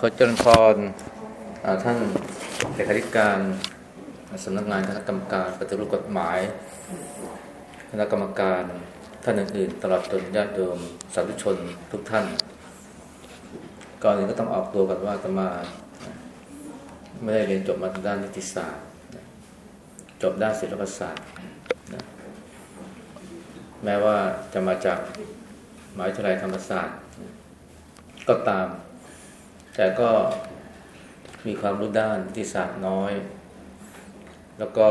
ขอเจริญพรท่านเลขาธิการสำนักงานคณะกรรมการปฏิรูปกฎหมาย คณะกรรมการท่านอื่นๆตลอดจนญาติโยมสาธุชนทุกท่าน ก่อนอื่นก็ต้องออกตัวกันว่าจะมาไม่ได้เรียนจบมาทางด้านนิติศาสตร์ จบด้านศิลปศาสตร์ แม้ว่าจะมาจากมหาวิทยาลัยธรรมศาสตร์ ก็ตาม แต่ก็มีความรู้ด้านนิติศาสตร์น้อย แล้วก็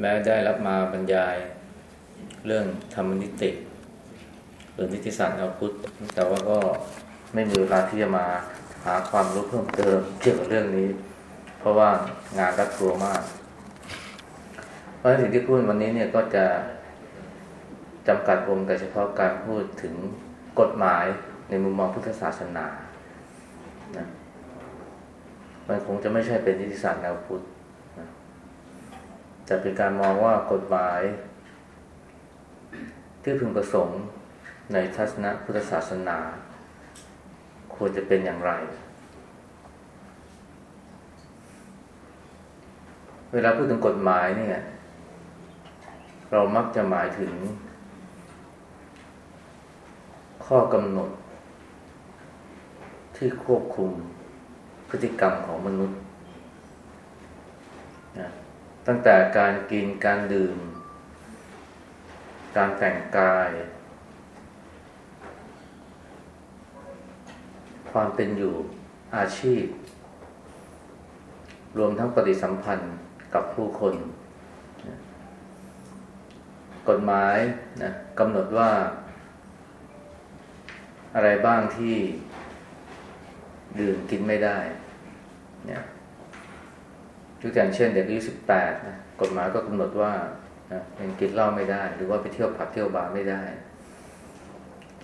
แม้ได้รับมาบรรยายเรื่องธรรมนิติหรือนิติศาสตร์แนวพุทธแต่ว่าก็ไม่มีเวลาที่จะมาหาความรู้เพิ่มเติมเกี่ยวกับเรื่องนี้ เพราะว่างานรัดตัวมาก เพราะสิ่งที่พูดวันนี้เนี่ยก็จะจำกัดวงแต่เฉพาะการพูดถึงกฎหมายในมุมมองพุทธศาสนา นะมันคงจะไม่ใช่เป็นนิติศาสตร์แนวพุทธนะแต่เป็นการมองว่ากฎหมาย ที่พึงประสงค์ในทัศนะพุทธศาสนา ควรจะเป็นอย่างไร เวลาพูดถึงกฎหมายเนี่ย เรามักจะหมายถึงข้อกำหนด ที่ควบคุมพฤติกรรมของมนุษย์นะตั้งแต่การกินการดื่ม การแต่งกาย ความเป็นอยู่อาชีพ รวมทั้งปฏิสัมพันธ์กับผู้คน กฎหมายนะกำหนดว่า อะไรบ้างที่ ดื่มกินไม่ได้เนี่ยยกตัวอย่างเช่นเด็กอายุสิบแปดนะกฎหมายก็กำหนดว่านะยังกินเหล้าไม่ได้ หรือว่าไปเที่ยวผับเที่ยวบาร์ไม่ได้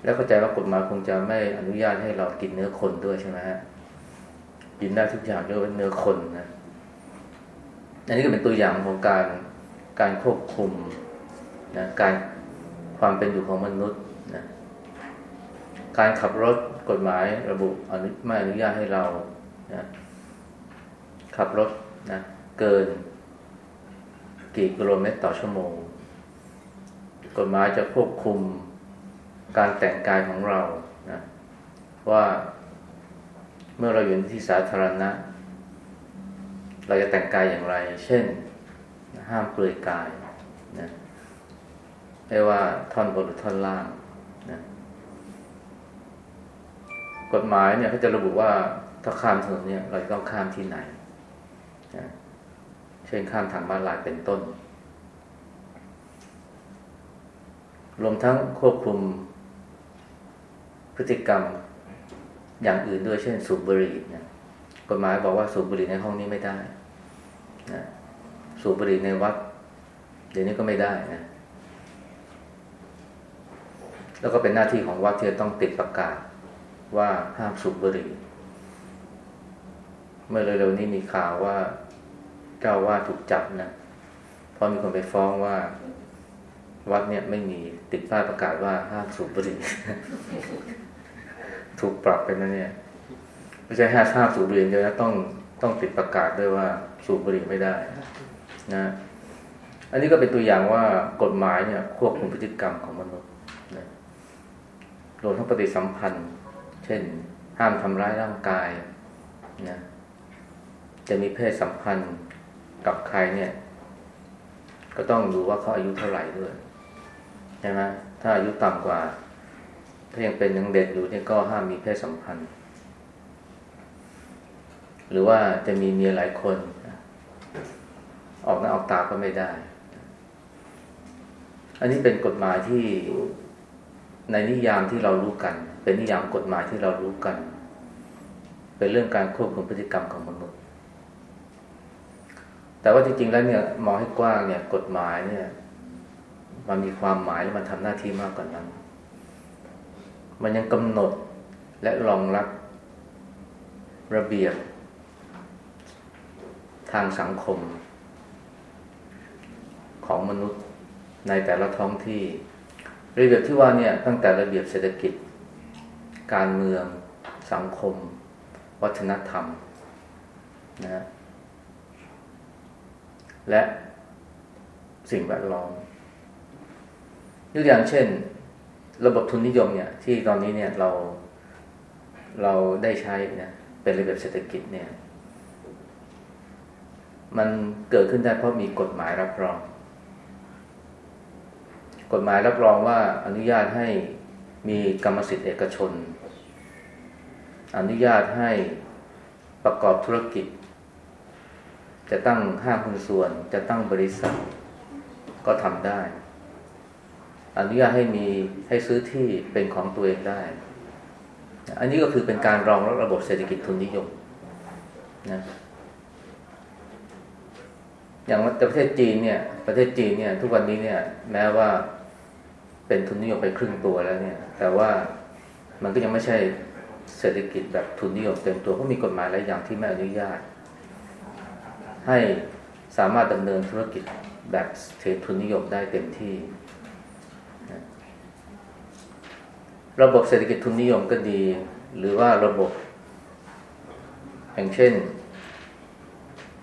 แล้วเข้าใจว่ากฎหมายคงจะไม่อนุญาตให้เรากินเนื้อคนด้วยใช่ไหมฮะกินได้ทุกอย่างยกเว้นเนื้อคนนะอันนี้ก็เป็นตัวอย่างของการการควบคุมนะการความเป็นอยู่ของมนุษย์นะการขับรถ กฎหมายระบุไม่อนุญาตให้เรานะขับรถนะเกิน กี่กิโลเมตรต่อชั่วโมง กฎหมายจะควบคุมการแต่งกายของเรานะว่าเมื่อเราอยู่ในที่สาธารณะ เราจะแต่งกายอย่างไร เช่น ห้ามเปลือยกายนะไม่ว่าท่อนบนหรือท่อนล่างนะ กฎหมายเนี่ยเขาจะระบุว่าถ้าข้ามถนนเนี่ยเราจะต้องข้ามที่ไหน เช่นข้ามทางม้าลายเป็นต้น รวมทั้งควบคุมพฤติกรรมอย่างอื่นด้วยเช่นสูบบุหรี่นะกฎหมายบอกว่าสูบบุหรี่ในห้องนี้ไม่ได้นะสูบบุหรี่ในวัด เดี๋ยวนี้ก็ไม่ได้นะแล้วก็เป็นหน้าที่ของวัดที่จะต้องติดประกาศ ว่าห้ามสูบบุหรี่ เมื่อเร็วๆนี้มีข่าวว่าเจ้าว่าถูกจับนะเพราะมีคนไปฟ้องว่า วัดเนี่ยไม่มีติดป้ายประกาศว่าห้ามสูบบุหรี่ ถูกปรับไปนะเนี่ยไม่ใช่ห้าห้ามสูบบุหรี่เดียวนะต้องต้องติดประกาศด้วยว่าสูบบุหรี่ไม่ได้นะอันนี้ก็เป็นตัวอย่างว่ากฎหมายเนี่ยควบคุมพฤติกรรมของมนุษย์นะรวมทั้งปฏิสัมพันธ์ เช่น ห้ามทำร้ายร่างกายนะจะมีเพศสัมพันธ์กับใครเนี่ย ก็ต้องดูว่าเขาอายุเท่าไหร่ด้วยใช่ไหมถ้าอายุต่ำกว่า ถ้ายังเป็นยังเด็กอยู่เนี่ยก็ห้ามมีเพศสัมพันธ์ หรือว่าจะมีเมียหลายคน ออกหน้าออกตาก็ไม่ได้ อันนี้เป็นกฎหมายที่ในนิยามที่เรารู้กัน เป็นนิยามกฎหมายที่เรารู้กัน เป็นเรื่องการควบคุมพฤติกรรมของมนุษย์ แต่ว่าจริงๆแล้วเนี่ยมองให้กว้างเนี่ยกฎหมายเนี่ย มันมีความหมายและมันทำหน้าที่มากกว่านนั้น มันยังกำหนดและรองรับระเบียบ ทางสังคม ของมนุษย์ในแต่ละท้องที่ระเบียบที่ว่าเนี่ยตั้งแต่ระเบียบเศรษฐกิจ การเมือง สังคม วัฒนธรรมนะและสิ่งแวดล้อมยกอย่างเช่น ระบบทุนนิยมเนี่ย ที่ตอนนี้เนี่ยเราเราได้ใช้นะเป็นระเบียบเศรษฐกิจเนี่ย มันเกิดขึ้นได้เพราะมีกฎหมายรับรอง กฎหมายรับรองว่าอนุญาตให้มีกรรมสิทธิ์เอกชน อนุญาตให้ประกอบธุรกิจ จะตั้งห้างหุ้นส่วน จะตั้งบริษัท ก็ทำได้ อนุญาตให้มีให้ซื้อที่เป็นของตัวเองได้ อันนี้ก็คือเป็นการรองรับระบบเศรษฐกิจทุนนิยมนะอย่างประเทศจีนเนี่ย ประเทศจีนเนี่ย ทุกวันนี้เนี่ย แม้ว่าเป็นทุนนิยมไปครึ่งตัวแล้วเนี่ย แต่ว่ามันก็ยังไม่ใช่ เศรษฐกิจแบบทุนนิยมเต็มตัวเพราะมีกฎหมายหลายอย่างที่ไม่อนุญาต ให้สามารถดำเนินธุรกิจแบบเททุนนิยมได้เต็มที่ ระบบเศรษฐกิจทุนนิยมก็ดี หรือว่าระบบ อย่างเช่น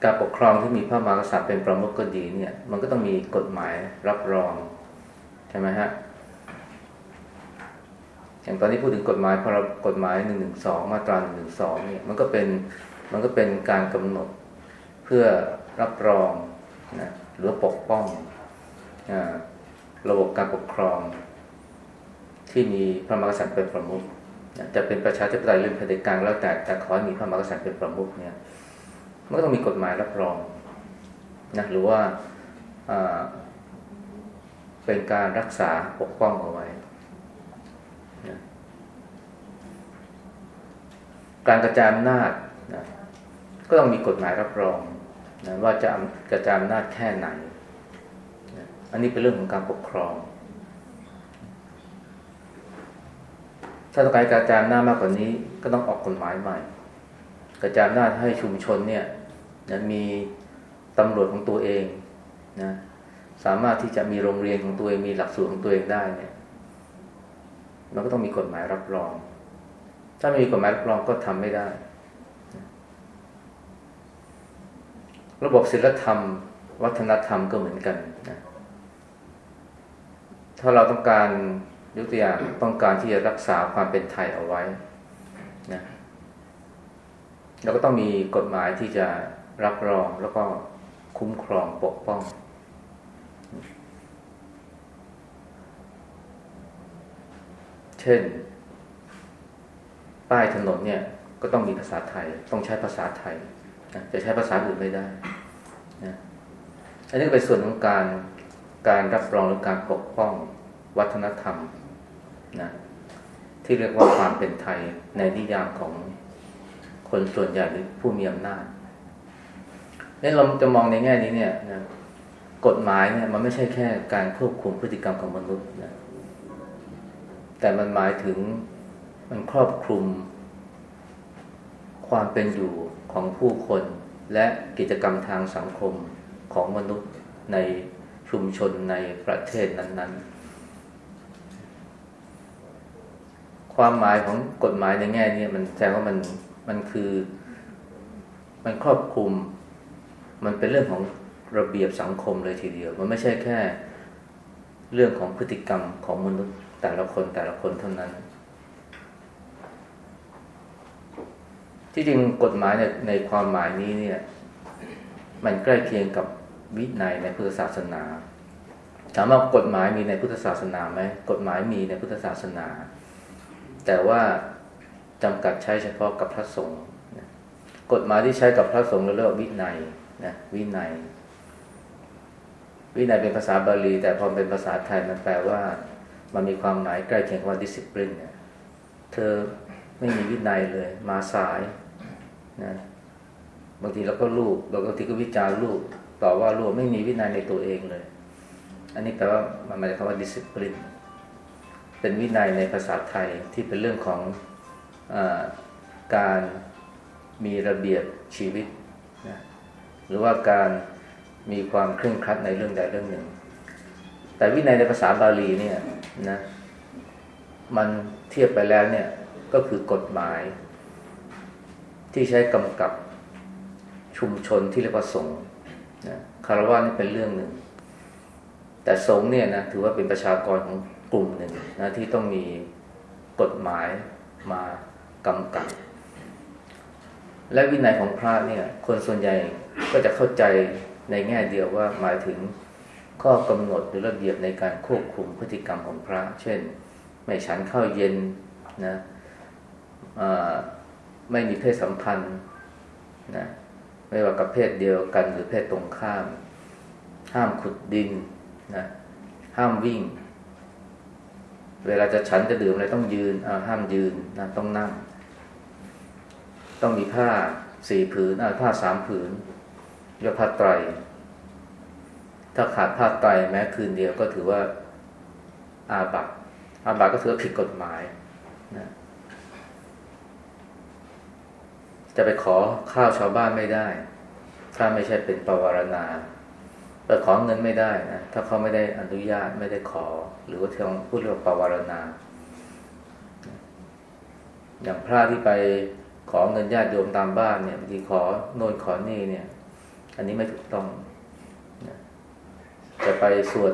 การปกครองที่มีพระมหากษัตริย์เป็นประมุขก็ดีเนี่ย มันก็ต้องมีกฎหมายรับรอง ใช่ไหมฮะ อย่างตอนนี้พูดถึงกฎหมายพรกฎหมายหนึ่งหนึ่งสองมาตราหนึ่งหนึ่งสองเนี่ยมันก็เป็นมันก็เป็นการกำหนดเพื่อรับรองนะหรือปกป้องอระบบการปกครอง ที่มีพระมหากษัตริย์เป็นประมุขจะเป็นประชาธิปไตยหรือเผด็จการแล้วแต่แต่ขอให้มีพระมหากษัตริย์เป็นประมุขเนี่ยมันก็ต้องมีกฎหมายรับรองนะหรือว่าเป็นการรักษาปกป้องเอาไว้นะ การกระจายอำนาจนะก็ต้องมีกฎหมายรับรองนะว่าจะกระจายอำนาจแค่ไหนนะอันนี้เป็นเรื่องของการปกครอง ถ้าต้องการกระจายอำนาจมากกว่านี้ ก็ต้องออกกฎหมายใหม่ กระจายอำนาจให้ชุมชนเนี่ยนะมีตำรวจของตัวเองนะสามารถที่จะมีโรงเรียนของตัวเองมีหลักสูตรของตัวเองได้เนี่ย มันก็ต้องมีกฎหมายรับรอง ถ้าไม่มีกฎหมายรับรองก็ทำไม่ได้ ระบบศิลธรรม วัฒนธรรมก็เหมือนกันนะถ้าเราต้องการยกตัวอย่างต้องการที่จะรักษาความเป็นไทยเอาไว้นะเราก็ต้องมีกฎหมายที่จะรับรองแล้วก็คุ้มครองปกป้อง เช่น ป้ายถนนเนี่ยก็ต้องมีภาษาไทย ต้องใช้ภาษาไทยนะจะใช้ภาษาอื่นไม่ได้นะอันนี้เป็นส่วนของการการรับรองหรือการปกป้องวัฒนธรรมนะที่เรียกว่าความเป็นไทยในนิยามของคนส่วนใหญ่หรือผู้มีอำนาจนี่เราจะมองในแง่นี้เนี่ยนะกฎหมายเนี่ยมันไม่ใช่แค่การควบคุมพฤติกรรมของมนุษย์นะแต่มันหมายถึง มันครอบคลุม ความเป็นอยู่ของผู้คน และกิจกรรมทางสังคมของมนุษย์ในชุมชนในประเทศนั้น ๆ ความหมายของกฎหมายในแง่นี้มันแสดงว่ามันมันคือ มันครอบคลุม มันเป็นเรื่องของระเบียบสังคมเลยทีเดียว มันไม่ใช่แค่ เรื่องของพฤติกรรมของมนุษย์แต่ละคนแต่ละคนเท่านั้น ที่จริงกฎหมายในในความหมายนี้เนี่ย มันใกล้เคียงกับวินัยในพุทธศาสนาถามว่ากฎหมายมีในพุทธศาสนาไหมกฎหมายมีในพุทธศาสนา แต่ว่าจำกัดใช้เฉพาะกับพระสงฆ์กฎหมายที่ใช้กับพระสงฆ์เราเรียกว่าวินัยนะวินัย วินัยเป็นภาษาบาลี แต่พอเป็นภาษาไทยมันแปลว่า มันมีความหมายใกล้เคียงกับ discipline เนี่ยเธอไม่มีวินัยเลย มาสาย นะบางทีเราก็ลูกเราก็ทีก็วิจารณ์ลูกต่อว่าลูกไม่มีวินัยในตัวเองเลย อันนี้แปลว่ามันหมายถึงว่า discipline เป็นวินัยในภาษาไทยที่เป็นเรื่องของอการมีระเบียบชีวิตนะหรือว่าการมีความเคร่งครัดในเรื่องใดเรื่องหนึ่ง แต่วินัยในภาษาบาลีเนี่ยนะมันเทียบไปแล้วเนี่ยก็คือกฎหมาย ที่ใช้กำกับชุมชนที่เรียกว่าสงฆ์นะคารวะนี่เป็นเรื่องหนึ่ง แต่สงฆ์เนี่ยนะถือว่าเป็นประชากรของกลุ่มหนึ่งนะที่ต้องมีกฎหมายมากำกับ และวินัยของพระเนี่ย คนส่วนใหญ่ก็จะเข้าใจในแง่เดียวว่าหมายถึงข้อกำหนดหรือระเบียบในการควบคุมพฤติกรรมของพระ เช่น ไม่ฉันข้าวเย็นนะ ไม่มีเพศสัมพันธ์นะไม่ว่ากับเพศเดียวกันหรือเพศตรงข้าม ห้ามขุดดินนะห้ามวิ่ง เวลาจะฉันจะดื่มอะไรต้องยืนห้ามยืนนะต้องนั่ง ต้องมีผ้าสี่ผืนผ้าสามผืนเรียกผ้าไตร ถ้าขาดผ้าไตรแม้คืนเดียวก็ถือว่าอาบัตอาบัตก็ถือว่าผิดกฎหมายนะ จะไปขอข้าวชาวบ้านไม่ได้ ถ้าไม่ใช่เป็นปวารณาไปขอเงินไม่ได้นะถ้าเขาไม่ได้อนุญาตไม่ได้ขอ หรือว่าที่พูดเรื่องปวารณา อย่างพระที่ไปขอเงินญาติโยมตามบ้านเนี่ยบางทีขอโน่นขอนี่เนี่ย อันนี้ไม่ถูกต้องจะไปสวด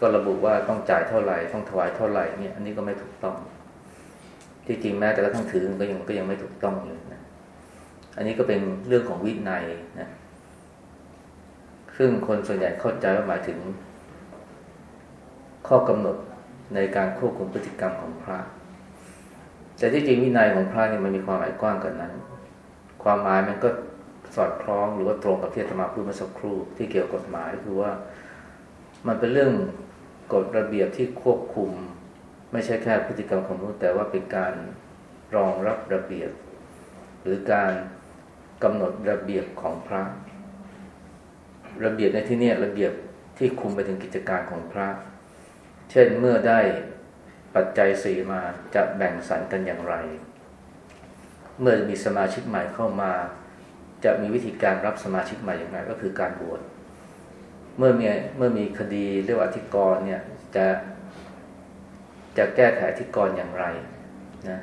ก็ระบุว่าต้องจ่ายเท่าไหร่ต้องถวายเท่าไหร่เนี่ย อันนี้ก็ไม่ถูกต้อง ที่จริงแม้แต่กระทั่งถือก็ยังก็ยังไม่ถูกต้องเลยนะ อันนี้ก็เป็นเรื่องของวินัยนะ ซึ่งคนส่วนใหญ่เข้าใจว่าหมายถึง ข้อกำหนดในการควบคุมพฤติกรรมของพระ แต่ที่จริงวินัยของพระเนี่ยมันมีความหมายกว้างกว่านั้น ความหมายมันก็สอดคล้องหรือว่าตรงกับที่ธรรมาพูดเมื่อสักครู่ที่เกี่ยวกับกฎหมายคือว่ามันเป็นเรื่องกฎระเบียบที่ควบคุม ไม่ใช่แค่พฤติกรรมของมนุษย์แต่ว่าเป็นการรองรับระเบียบ หรือการ กำหนดระเบียบของพระ ระเบียบในที่นี้ระเบียบที่คุมไปถึงกิจการของพระ เช่นเมื่อได้ปัจจัยสี่มาจะแบ่งสรรกันอย่างไร เมื่อมีสมาชิกใหม่เข้ามา จะมีวิธีการรับสมาชิกใหม่อย่างไรก็คือการบวชเมื่อมีเมื่อมีคดีเรียกว่าอธิกรเนี่ยจะจะแก้ไขอธิกรอย่างไรนะ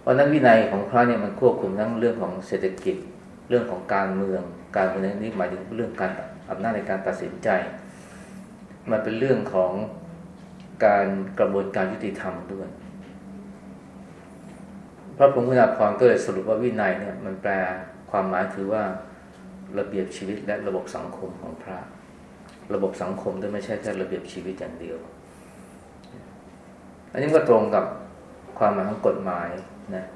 เพราะนั้นวินัยของพระเนี่ยมันควบคุมทั้งเรื่องของเศรษฐกิจ เรื่องของการเมือง การเมืองนี้หมายถึงเรื่องการอำนาจในการตัดสินใจ มันเป็นเรื่องของการกระบวนการยุติธรรมด้วย พระพงศ์คุณาพรก็เลยสรุปว่าวินัยเนี่ยมันแปลความหมายคือว่าระเบียบชีวิตและระบบสังคมของพระ ระบบสังคมด้วยไม่ใช่แค่ระเบียบชีวิตอย่างเดียว อันนี้ก็ตรงกับความหมายของกฎหมายนะ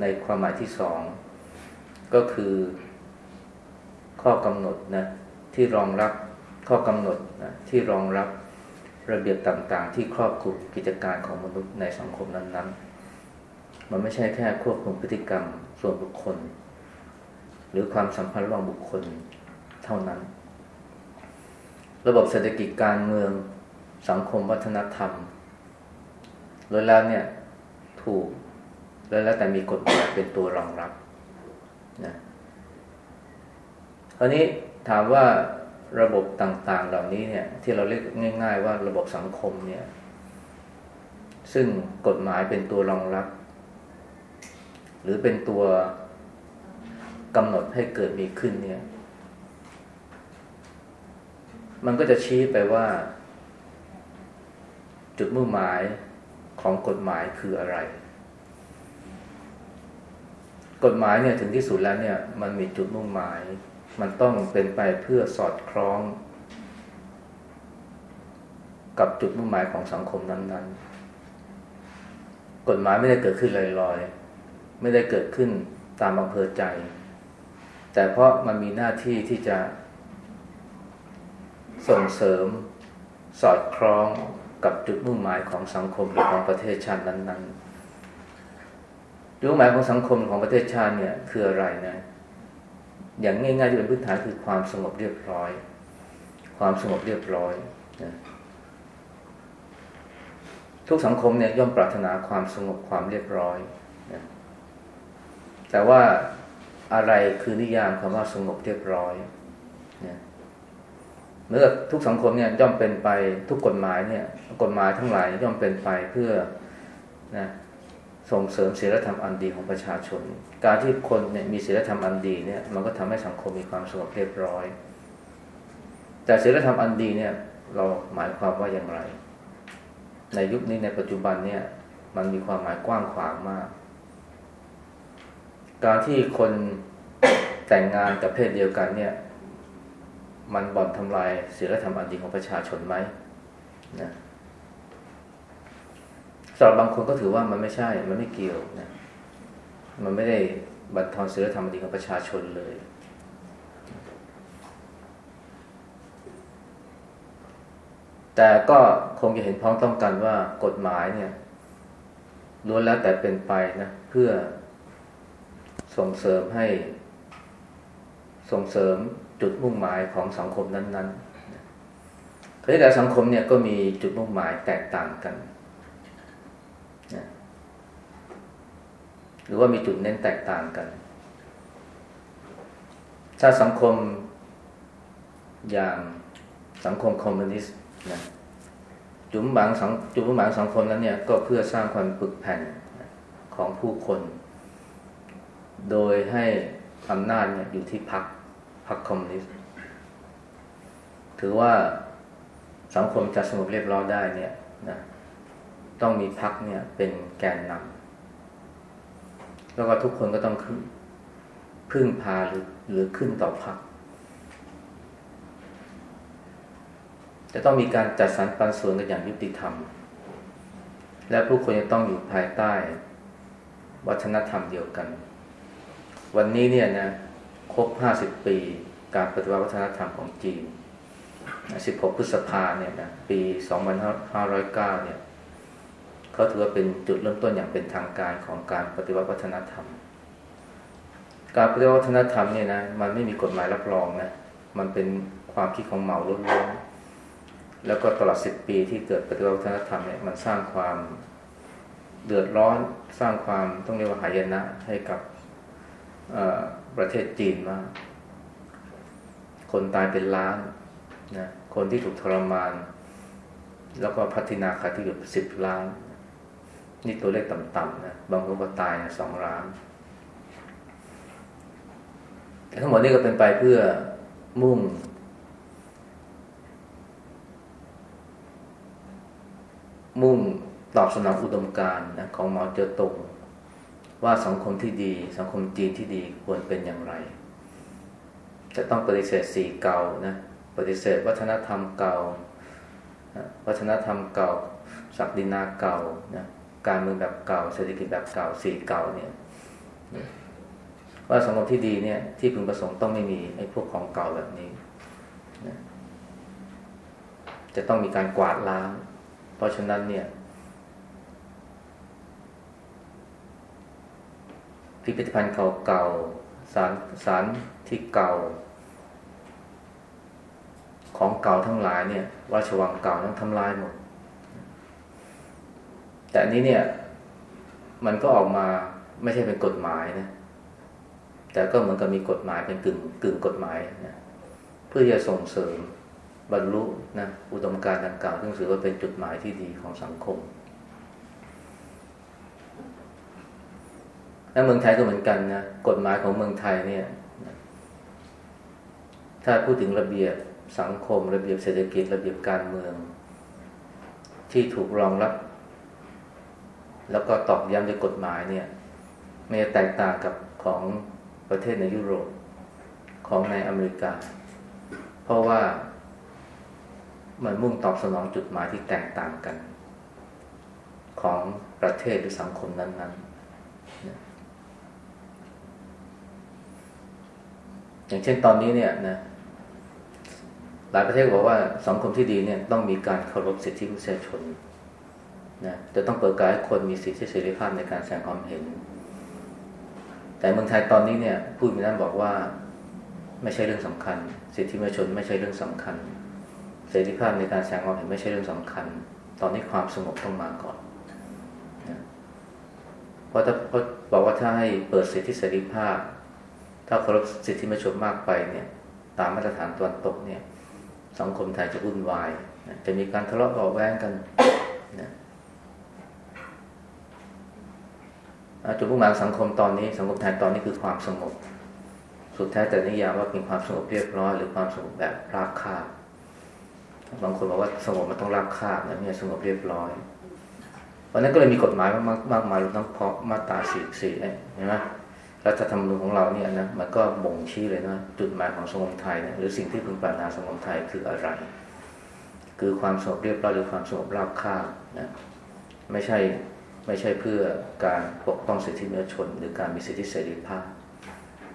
ในความหมายที่สอง ก็คือข้อกำหนดนะที่รองรับข้อกำหนดนะที่รองรับระเบียบต่างๆ ที่ครอบคลุมกิจการของมนุษย์ในสังคมนั้นๆ มันไม่ใช่แค่ควบคุมพฤติกรรมส่วนบุคคล หรือความสัมพันธ์ระหว่างบุคคลเท่านั้น ระบบเศรษฐกิจการเมืองสังคมวัฒนธรรมโดยแล้วเนี่ยถูกแล้วแต่มีกฎหมายเป็นตัวรองรับ นะคราวนี้ถามว่าระบบต่างๆ เหล่านี้เนี่ย ที่เราเรียกง่าย ๆ ว่าระบบสังคมเนี่ย ซึ่งกฎหมายเป็นตัวรองรับ หรือเป็นตัวกำหนดให้เกิดมีขึ้นเนี่ย มันก็จะชี้ไปว่า จุดมุ่งหมายของกฎหมายคืออะไร กฎหมายเนี่ยถึงที่สุดแล้วเนี่ยมันมีจุดมุ่งหมาย มันต้องเป็นไปเพื่อสอดคล้อง กับจุดมุ่งหมายของสังคมนั้นๆ กฎหมายไม่ได้เกิดขึ้นลอยๆ ไม่ได้เกิดขึ้นตามอำเภอใจ แต่เพราะมันมีหน้าที่ที่จะ ส่งเสริมสอดคล้องกับจุดมุ่งหมายของสังคมหรือของประเทศชาตินั้น ๆ จุดหมายของสังคมของประเทศชาติเนี่ยคืออะไรนะ อย่างง่ายๆที่เป็นพื้นฐานคือความสงบเรียบร้อย ความสงบเรียบร้อยนะทุกสังคมเนี่ยย่อมปรารถนาความสงบความเรียบร้อยนะแต่ว่าอะไรคือนิยามคำว่าสงบเรียบร้อยนะเมื่อทุกสังคมเนี่ยย่อมเป็นไปทุกกฎหมายเนี่ย กฎหมายทั้งหลายย่อมเป็นไปเพื่อนะ ส่งเสริมศีลธรรมอันดีของประชาชน การที่คนเนี่ยมีศีลธรรมอันดีเนี่ยมันก็ทำให้สังคมมีความสงบเรียบร้อย แต่ศีลธรรมอันดีเนี่ยเราหมายความว่าอย่างไร ในยุคนี้ในปัจจุบันเนี่ยมันมีความหมายกว้างขวางมาก การที่คนแต่งงานกับเพศเดียวกันเนี่ย มันบ่อนทำลายศีลธรรมอันดีของประชาชนไหมนะ สำหรับบางคนก็ถือว่ามันไม่ใช่ มันไม่เกี่ยวนะ มันไม่ได้บันทอนศีลธรรมอันดีของประชาชนเลย แต่ก็คงจะเห็นพ้องต้องกันว่ากฎหมายเนี่ยล้วนแล้วแต่เป็นไปนะ เพื่อส่งเสริมให้ ส่งเสริมจุดมุ่งหมายของสังคมนั้นๆแต่สังคมเนี่ยก็มีจุดมุ่งหมายแตกต่างกันนะห รือว่ามีจุดเน้นแตกต่างกัน ถ้าสังคมอย่างสังคมคอมมิวนิสต์นะจุดหมายสังจุดมุ่งหมายสังคมนั้นเนี่ยก็เพื่อสร้างความปึกแผ่นของผู้คน โดยให้อำนาจเนี่ยอยู่ที่พรรคพรรคคอมมิวนิสต์ถือว่าสังคมจะสงบเรียบร้อยได้เนี่ยนะต้องมีพรรคเนี่ยเป็นแกนนำ แล้วก็ทุกคนก็ต้องขึ้นพึ่งพาหรือหรือขึ้นต่อพรรคจะต้องมีการจัดสรรปันส่วนกันอย่างยุติธรรม และผู้คนจะต้องอยู่ภายใต้ วัฒนธรรมเดียวกัน วันนี้เนี่ยนะครบ 50 ปีการปฏิวัติวัฒนธรรมของจีน 16 พฤษภาเนี่ยนะปี 2509 เนี่ย เขาถือว่าเป็นจุดเริ่มต้นอย่างเป็นทางการของการปฏิวัติวัฒนธรรม การปฏิวัติวัฒนธรรมเนี่ยนะมันไม่มีกฎหมายรับรองนะมันเป็นความคิดของเหมาล้วนๆแล้วก็ตลอด10ปีที่เกิดปฏิวัติวัฒนธรรมเนี่ยมันสร้างความเดือดร้อนสร้างความต้องเรียกว่าหายนะให้กับประเทศจีนมาก คนตายเป็นล้านนะคนที่ถูกทรมาน แล้วก็พัฒนาคาที่อยู่สิบล้าน นี่ตัวเลขต่ำๆนะบางคนก็ตายสองล้าน แต่ทั้งหมดนี้ก็เป็นไปเพื่อมุ่ง มุ่งตอบสนองอุดมการณ์นะของหมอเจอตงว่าสังคมที่ดี สังคมจีนที่ดีควรเป็นอย่างไร จะต้องปฏิเสธสีเก่านะปฏิเสธวัฒนธรรมเก่า วัฒนธรรมเก่าศักดินาเก่านะ การเมืองแบบเก่า เศรษฐกิจแบบเก่าสีเก่าเนี่ยว่าสังคมที่ดีเนี่ย ที่พึงประสงค์ต้องไม่มีไอ้พวกของเก่าแบบนี้นะจะต้องมีการกวาดล้าง เพราะฉะนั้นเนี่ย พิพิธภัณฑ์เก่าๆสารสารที่เก่า ของเก่าทั้งหลายเนี่ยราชวังเก่าต้องทำลายหมด แต่อันนี้เนี่ย มันก็ออกมาไม่ใช่เป็นกฎหมายนะ แต่ก็เหมือนกับมีกฎหมายเป็นกึ่งกึ่งกฎหมายนะเพื่อจะส่งเสริมบรรลุนะอุดมการณ์ดังกล่าวซึ่งถือว่าเป็นจุดหมายที่ดีของสังคมและเมืองไทยก็เหมือนกันนะกฎหมายของเมืองไทยเนี่ย ถ้าพูดถึงระเบียบสังคม ระเบียบเศรษฐกิจระเบียบการเมือง ที่ถูกรองรับ แล้วก็ตอกย้ำด้วยกฎหมายเนี่ยไม่แตกต่างกับของประเทศในยุโรปของในอเมริกา เพราะว่ามันมุ่งตอบสนองจุดหมายที่แตกต่างกัน ของประเทศหรือสังคมนั้นๆ อย่างเช่นตอนนี้เนี่ยนะหลายประเทศบอกว่าสังคมที่ดีเนี่ยต้องมีการเคารพสิทธิมนุษยชน นะจะต้องเปิดการให้คนมีสิทธิเสรีภาพในการแสดงความเห็น แต่เมืองไทยตอนนี้เนี่ยผู้มีนั้นบอกว่าไม่ใช่เรื่องสำคัญ สิทธิมนุษยชนไม่ใช่เรื่องสำคัญ เสรีภาพในการแสดงความเห็นไม่ใช่เรื่องสำคัญ ตอนนี้ความสงบต้องมาก่อนนะเพราะถ้าเพราบอกว่าถ้าให้เปิดสิทธิเสรีภาพ ถ้าเคารพสิทธิมนุษยชนมากไปเนี่ย ตามมาตรฐานตะวันตกเนี่ย สังคมไทยจะวุ่นวาย จะมีการทะเลาะเบาแวงกันนะ จุดมุ่งหมายสังคมตอนนี้ สังคมไทยตอนนี้คือความสงบ สุดแท้แต่นิยามว่าเป็นความสงบเรียบร้อย หรือความสงบแบบราบคาบบางคนบอกว่าสงบมันต้องราบคาบนะไม่ใช่สงบเรียบร้อยวันนั้นก็เลยมีกฎหมายมากมากมายรวมทั้งเพาะมาตราสี่สี่เห็นไหมรัฐธรรมนูญของเราเนี่ยนะมันก็บ่งชี้เลยนะจุดหมายของสังคมไทยนะหรือสิ่งที่พึงปรารถนาสังคมไทยคืออะไร คือความสงบเรียบร้อยหรือความสงบราบคาบนะไม่ใช่ ไม่ใช่เพื่อการปกป้องสิทธิมนุษยชน หรือการมีสิทธิเสรีภาพ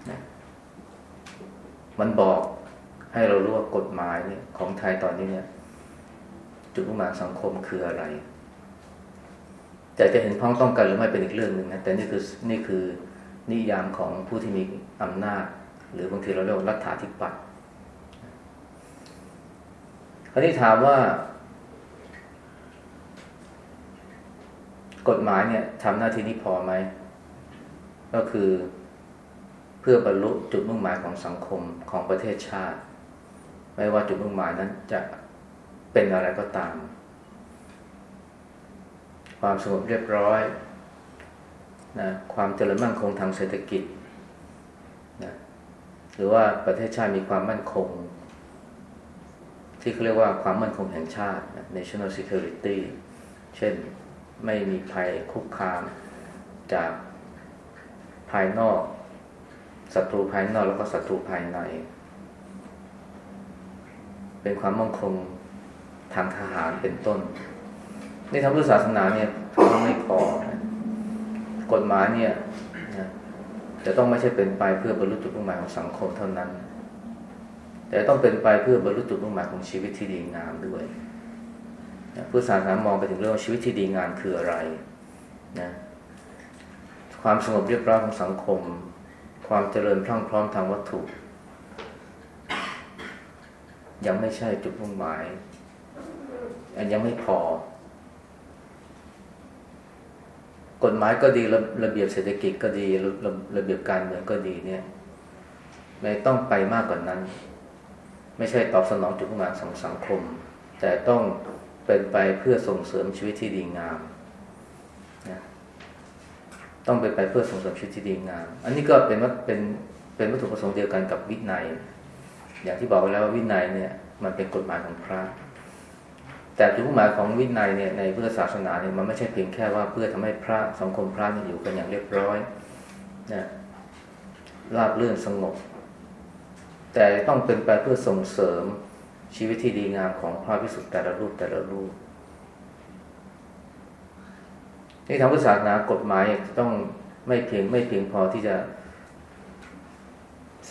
นะมันบอกให้เรารู้ว่ากฎหมายเนี่ยของไทยตอนนี้เนี่ย จุดมุ่งหมายสังคมคืออะไร แต่จะเห็นพ้องต้องกันหรือไม่เป็นอีกเรื่องหนึ่งนะแต่นี่คือนี่คือนิยามของผู้ที่มีอำนาจ หรือบางทีเราเรียกรัฐาธิปัตย์คราวนี้ถามว่า กฎหมายเนี่ยทำหน้าที่นี้พอไหม ก็คือเพื่อบรรลุจุดมุ่งหมายของสังคมของประเทศชาติ ไม่ว่าจุดมุ่งหมายนั้นจะเป็นอะไรก็ตาม ความสงบเรียบร้อยนะความเจริญมั่นคงทางเศรษฐกิจนะหรือว่าประเทศชาติมีความมั่นคง ที่เขาเรียกว่าความมั่นคงแห่งชาติ national security เช่น ไม่มีภัยคุกคามจากภายนอกศัตรูภายนอกแล้วก็ศัตรูภายใน เป็นความมั่นคงทางทหารเป็นต้น นี่ทางพุทธศาสนาเนี่ยก็ไม่พอกฎหมายเนี่ยจะต้องไม่ใช่เป็นไปเพื่อบรรลุจุดมุ่งหมายของสังคมเท่านั้น แต่ต้องเป็นไปเพื่อบรรลุจุดมุ่งหมายของชีวิตที่ดีงามด้วย พุทธศาสนามองไปถึงเรื่องชีวิตที่ดีงามคืออะไรนะความสงบเรียบร้อยของสังคม ความเจริญพรั่งพร้อมทางวัตถุ ยังไม่ใช่จุดมุ่งหมายอันยังไม่พอ กฎหมายก็ดีระระเบียบเศรษฐกิจก็ดีระระระเบียบการเมืองก็ดีเนี่ยไม่ต้องไปมากกว่านนั้น ไม่ใช่ตอบสนองจุดมุ่งหมายของสังคม แต่ต้อง เป็นไปเพื่อส่งเสริมชีวิตที่ดีงามนะต้องเป็นไปเพื่อส่งเสริมชีวิตที่ดีงาม อันนี้ก็เป็นว่าเป็นเป็นวัตถุประสงค์เดียวกันกับวินัย อย่างที่บอกไปแล้วว่าวินัยเนี่ย มันเป็นกฎหมายของพระแต่จุดมุ่งหมายของวินัยเนี่ยในพุทธศาสนาเนี่ยมันไม่ใช่เพียงแค่ว่าเพื่อทำให้พระสังคมพระที่อยู่กันอย่างเรียบร้อยนะราบเรื่อนสงบ แต่ต้องเป็นไปเพื่อส่งเสริม ชีวิตที่ดีงามของพระพิสุทธิ์แต่ละรูปแต่ละรูปที่ทางพุทธศาสนากฎหมายต้องไม่เพียงไม่เพียงพอที่จะ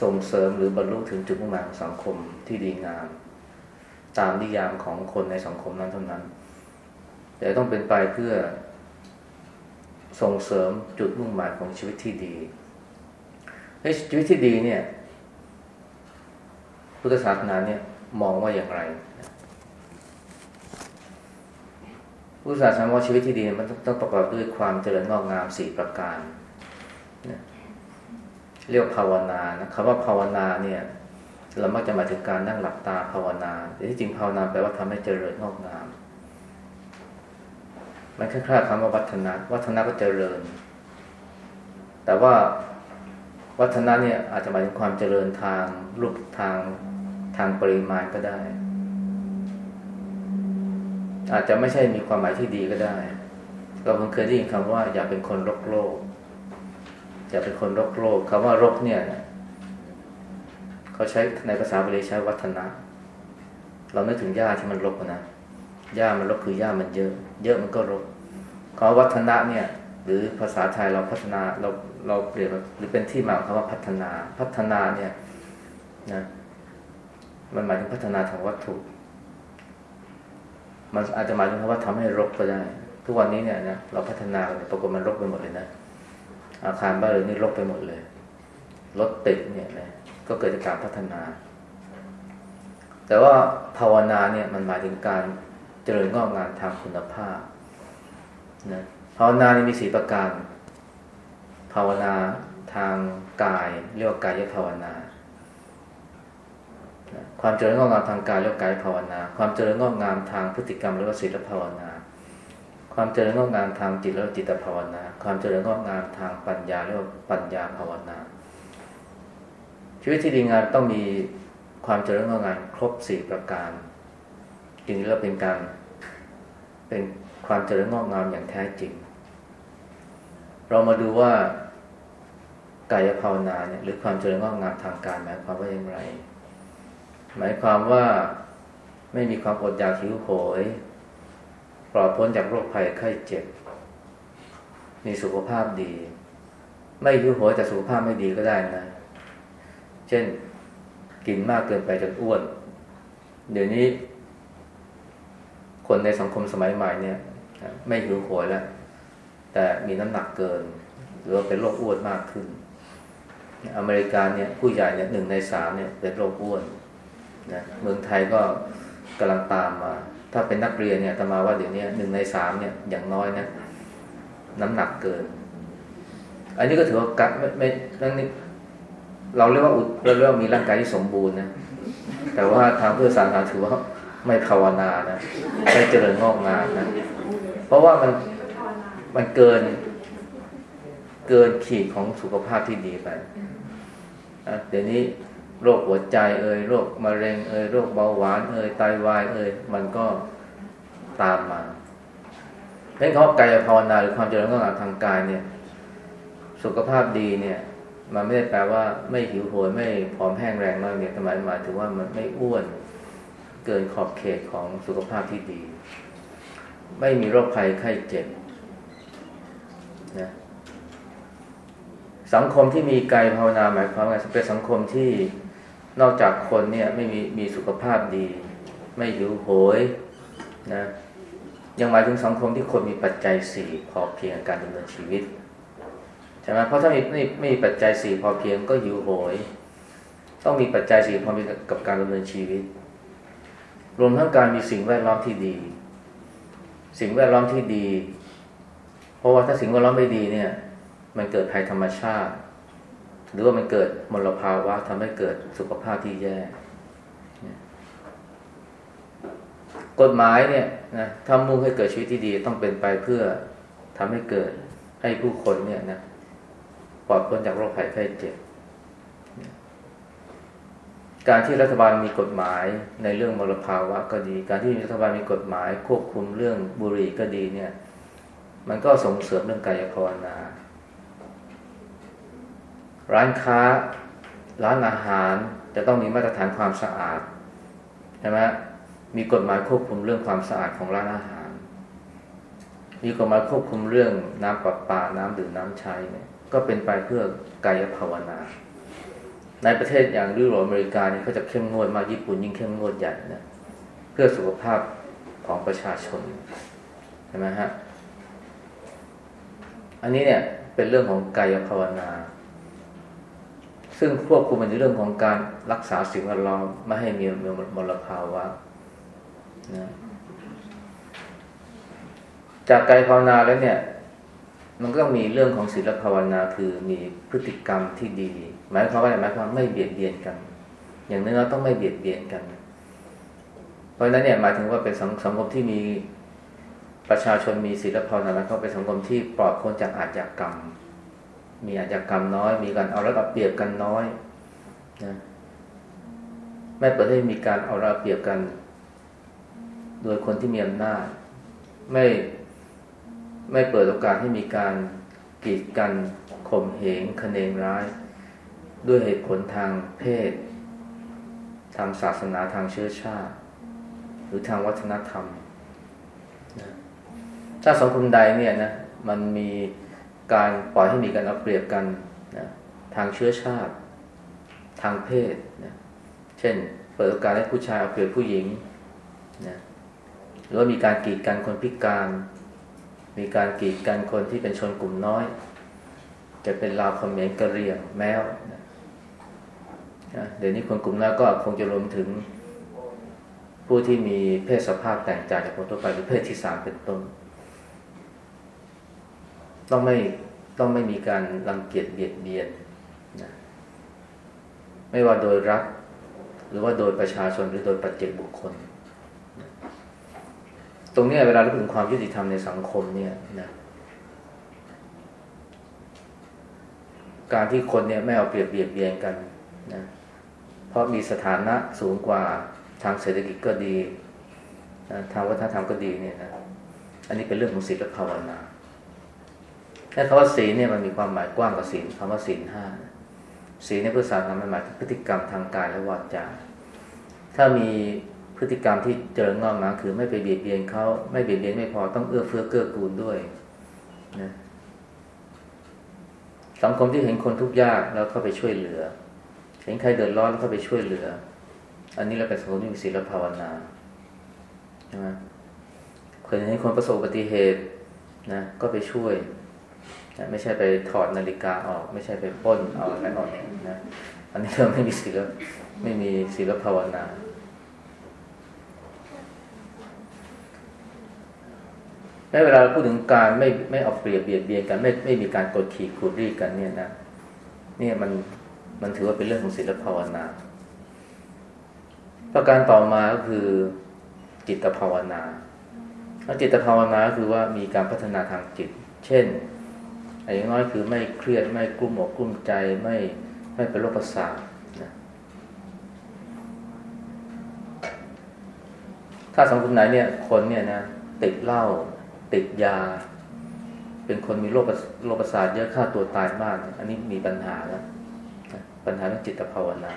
ส่งเสริมหรือบรรลุถึงจุดมุ่งหมายของสังคมที่ดีงาม ตามนิยามของคนในสังคมนั้นเท่านั้น แต่ต้องเป็นไปเพื่อส่งเสริมจุดมุ่งหมายของชีวิตที่ดีชีวิตที่ดีเนี่ย พุทธศาสนาเนี่ย มองว่าอย่างไรพุทธศาสนาว่าชีวิตที่ดีมันต้องประกอบด้วยความเจริญงอกงามสี่ประการเรียกภาวนานะคำว่าภาวนาเนี่ย เรามักจะหมายถึงการนั่งหลับตาภาวนาแต่ที่จริงภาวนาแปลว่าทำให้เจริญงอกงาม มันคล้ายๆคำว่าวัฒนะวัฒนะก็เจริญ แต่ว่าวัฒนะเนี่ยอาจจะหมายถึงความเจริญทางรูปทาง ทางปริมาณก็ได้ อาจจะไม่ใช่มีความหมายที่ดีก็ได้ เราเพิ่งเคยได้ยินคำว่า อย่าเป็นคนรกโลก อย่าเป็นคนรกโลกคำว่ารกเนี่ยเขาใช้ในภาษาบาลีใช้วัฒนะ เราไม่ถึงหญ้าที่มันรกนะหญ้ามันรกคือหญ้ามันเยอะ เยอะมันก็รกคำวัฒนะเนี่ย หรือภาษาไทยเราพัฒนาเราเราเปลี่ยนหรือเป็นที่มาของคำว่าพัฒนา พัฒนาเนี่ยนะ มันหมายถึงพัฒนาทางวัตถุ มันอาจจะหมายถึงคำว่าทำให้รกก็ได้ ทุกวันนี้เนี่ยนะเราพัฒนาปรากฏมันรกไปหมดเลยนะ อาคารบ้านเรือนนี่รกไปหมดเลย รถติดเนี่ยนะก็เกิดจากการพัฒนา แต่ว่าภาวนาเนี่ยมันหมายถึงการเจริญงอกงามทางคุณภาพนะภาวนานี่มีสีประการ ภาวนาทางกายเรียกว่ากายภาวนา ความเจริญงอกงามทางกายเรียกกายภาวนา ความเจริญงอกงามทางพฤติกรรมเรียกว่าศีลภาวนา ความเจริญงอกงามทางจิตแล้วจิตภาวนา ความเจริญงอกงามทางปัญญาเรียกว่าปัญญาภาวนา ชีวิตที่ดีงามต้องมีความเจริญงอกงามครบสี่ประการจึงเรียกว่าเป็นการเป็นความเจริญงอกงามอย่างแท้จริง เรามาดูว่ากายภาวนาเนี่ยหรือความเจริญงอกงามทางการหมายความว่าอย่างไร หมายความว่าไม่มีความอดอยากหิวโหย ปลอดพ้นจากโรคภัยไข้เจ็บ มีสุขภาพดี ไม่หิวโหยแต่สุขภาพไม่ดีก็ได้นะ เช่นกินมากเกินไปจนอ้วน เดี๋ยวนี้ คนในสังคมสมัยใหม่เนี่ย ไม่หิวโหยแล้ว แต่มีน้ำหนักเกิน หรือเป็นโรคอ้วนมากขึ้น อเมริกาเนี่ยผู้ใหญ่เนี่ยหนึ่งในสามเนี่ยเป็นโรคอ้วน นะเมืองไทยก็กำลังตามมา ถ้าเป็นนักเรียนเนี่ยตมาว่าเดี๋ยวนี้หนึ่งในสามเนี่ยอย่างน้อยนะน้ำหนักเกิน อันนี้ก็ถือว่ากัดไม่ไม่นั่นนี่เราเรียกว่าอุดเราเรียกว่ามีร่างกายที่สมบูรณ์นะแต่ว่าทางเพื่อสารถือว่าไม่ภาวนานะไม่เจริญงอกงามนะเพราะว่ามันมันเกินเกินขีดของสุขภาพที่ดีไปเดี๋ยวนี้ โรคหัวใจเอ่ยโรคมะเร็งเอ่ยโรคเบาหวานเอ่ยไตาวายเอ่ยมันก็ตามมาเรื่องของกายภาวนาหรือความเจริญงอกงาทางกายเนี่ย สุขภาพดีเนี่ย มันไม่ได้แปลว่าไม่หิวโหยไม่ผอมแห้งแรงมากเนี่ยหมายหมายถึงว่ามันไม่อ้วนเกินขอบเขตของสุขภาพที่ดี ไม่มีโรคภัยไข้เจ็บนะสังคมที่มีกายภาวนาหมายความว่าเป็นสังคมที่ นอกจากคนเนี่ยไม่มีมีสุขภาพดี ไม่หิวโหยนะยังหมายถึงสังคมที่คนมีปัจจัยสี่พอเพียงการดำเนินชีวิตใช่ไหมเพราะถ้าไม่ไม่มีปัจจัยสี่พอเพียงก็หิวโหย ต้องมีปัจจัยสี่พอเพียงกับการดำเนินชีวิต รวมทั้งการมีสิ่งแวดล้อมที่ดี สิ่งแวดล้อมที่ดี เพราะว่าถ้าสิ่งแวดล้อมไม่ดีเนี่ย มันเกิดภัยธรรมชาติ รือว่ามันเกิดมลภาวะทำให้เกิดสุขภาพที่แย่ กฎหมายเนี่ยนะถ้ามุ่งให้เกิดชีวิตที่ดีต้องเป็นไปเพื่อทำให้เกิดให้ผู้คนเนี่ยนะปลอดพ้นจากโรคภัยไข้เจ็บ การที่รัฐบาลมีกฎหมายในเรื่องมลภาวะก็ดี การที่รัฐบาลมีกฎหมายควบคุมเรื่องบุหรี่ก็ดีเนี่ย มันก็ส่งเสริมเรื่องกายภาวนา ร้านค้า ร้านอาหารจะต้องมีมาตรฐานความสะอาดใช่ไหมมีกฎหมายควบคุมเรื่องความสะอาดของร้านอาหาร มีกฎหมายควบคุมเรื่องน้ำประปา น้ำดื่มน้ำใช้เนี่ยก็เป็นไปเพื่อกายภาวนา ในประเทศอย่างยุโรปอเมริกาเนี่ยเขาจะเข้มงวดมากญี่ปุ่นยิ่งเข้มงวดใหญ่นะเพื่อสุขภาพของประชาชนใช่ไหมฮะอันนี้เนี่ยเป็นเรื่องของกายภาวนา ซึ่งควบคุมในเรื่องของการรักษาสิ่งแวดล้อมไม่ให้มีมลภาวะนะจากกายภาวนาแล้วเนี่ย มันก็มีเรื่องของศีลภาวนาคือมีพฤติกรรมที่ดี หมายความว่าอะไรหมายความไม่เบียดเบียนกัน อย่างน้อยต้องไม่เบียดเบียนกัน เพราะนั้นเนี่ยหมายถึงว่าเป็นสังสังคมที่มีประชาชนมีศีลภาวนาแล้วก็เป็นสังคมที่ปลอดพ้นจากอาชญากรรม มีอาชญากรรมน้อย มีการเอารัดเอาเปรียบกันน้อยนะไม่เปิดให้มีการเอารัดเปรียบกัน โดยคนที่มีอำนาจไม่ไม่เปิดโอกาสให้มีการกีดกันข่มเหงคเนงร้าย ด้วยเหตุผลทางเพศ ทางศาสนาทางเชื้อชาติ หรือทางวัฒนธรรมถ้าสังคมใดเนี่ยนะมันมี การปล่อยให้มีการเอาเปรียบกันนะทางเชื้อชาติ ทางเพศนะเช่น เปิดโอกาสให้ผู้ชายเอาเปรียบผู้หญิงนะหรือว่ามีการกีดกันคนพิการ มีการกีดกันคนที่เป็นชนกลุ่มน้อย จะเป็นลาวคอมเมนกระเรียงแมวนะเดี๋ยวนี้คนกลุ่มน้อยก็คงจะรวมถึงผู้ที่มีเพศสภาพแตกต่างจากคนทั่วไปหรือเพศที่สามเป็นต้น ต้องไม่ต้องไม่มีการรังเกียจเบียดเบียนนะไม่ว่าโดยรัฐ หรือว่าโดยประชาชนหรือโดยปัจเจกบุคคล ตรงนี้เวลาเราพูดถึงความยุติธรรมในสังคมเนี่ยนะการที่คนเนี่ยไม่เอาเปรียบเบียดเบียนกันนะเพราะมีสถานะสูงกว่าทางเศรษฐกิจก็ดีนะทางวัฒนธรรมก็ดีเนี่ยนะอันนี้เป็นเรื่องของศีลและภาวนา แต่คำว่าศีลเนี่ยมันมีความหมายกว้างกว่าศีลคำว่าศีลห้าศีลในพุทธศาสนาหมายถึงพฤติกรรมทางกายและวาจาถ้ามีพฤติกรรมที่เจริญงอกงามคือไม่ไปเบียดเบียนเขาไม่เบียดเบียนไม่พอต้องเอื้อเฟื้อเกื้อกูลด้วยนะสังคมที่เห็นคนทุกข์ยากแล้วเข้าไปช่วยเหลือ เห็นใครเดือดร้อนแล้วเข้าไปช่วยเหลือ อันนี้เราเป็นสังคมที่มีศีลภาวนาใช่ไหมเคยเห็นคนประสบอุบัติเหตุนะก็ไปช่วย ไม่ใช่ไปถอดนาฬิกาออก ไม่ใช่ไปป้นเอาอะไรออกนะอันนี้เราไม่มีศีลไม่มีศีลภาวนาและเวลาเราพูดถึงการไม่ไม่เอาเปรียบเบียดเบียนกันไม่ไม่มีการกดขี่ขูดรีดกันเนี่ยนะเนี่ยมันมันถือว่าเป็นเรื่องของศีลภาวนา ประการต่อมาก็คือจิตภาวนาแล้วจิตภาวนาคือว่ามีการพัฒนาทางจิต เช่น อย่างน้อยคือไม่เครียดไม่กลุ้มอกกลุ้มใจไม่ไม่เป็นโรคประสาทนะถ้าสังคมไหนเนี่ยคนเนี่ยนะติดเหล้าติดยา เป็นคนมีโรคโรคประสาทเยอะค่าตัวตายมาก อันนี้มีปัญหาแล้วปัญหาเรื่องจิตภาวนา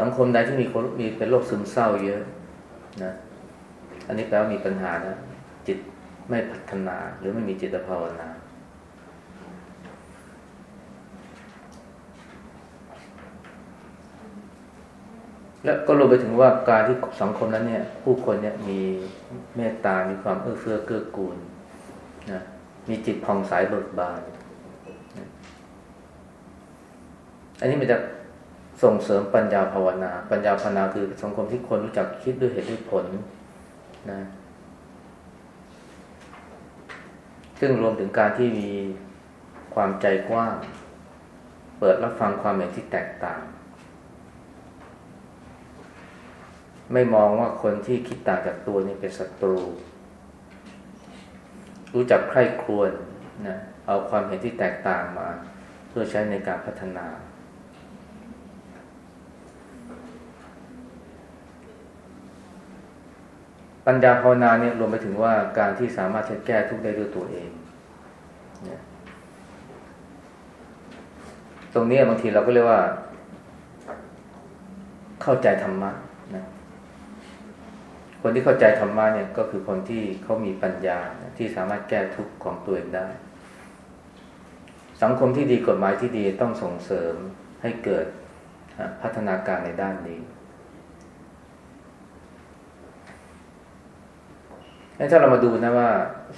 สังคมใดที่มีคนมีเป็นโรคซึมเศร้าเยอะนะอันนี้แปลว่ามีปัญหานะจิตไม่พัฒนาหรือไม่มีจิตภาวนา และก็รวมไปถึงว่าการที่สังคมนั้นเนี่ย ผู้คนเนี่ยมีเมตตา มีความเอื้อเฟื้อเกื้อกูลนะมีจิตผ่องใสเบิกบานอันนี้มันจะส่งเสริมปัญญาภาวนา ปัญญาภาวนาคือสังคมที่คนรู้จักคิดด้วยเหตุด้วยผลนะซึ่งรวมถึงการที่มีความใจกว้าง เปิดรับฟังความเห็นที่แตกต่าง ไม่มองว่าคนที่คิดต่างจากตัวนี่เป็นศัตรู รู้จักใคร่ครวญนะเอาความเห็นที่แตกต่างมา เพื่อใช้ในการพัฒนา ปัญญาภาวนาเนี่ยรวมไปถึงว่าการที่สามารถจะแก้ทุกข์ได้ด้วยตัวเองเนี่ยตรงนี้บางทีเราก็เรียกว่า เข้าใจธรรมะ คนที่เข้าใจธรรมะเนี่ยก็คือคนที่เขามีปัญญาที่สามารถแก้ทุกข์ของตัวเองได้ สังคมที่ดีกฎหมายที่ดีต้องส่งเสริมให้เกิดพัฒนาการในด้านนี้ถ้าเรามาดูนะว่า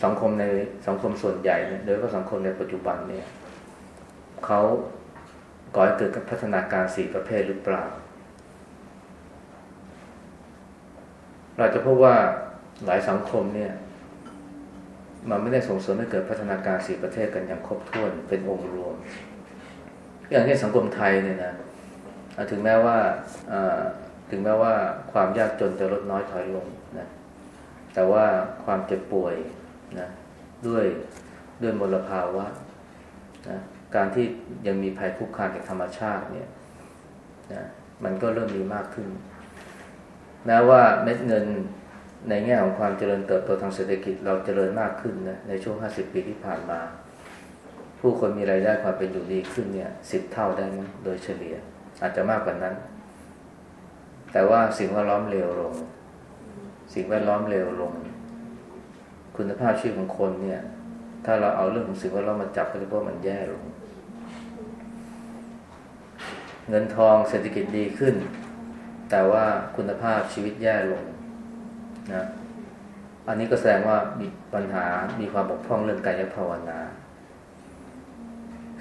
สังคมในสังคมส่วนใหญ่เนี่ยโดยเฉพาะสังคมในปัจจุบันเนี่ยเขาก่อให้เกิดพัฒนาการสี่ประเภทหรือเปล่า เราจะพบว่าหลายสังคมเนี่ย มันไม่ได้ส่งเสริมให้เกิดพัฒนาการสี่ประเทศกันอย่างครบถ้วนเป็นองค์รวม อย่างที่นสังคมไทยเนี่ยนะถึงแม้ว่าถึงแม้ว่าความยากจนจะลดน้อยถอยลงนะแต่ว่าความเจ็บป่วยนะด้วยด้วยมลภาวะนะการที่ยังมีภัยคุกคามจากธรรมชาติเนี่ยนะมันก็เริ่มมีมากขึ้น แม้ว่าเม็ดเงินในแง่ของความเจริญเติบโตทางเศรษฐกิจเราเจริญมากขึ้นนะในช่วง 50 ปีที่ผ่านมา ผู้คนมีรายได้ความเป็นอยู่ดีขึ้นเนี่ยสิบเท่าได้ไหมโดยเฉลี่ย อาจจะมากกว่านั้น แต่ว่าสิ่งแวดล้อมเลวลง สิ่งแวดล้อมเร็วลง คุณภาพชีวิตของคนเนี่ย ถ้าเราเอาเรื่องของสิ่งแวดล้อมมาจับก็จะพบมันแย่ลง เงินทองเศรษฐกิจดีขึ้น แต่ว่าคุณภาพชีวิตแย่ลงนะอันนี้ก็แสดงว่ามีปัญหามีความบกพร่องเรื่องกายภาวนา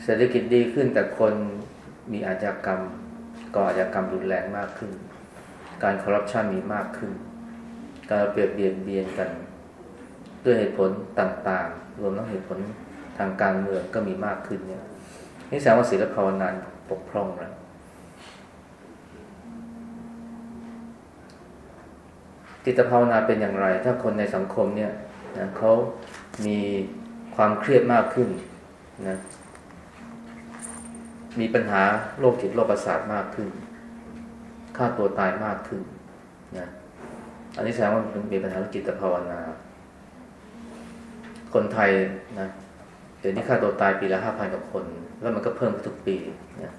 เศรษฐกิจดีขึ้นแต่คนมีอาชญากรรมก่ออาชญากรรมรุนแรงมากขึ้น การคอร์รัปชันมีมากขึ้น การเปรียบเบียนเบียนกัน ด้วยเหตุผลต่างๆ รวมทั้งเหตุผลทางการเมืองก็มีมากขึ้นเนี่ยนี่แสดงว่าศีลภาวนานปกพร่องแล้ว จิตภาวนาเป็นอย่างไร ถ้าคนในสังคมเนี่ยนะเขามีความเครียดมากขึ้นนะมีปัญหาโรคจิตโรคประสาทมากขึ้นฆ่าตัวตายมากขึ้นนะอันนี้แสดงว่ามันมีปัญหาจิตภาวนา คนไทยนะเดี๋ยวนี้ฆ่าตัวตายปีละห้าพันกว่าคน แล้วมันก็เพิ่มทุกปีนะ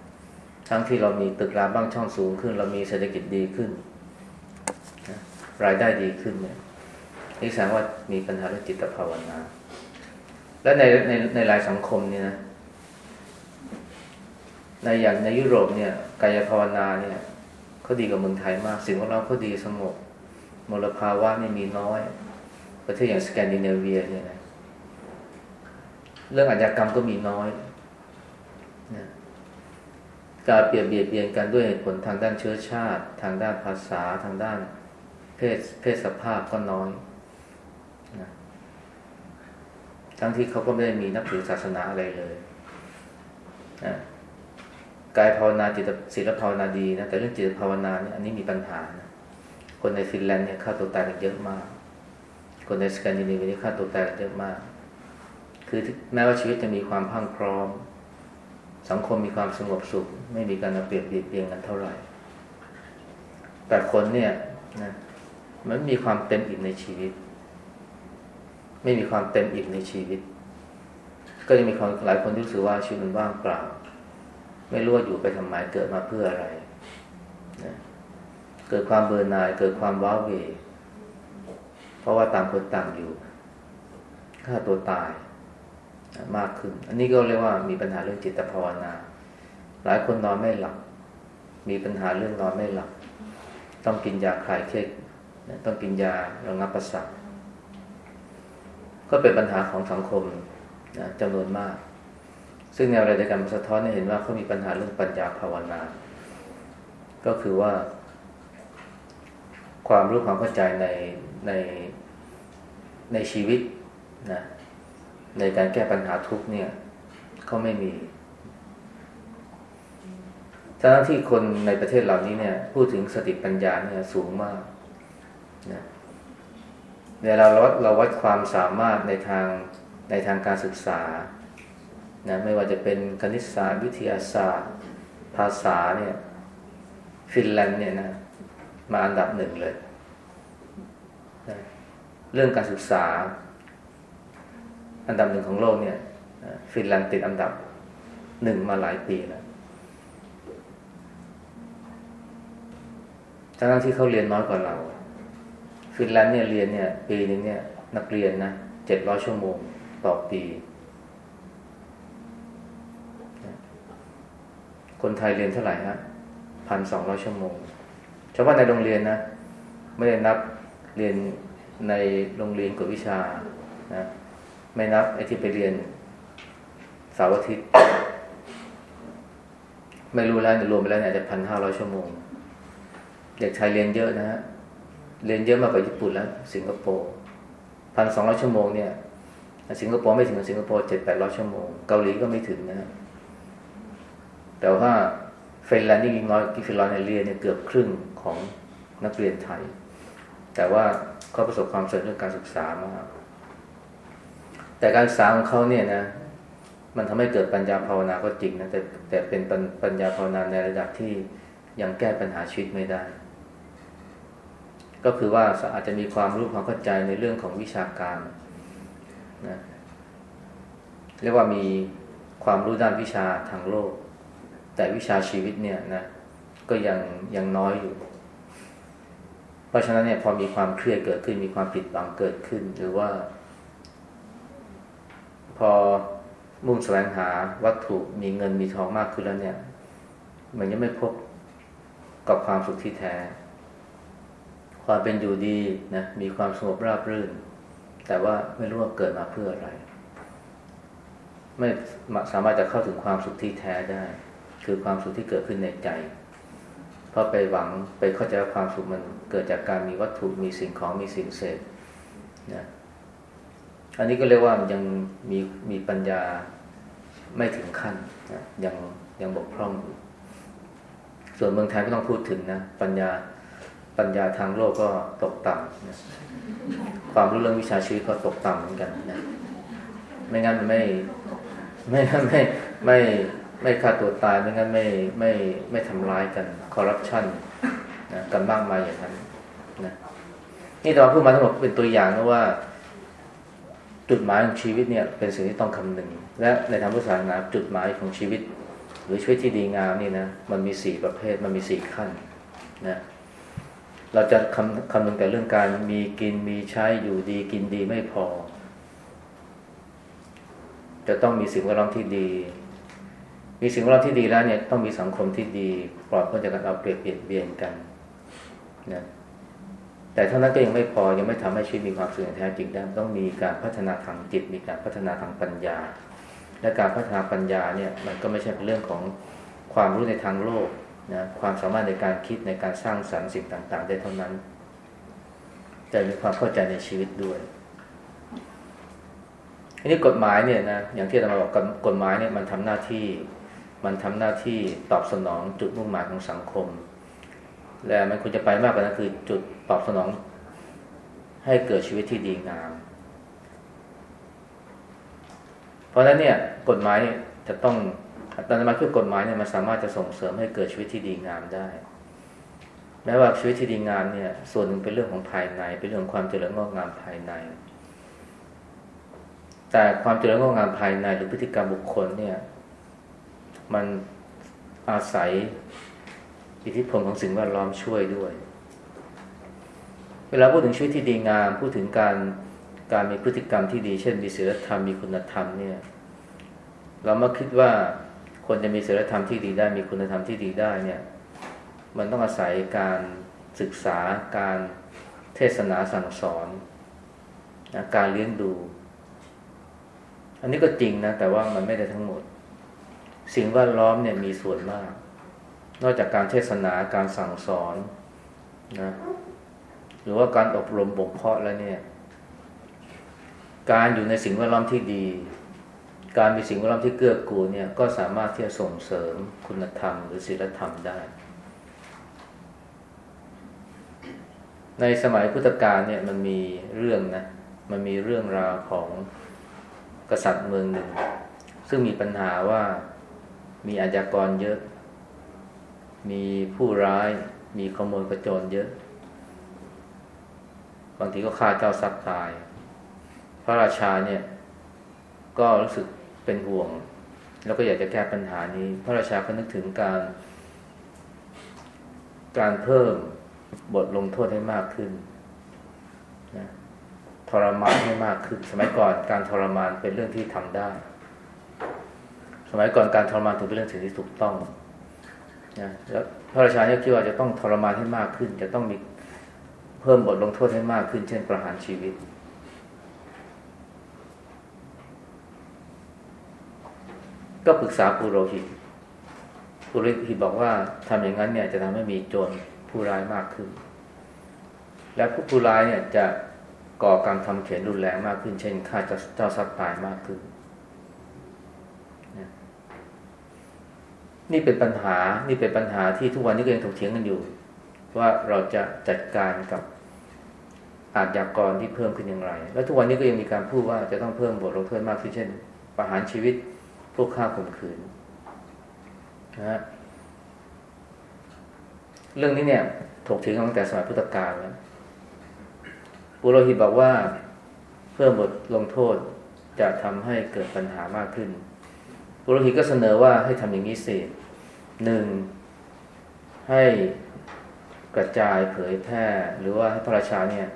ทั้งที่เรามีตึกรามบ้างช่องสูงขึ้น เรามีเศรษฐกิจดีขึ้น รายได้ดีขึ้นเนี่ยนี่แสดงว่ามีปัญหาเรื่องจิตภาวนา และในในในหลายสังคมเนี่ยนะในอย่างในยุโรปเนี่ยกายภาวนาเนี่ยเขาดีกว่าเมืองไทยมาก สิ่งของเราเขาดีสงบมลภาวะนี่มีน้อย ประเทศอย่างสแกนดิเนเวียเนี่ยนะเรื่องอาชญากรรมก็มีน้อยนะการเปรียบเบียดเบียนกันด้วยผลทางด้านเชื้อชาติ ทางด้านภาษาทางด้าน ศเพศสภาพก็น้อยนะทั้งที่เขาก็ไม่ได้มีนับถือศาสนาอะไรเลยนะกายภาวนาจิตศีลภาวนาดีนะแต่เรื่องจิตภาวนาเนี่ยอันนี้มีปัญหานะคนในฟินแลนด์เนี่ยฆ่าตัวตายกันเยอะมาก คนในสแกนดิเนเวียฆ่าตัวตายกันเยอะมาก คือแม้ว่าชีวิตจะมีความพังพร้อม สังคมมีความสงบสุข ไม่มีการเปรียบเบียดเบียนกันเท่าไหร่แต่คนเนี่ยนะ มันมีความเต็มอิ่มในชีวิต ไม่มีความเต็มอิ่มในชีวิต ก็จะมีคนหลายคนที่รู้สึกว่าชีวิตมันว่างเปล่า ไม่รู้ว่าอยู่ไปทำไมเกิดมาเพื่ออะไรนะเกิดความเบื่อหน่ายเกิดความว้าเหวเพราะว่าต่างคนต่างอยู่ฆ่าตัวตายมากขึ้น อันนี้ก็เรียกว่ามีปัญหาเรื่องจิตภาวนา หลายคนนอนไม่หลับ มีปัญหาเรื่องนอนไม่หลับ ต้องกินยาคลายเครียด ต้องกินยาระงับประสาทก็เป็นปัญหาของสังคมจำนวนมาก ซึ่งแนวรายการสะท้อนเห็นว่าเขามีปัญหาเรื่องปัญญาภาวนา ก็คือว่า ความรู้ความเข้าใจในในในชีวิตนะในการแก้ปัญหาทุกเนี่ยเขาไม่มีทั้งที่คนในประเทศเหล่านี้เนี่ย พูดถึงสติปัญญาเนี่ยสูงมาก นะเวลาเราวัดเราวัดความสามารถในทางในทางการศึกษานะไม่ว่าจะเป็นคณิตศาสตร์วิทยาศาสตร์ ภาษาเนี่ยฟินแลนด์เนี่ยนะมาอันดับหนึ่งเลยนะเรื่องการศึกษา อันดับหนึ่งของโลกเนี่ยฟินแลนด์ติดอันดับหนึ่งมาหลายปีแล้วทั้งที่เขาเรียนน้อยกว่าเรา ฟินแลนด์เนี่ยเรียนเนี่ยปีนึงเนี่ยนักเรียนนะเจ็ดร้อยชั่วโมงต่อปี คนไทยเรียนเท่าไหร่ฮะพันสองร้อยชั่วโมงเฉพาะในโรงเรียนนะ ไม่ได้นับเรียนในโรงเรียนกวดวิชานะไม่นับไอ้ที่ไปเรียนเสาร์อาทิตย์ ไม่รู้แล้วรวมไปแล้วเนี่ยจะพันห้าร้อยชั่วโมง เด็กชายเรียนเยอะนะฮะ เรียนเยอะมากกว่าญี่ปุ่นแล้ว สิงคโปร์พันสองร้อยชั่วโมงเนี่ยสิงคโปร์ไม่ถึงสิงคโปร์เจ็ดแปดร้อยชั่วโมง เกาหลีก็ไม่ถึงนะ แต่ว่าฟินแลนด์นี่น้อยที่ฟินแลนเรียนเนี่ยเกือบครึ่งของนักเรียนไทย แต่ว่าเขาประสบความสำเร็จเรื่องการศึกษามาก แต่การศึกษาของเขาเนี่ยนะ มันทำให้เกิดปัญญาภาวนาก็จริงนะแต่แต่เป็นปัญญาภาวนาในระดับที่ยังแก้ปัญหาชีวิตไม่ได้ ก็คือว่าอาจจะมีความรู้ความเข้าใจในเรื่องของวิชาการนะเรียกว่ามีความรู้ด้านวิชาทางโลก แต่วิชาชีวิตเนี่ยนะก็ยังยังน้อยอยู่ เพราะฉะนั้นเนี่ยพอมีความเครียดเกิดขึ้นมีความผิดหวังเกิดขึ้น หรือว่า พอมุ่งแสวงหาวัตถุมีเงินมีทองมากขึ้นแล้วเนี่ย มันยังไม่พบกับความสุขที่แท้ ความเป็นอยู่ดีนะมีความสงบราบรื่น แต่ว่าไม่รู้ว่าเกิดมาเพื่ออะไร ไม่สามารถจะเข้าถึงความสุขที่แท้ได้ คือความสุขที่เกิดขึ้นในใจ เพราะไปหวังไปเข้าใจว่าความสุขมันเกิดจากการมีวัตถุมีสิ่งของมีสิ่งเสพนะอันนี้ก็เรียกว่ายังมีมีปัญญาไม่ถึงขั้นนะยังยังบกพร่องอยู่ส่วนเมืองไทยก็ต้องพูดถึงนะปัญญา ปัญญาทางโลกก็ตกต่ำนะความรู้เรื่องวิชาชีวิตก็ตกต่ำเหมือนกันนะไม่งั้นไม่ไม่ไม่ไม่ไม่ฆ่าตัวตายไม่งั้นไม่ไม่ไม่ทำร้ายกันคอร์รัปชันนะกันบ้างมาอย่างนั้นนะนี่ตอนพูดมาทั้งหมดเป็นตัวอย่างนะว่า จุดหมายของชีวิตเนี่ยเป็นสิ่งที่ต้องคำนึง และในทางพุทธศาสนาจุดหมายของชีวิต หรือชีวิตที่ดีงามนี่นะมันมีสี่ประเภทมันมีสี่ขั้นนะ เราจะคำคำนึงแต่เรื่องการมีกินมีใช้อยู่ดีกินดีไม่พอ จะต้องมีสิ่งแวดล้อมที่ดี มีสิ่งแวดล้อมที่ดีแล้วเนี่ยต้องมีสังคมที่ดีปลอดพ้นจากการเอาเปรียบเบียดเบียนกันนะแต่เท่านั้นก็ยังไม่พอยังไม่ทำให้ชีวิตมีความสุขแท้จริงได้ต้องมีการพัฒนาทางจิต มีการพัฒนาทางปัญญา และการพัฒนาปัญญาเนี่ยมันก็ไม่ใช่เป็นเรื่องของความรู้ในทางโลก นะความสามารถในการคิดในการสร้างสรรค์สิ่งต่าง ๆ ได้เท่านั้น แต่มีความเข้าใจในชีวิตด้วยอันนี้กฎหมายเนี่ยนะอย่างที่เราบอกกฎหมายเนี่ยมันทำหน้าที่มันทำหน้าที่ตอบสนองจุดมุ่งหมายของสังคม และมันควรจะไปมากกว่านั้นคือจุดตอบสนอง ให้เกิดชีวิตที่ดีงาม เพราะฉะนั้นเนี่ยกฎหมายจะต้อง อาตมาคือกฎหมายเนี่ยมันสามารถจะส่งเสริมให้เกิดชีวิตที่ดีงามได้ แม้ว่าชีวิตที่ดีงามเนี่ย ส่วนหนึ่งเป็นเรื่องของภายใน เป็นเรื่องความเจริญงอกงามภายใน แต่ความเจริญงอกงามภายใน หรือพฤติกรรมบุคคลเนี่ย มันอาศัยอิทธิพลของสิ่งแวดล้อมช่วยด้วย เวลาพูดถึงชีวิตที่ดีงาม พูดถึงการการมีพฤติกรรมที่ดี เช่น มีศีลธรรม มีคุณธรรมเนี่ย เรามาคิดว่า คนจะมีศีลธรรมที่ดีได้ มีคุณธรรมที่ดีได้เนี่ย มันต้องอาศัยการศึกษาการเทศนาสั่งสอนนะการเลี้ยงดู อันนี้ก็จริงนะ แต่ว่ามันไม่ได้ทั้งหมด สิ่งแวดล้อมเนี่ยมีส่วนมาก นอกจากการเทศนาการสั่งสอนนะหรือว่าการอบรมบ่มเพาะแล้วเนี่ย การอยู่ในสิ่งแวดล้อมที่ดี การมีสิ่งแวดล้อมที่เกื้อกูลเนี่ยก็สามารถที่จะส่งเสริมคุณธรรมหรือศีลธรรมได้ ในสมัยพุทธกาลเนี่ยมันมีเรื่องนะมันมีเรื่องราวของกษัตริย์เมืองหนึ่ง ซึ่งมีปัญหาว่ามีอาชญากรเยอะ มีผู้ร้ายมีขโมยกระโจนเยอะ บางทีก็ฆ่าเจ้าทรัพย์ตาย พระราชาเนี่ยก็รู้สึก เป็นห่วง แล้วก็อยากจะแก้ปัญหานี้ พระราชาก็นึกถึงการ การเพิ่มบทลงโทษให้มากขึ้นนะทรมานให้มากขึ้น สมัยก่อนการทรมานเป็นเรื่องที่ทำได้ สมัยก่อนการทรมานถือเป็นเรื่องสิ่งที่ถูกต้องนะแล้วพระราชาเนี่ยคิดว่าจะต้องทรมานให้มากขึ้น จะต้องมีเพิ่มบทลงโทษให้มากขึ้น เช่นประหารชีวิต ก็ปรึกษาปุโรหิตปุโรหิตบอกว่าทำอย่างนั้นเนี่ยจะทำให้มีโจรผู้ร้ายมากขึ้น และผู้ผู้ร้ายเนี่ยจะก่อการทำเขียนรุนแรงมากขึ้น เช่นฆ่าเจ้าทรัพย์ตายมากขึ้น นี่เป็นปัญหา นี่เป็นปัญหาที่ทุกวันนี้ก็ยังถกเถียงกันอยู่ ว่าเราจะจัดการกับอาชญากรที่เพิ่มขึ้นอย่างไร และทุกวันนี้ก็ยังมีการพูดว่าจะต้องเพิ่มบทลงโทษมากขึ้นเช่น ประหารชีวิต พวกฆ่าข่มขืนนะเรื่องนี้เนี่ยถกถึงตั้งแต่สมัยพุทธกาลแล้วปุโรหิตบอกว่าเพิ่มบทลงโทษจะทำให้เกิดปัญหามากขึ้นปุโรหิตก็เสนอว่าให้ทำอย่างนี้สิหนึ่งให้กระจายเผยแพร่ หรือว่าให้พระราชาเนี่ย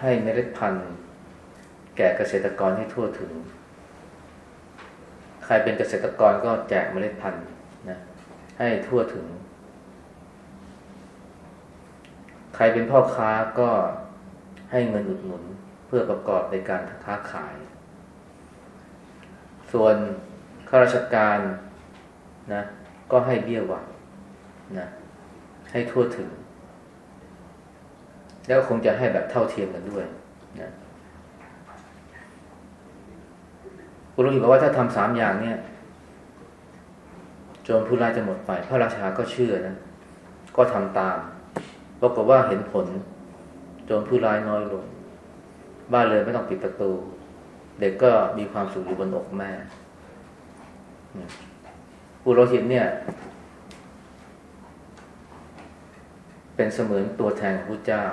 ให้เมล็ดพันธุ์ แก่เกษตรกรให้ทั่วถึง ใครเป็นเกษตรกรก็แจกเมล็ดพันธุ์นะให้ทั่วถึง ใครเป็นพ่อค้าก็ให้เงินอุดหนุนเพื่อประกอบในการค้าขาย ส่วนข้าราชการนะก็ให้เบี้ยหวังนะให้ทั่วถึง แล้วคงจะให้แบบเท่าเทียมกันด้วยนะ ปุโรหิตบอกว่าถ้าทำสามอย่างเนี่ยโจรผู้ร้ายจะหมดไป พระราชาก็เชื่อนะ ก็ทำตามปรากฏว่าเห็นผลโจรผู้ร้ายน้อยลง บ้านเลยไม่ต้องปิดประตู เด็กก็มีความสุขอยู่บนอกแม่ปุโรหิตเนี่ย เป็นเสมือนตัวแทนของพระเจ้า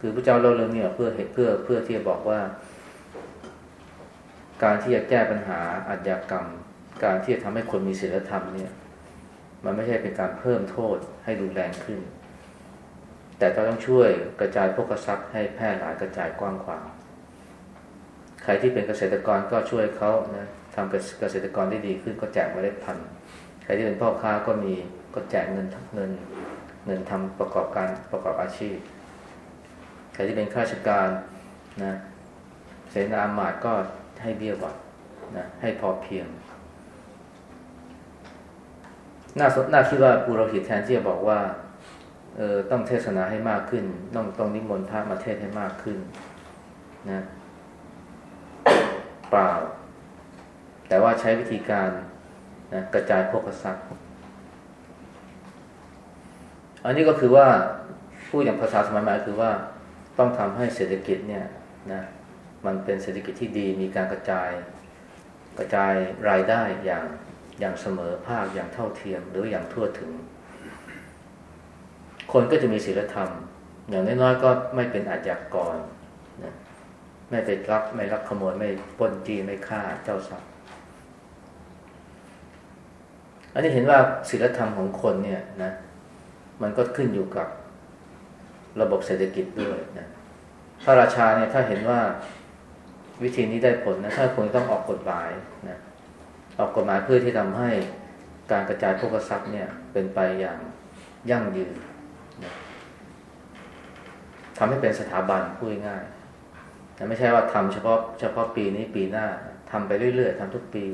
คือพระเจ้าเล่าเรื่องนี้เพื่อเหตุเพื่อเพื่อที่จะบอกว่า การที่จะแก้ปัญหาอาชญากรรม การที่จะทำให้คนมีศีลธรรมเนี่ย มันไม่ใช่เป็นการเพิ่มโทษให้รุนแรงขึ้น แต่เราต้องช่วยกระจายพวกทรัพย์ให้แพร่หลายกระจายกว้างขวางใครที่เป็นเกษตรกรก็ช่วยเขานะทำเกษตรกรได้ดีขึ้นก็แจกเมล็ดพันธุ์ใครที่เป็นพ่อค้าก็มีก็แจกเงินเงินเงินทำประกอบการประกอบอาชีพ ใครที่เป็นข้าราชการนะเสนาอามาตย์ก็ ให้เบี้ยบัตรนะให้พอเพียง น่าสน่าคิดว่าปุโรหิตแทนที่จะบอกว่าเออต้องเทศนาให้มากขึ้น ต้องต้องนิมนต์พระมาเทศให้มากขึ้นนะเปล่า แต่ว่าใช้วิธีการนะกระจายพวกทรัพย์อันนี้ก็คือว่าพูดอย่างภาษาสมัยใหม่คือว่าต้องทำให้เศรษฐกิจเนี่ยนะ มันเป็นเศรษฐกิจที่ดีมีการกระจายกระจายรายได้อย่างอย่างเสมอภาคอย่างเท่าเทียมหรืออย่างทั่วถึง คนก็จะมีศีลธรรม อย่างน้อยๆก็ไม่เป็นอาชญากรนะไม่ไปรักไม่รักขโมยไม่ปล้นจีไม่ฆ่าเจ้าทรัพย์อันนี้เห็นว่าศีลธรรมของคนเนี่ยนะมันก็ขึ้นอยู่กับระบบเศรษฐกิจด้วยนะพระราชาเนี่ยถ้าเห็นว่า วิธีนี้ได้ผลนะถ้าคงต้องออกกฎหมายนะออกกฎหมายเพื่อที่ทำให้การกระจายพวกทรัพย์เนี่ย เป็นไปอย่างยั่งยืนนะทำให้เป็นสถาบันพูดง่ายนะไม่ใช่ว่าทำเฉพาะเฉพาะปีนี้ปีหน้าทำไปเรื่อยๆทำทุกปี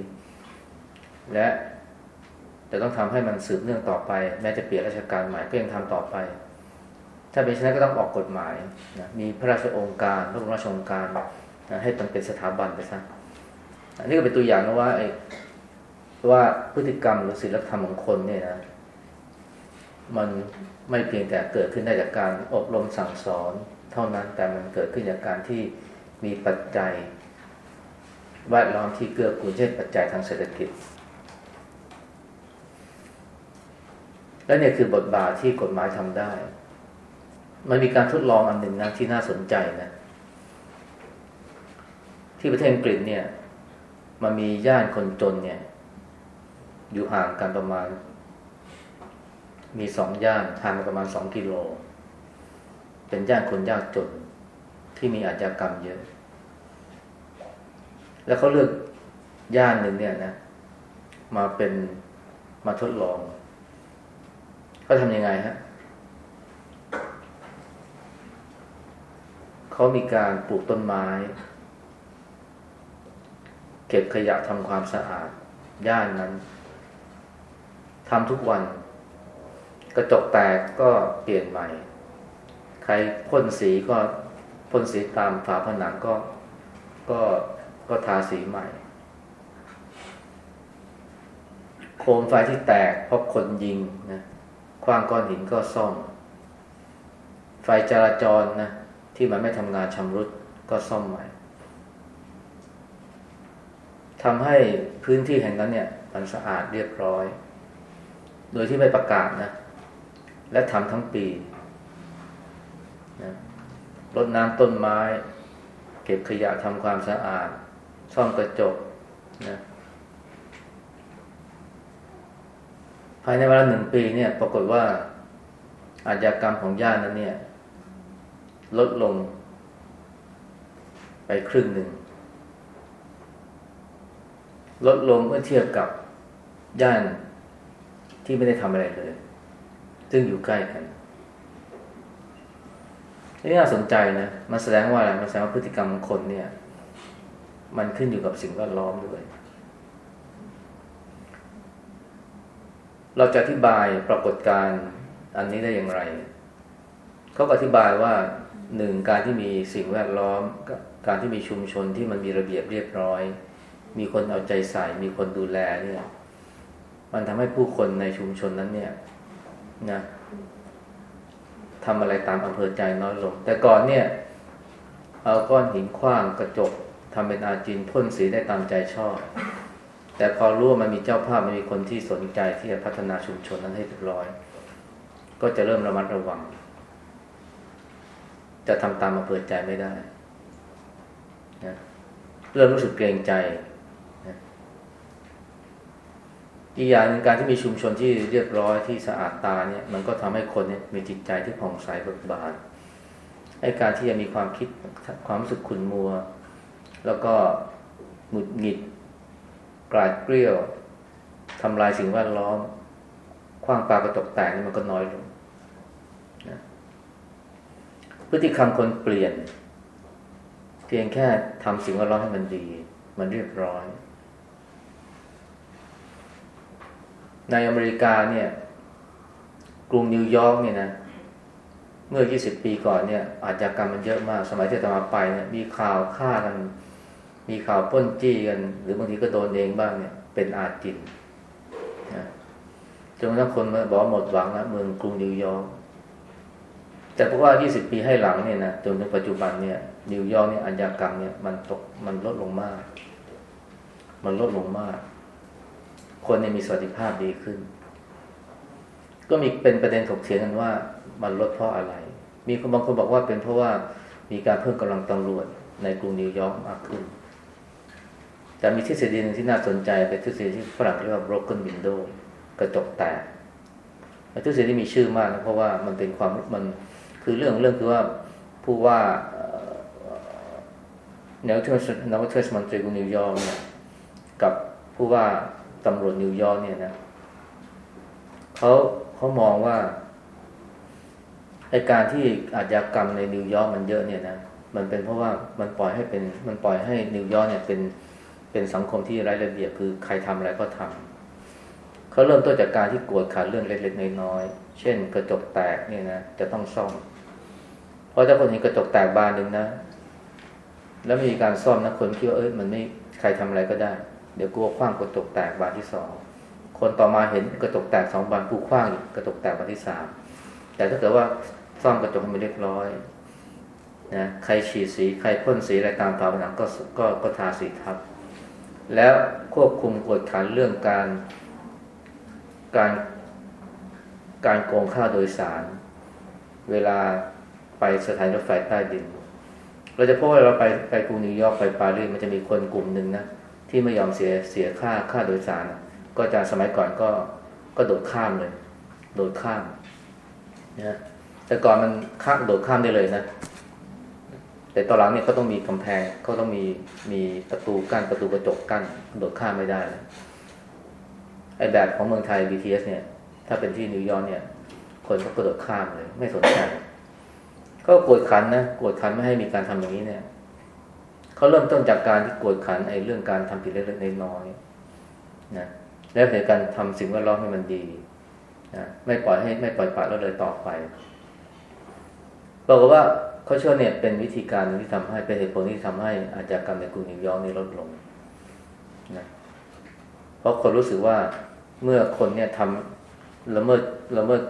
และจะต้องทำให้มันสืบเนื่องต่อไป แม้จะเปลี่ยนราชการใหม่ก็ยังทำต่อไป ถ้าเป็นเช่นนั้นก็ต้องออกกฎหมายนะมีพระราชองค์การพระบรมราชองค์การ ให้มันเป็นสถาบันไปซะอันนี้ก็เป็นตัวอย่างนะว่าไอ้ว่าพฤติกรรมหรือศีลธรรมของคนเนี่ยนะมันไม่เพียงแต่เกิดขึ้นได้จากการอบรมสั่งสอน เท่านั้นแต่มันเกิดขึ้นจากการที่มีปัจจัยแวดล้อมที่เกื้อกูลเช่นปัจจัยทางเศรษฐกิจ และเนี่ยคือบทบาทที่กฎหมายทำได้ มันมีการทดลองอันหนึ่งนะที่น่าสนใจนะ ที่ประเทศอังกฤษเนี่ย มันมีย่านคนจนเนี่ย อยู่ห่างกันประมาณ มีสองย่านห่างกันประมาณสองกิโล เป็นย่านคนยากจนที่มีอาชญากรรมเยอะ แล้วเขาเลือกย่านหนึ่งเนี่ยนะ มาเป็นมาทดลองเขาทำยังไงฮะเขามีการปลูกต้นไม้ เก็บขยะทำความสะอาด ย่านนั้นทำทุกวัน กระจกแตกก็เปลี่ยนใหม่ ใครพ่นสีก็พ่นสีตามฝาผนังก็ก็ก็ทาสีใหม่ โคมไฟที่แตกเพราะคนยิงนะคว้างก้อนหินก็ซ่อม ไฟจราจรนะที่มันไม่ทำงานชำรุดก็ซ่อมใหม่ ทำให้พื้นที่แห่งนั้นเนี่ยมันสะอาดเรียบร้อย โดยที่ไม่ประกาศนะ และทำทั้งปีนะรดน้ำต้นไม้ เก็บขยะทำความสะอาด ซ่อมกระจกนะภายในเวลาหนึ่งปีเนี่ย ปรากฏว่าอาชญากรรมของย่านนั้นเนี่ย ลดลง ไปครึ่งหนึ่ง ลดลงเมื่อเทียบกับย่านที่ไม่ได้ทำอะไรเลย ซึ่งอยู่ใกล้กันนี่น่าสนใจนะมันแสดงว่าอะไรมันแสดงว่าพฤติกรรมของคนเนี่ย มันขึ้นอยู่กับสิ่งแวดล้อมด้วย เราจะอธิบายปรากฏการณ์อันนี้ได้อย่างไร เขาอธิบายว่าหนึ่งการที่มีสิ่งแวดล้อม การที่มีชุมชนที่มันมีระเบียบเรียบร้อย มีคนเอาใจใส่ มีคนดูแลเนี่ย มันทำให้ผู้คนในชุมชนนั้นเนี่ยนะทำอะไรตามอำเภอใจน้อยลง แต่ก่อนเนี่ย เอาก้อนหินขว้างกระจกทำเป็นอาจินพ่นสีได้ตามใจชอบ แต่พอรู้ว่ามันมีเจ้าภาพมันมีคนที่สนใจที่จะพัฒนาชุมชนนั้นให้เรียบร้อย ก็จะเริ่มระมัดระวัง จะทำตามอำเภอใจไม่ได้นะเริ่มรู้สึกเกรงใจนะ อีกอย่างหนึ่งการที่มีชุมชนที่เรียบร้อยที่สะอาดตาเนี่ยมันก็ทำให้คนเนี่ยมีจิตใจที่ผ่องใสเบิกบานไอ้การที่จะมีความคิดความรู้สึกขุ่นมัว แล้วก็หงุดหงิดกลาดเกลี้ยวทำลายสิ่งแวดล้อมคว้างปลากระจกแตกนี่มันก็น้อยลงนะพฤติกรรมคนเปลี่ยน เพียงแค่ทำสิ่งแวดล้อมให้มันดี มันเรียบร้อย ในอเมริกาเนี่ย กรุงนิวยอร์กเนี่ยนะ เมื่อ 20 ปีก่อนเนี่ย อาชญากรรมมันเยอะมาก สมัยที่อาตมาไปเนี่ย มีข่าวฆ่ากัน มีข่าวปล้นจี้กัน หรือบางทีก็โดนเองบ้างเนี่ย เป็นอาจิณนะจนกระทั่งคนมาบอกหมดหวังแล้วเมืองกรุงนิวยอร์กแต่เพราะว่า 20 ปีให้หลังเนี่ยนะจนถึงปัจจุบันเนี่ยนิวยอร์กเนี่ยอาชญากรรมเนี่ยมันตกมันลดลงมาก มันลดลงมาก คนเนี่ยมีสวัสดิภาพดีขึ้น ก็มีเป็นประเด็นถกเถียงกันว่ามันลดเพราะอะไร มีคนบางคนบอกว่าเป็นเพราะว่ามีการเพิ่มกำลังตำรวจในกรุงนิวยอร์กมากขึ้น แต่มีทฤษฎีหนึ่งที่น่าสนใจเป็นทฤษฎีที่ฝรั่งเรียกว่า broken window กระจกแตกทฤษฎีที่มีชื่อมากนะเพราะว่ามันเป็นความมันคือเรื่องเรื่องคือว่าผู้ว่าแนวเทอร์นวเทศมนตรีกรุงนิวยอร์กเนี่ยกับผู้ว่า ตำรวจนิวยอร์กเนี่ยนะเขาเขามองว่าไอ้การที่อาชญากรรมในนิวยอร์กมันเยอะเนี่ยนะมันเป็นเพราะว่ามันปล่อยให้เป็นมันปล่อยให้นิวยอร์กเนี่ยเป็นเป็นสังคมที่ไร้ระเบียบคือใครทำอะไรก็ทำเขาเริ่มต้นจากการที่กวดขันเรื่องเล็กๆน้อยๆเช่น กระจกแตกเนี่ยนะจะต้องซ่อม เพราะถ้าคนเห็นกระจกแตกบานหนึ่งนะ แล้วไม่มีการซ่อมนะคนคิดว่าเอ้ยมันไม่ใครทำอะไรก็ได้ เดี๋ยวกลัวคว้างกระจกแตกบานที่สองคนต่อมาเห็นกระจกแตกสองบานกูคว้างอีกกระจกแตกบานที่สามแต่ถ้าเกิดว่าซ่อมกระจกให้มันเรียบร้อยนะใครฉีดสีใครพ่นสีอะไรตามฝาผนังก็ก็ก็ทาสีทับ แล้วควบคุมกวดขันเรื่องการการการโกงค่าโดยสาร เวลาไปสถานีรถไฟใต้ดิน เราจะพบว่าเราไปไปกรุงนิวยอร์กไปปารีสมันจะมีคนกลุ่มหนึ่งนะ ที่ไม่ยอมเสียเสียค่าค่าโดยสาร ก็จะสมัยก่อนก็ก็โดดข้ามเลย โดดข้ามนะแต่ก่อนมันข้ามโดดข้ามได้เลยนะ แต่ตอนหลังเนี่ยเขาต้องมีกำแพงเขาต้องมีมีประตูกั้นประตูกระจกกั้นโดดข้ามไม่ได้ไอ้แบบของเมืองไทย BTS เนี่ย ถ้าเป็นที่นิวยอร์กเนี่ย คนก็กระโดดข้ามเลย ไม่สนใจก็กวดขันนะกวดขันไม่ให้มีการทำอย่างนี้เนี่ย เขาเริ่มต้นจากการที่กวดขันไอ้เรื่องการทำผิดเล็กๆน้อยๆนะแล้วในการทำสิ่งแวดล้อมให้มันดีนะไม่ปล่อยให้ไม่ปล่อยปละละเลยต่อไปบอกว่าเขาเชื่อเนี่ยเป็นวิธีการที่ทำให้เป็นเหตุผลที่ทำให้อาชญากรรมในกรุงนิวยอร์กนี่ลดลงนะเพราะคนรู้สึกว่าเมื่อคนเนี่ยทำละเมิดละเมิด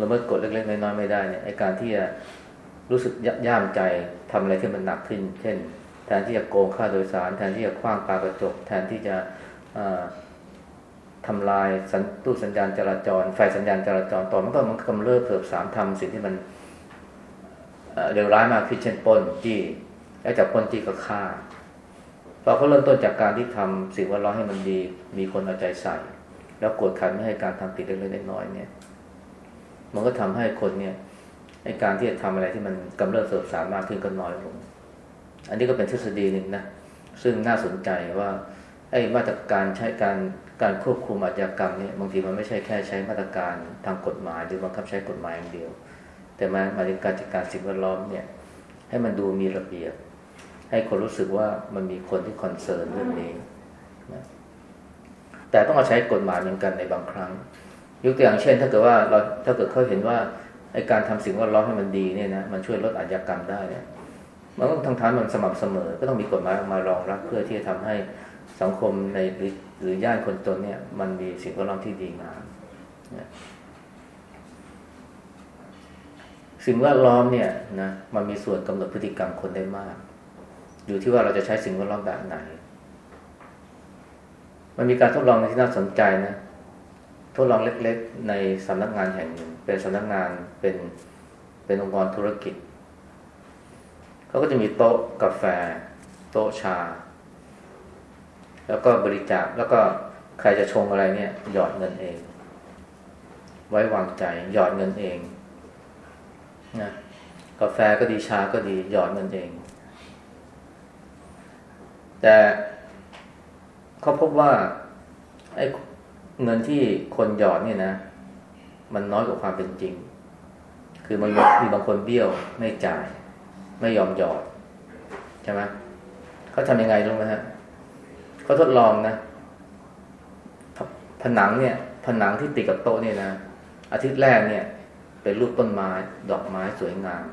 ละเมิดกฎเล็กๆน้อยๆไม่ได้เนี่ยไอการที่จะรู้สึกย่ามใจทำอะไรที่มันหนักขึ้น เช่น แทนที่จะโกงค่าโดยสาร แทนที่จะคว้างปากระจก แทนที่จะทำลายสัตู้สัญญาณจราจร ไฟสัญญาณจราจรต่อมันก็มันกำเริบเถิบสามทำสิ่งที่มันเร็วร้ายมากคือเช่นปนจี้แล้วจากปนจี้ก็ฆ่าพอเขาเริ่มต้นจากการที่ทำสิ่งแวดล้อมให้มันดี มีคนเอาใจใส่ แล้วกดขันไม่ให้การทำผิดเล็กๆน้อยๆเนี่ย มันก็ทำให้คนเนี่ยในการที่จะทำอะไรที่มันกำเริบเสบสารมากขึ้นก็น้อยลง อันนี้ก็เป็นทฤษฎีหนึ่งนะซึ่งน่าสนใจว่าไอ้มาตรการใช้การการควบคุมอาชญากรรมเนี่ยบางทีมันไม่ใช่แค่ใช้มาตรการทางกฎหมาย หรือบังคับใช้กฎหมายอย่างเดียว แต่มามาถึงการจัดการสิ่งแวดล้อมเนี่ยให้มันดูมีระเบียบ ให้คนรู้สึกว่ามันมีคนที่คอนเซิร์นเรื่องนี้นะแต่ต้องเอาใช้กฎหมายเหมือนกันในบางครั้ง ยกตัวอย่างเช่น ถ้าเกิดว่าเราถ้าเกิดเขาเห็นว่าไอการทำสิ่งแวดล้อมให้มันดีเนี่ยนะมันช่วยลดอาชญากรรมได้เนี่ย มันต้องทางท้ามันสม่ำเสมอ ก็ต้องมีกฎหมายมารองรับ เพื่อที่จะทำให้สังคมในหรือย่านคนจนเนี่ย มันมีสิ่งแวดล้อมที่ดีงามสิ่งแวดล้อมเนี่ยนะมันมีส่วนกำหนดพฤติกรรมคนได้มาก อยู่ที่ว่าเราจะใช้สิ่งแวดล้อมแบบไหน มันมีการทดลองที่น่าสนใจนะทดลองเล็ก ๆ ในสำนักงานแห่งหนึ่งเป็นสำนักงานเป็นเป็นองค์กรธุรกิจ เขาก็จะมีโต๊ะกาแฟ โต๊ะชา แล้วก็บริจาคแล้วก็ใครจะชงอะไรเนี่ย หยอดเงินเอง ไว้วางใจหยอดเงินเองนะกาแฟก็ดีชาก็ดีหยอดเงินเอง แต่เขาพบว่าไอ้เงินที่คนหยอดเนี่ยนะ มันน้อยกว่าความเป็นจริง คือมันมีบางคนเบี้ยวไม่จ่าย ไม่ยอมหยอดใช่ไหมเขาทำยังไงรู้ไหมฮะเขาทดลองนะผนังเนี่ย ผนังที่ติดกับโต๊ะเนี่ยนะอาทิตย์แรกเนี่ย เป็นรูปต้นไม้ดอกไม้สวยงาม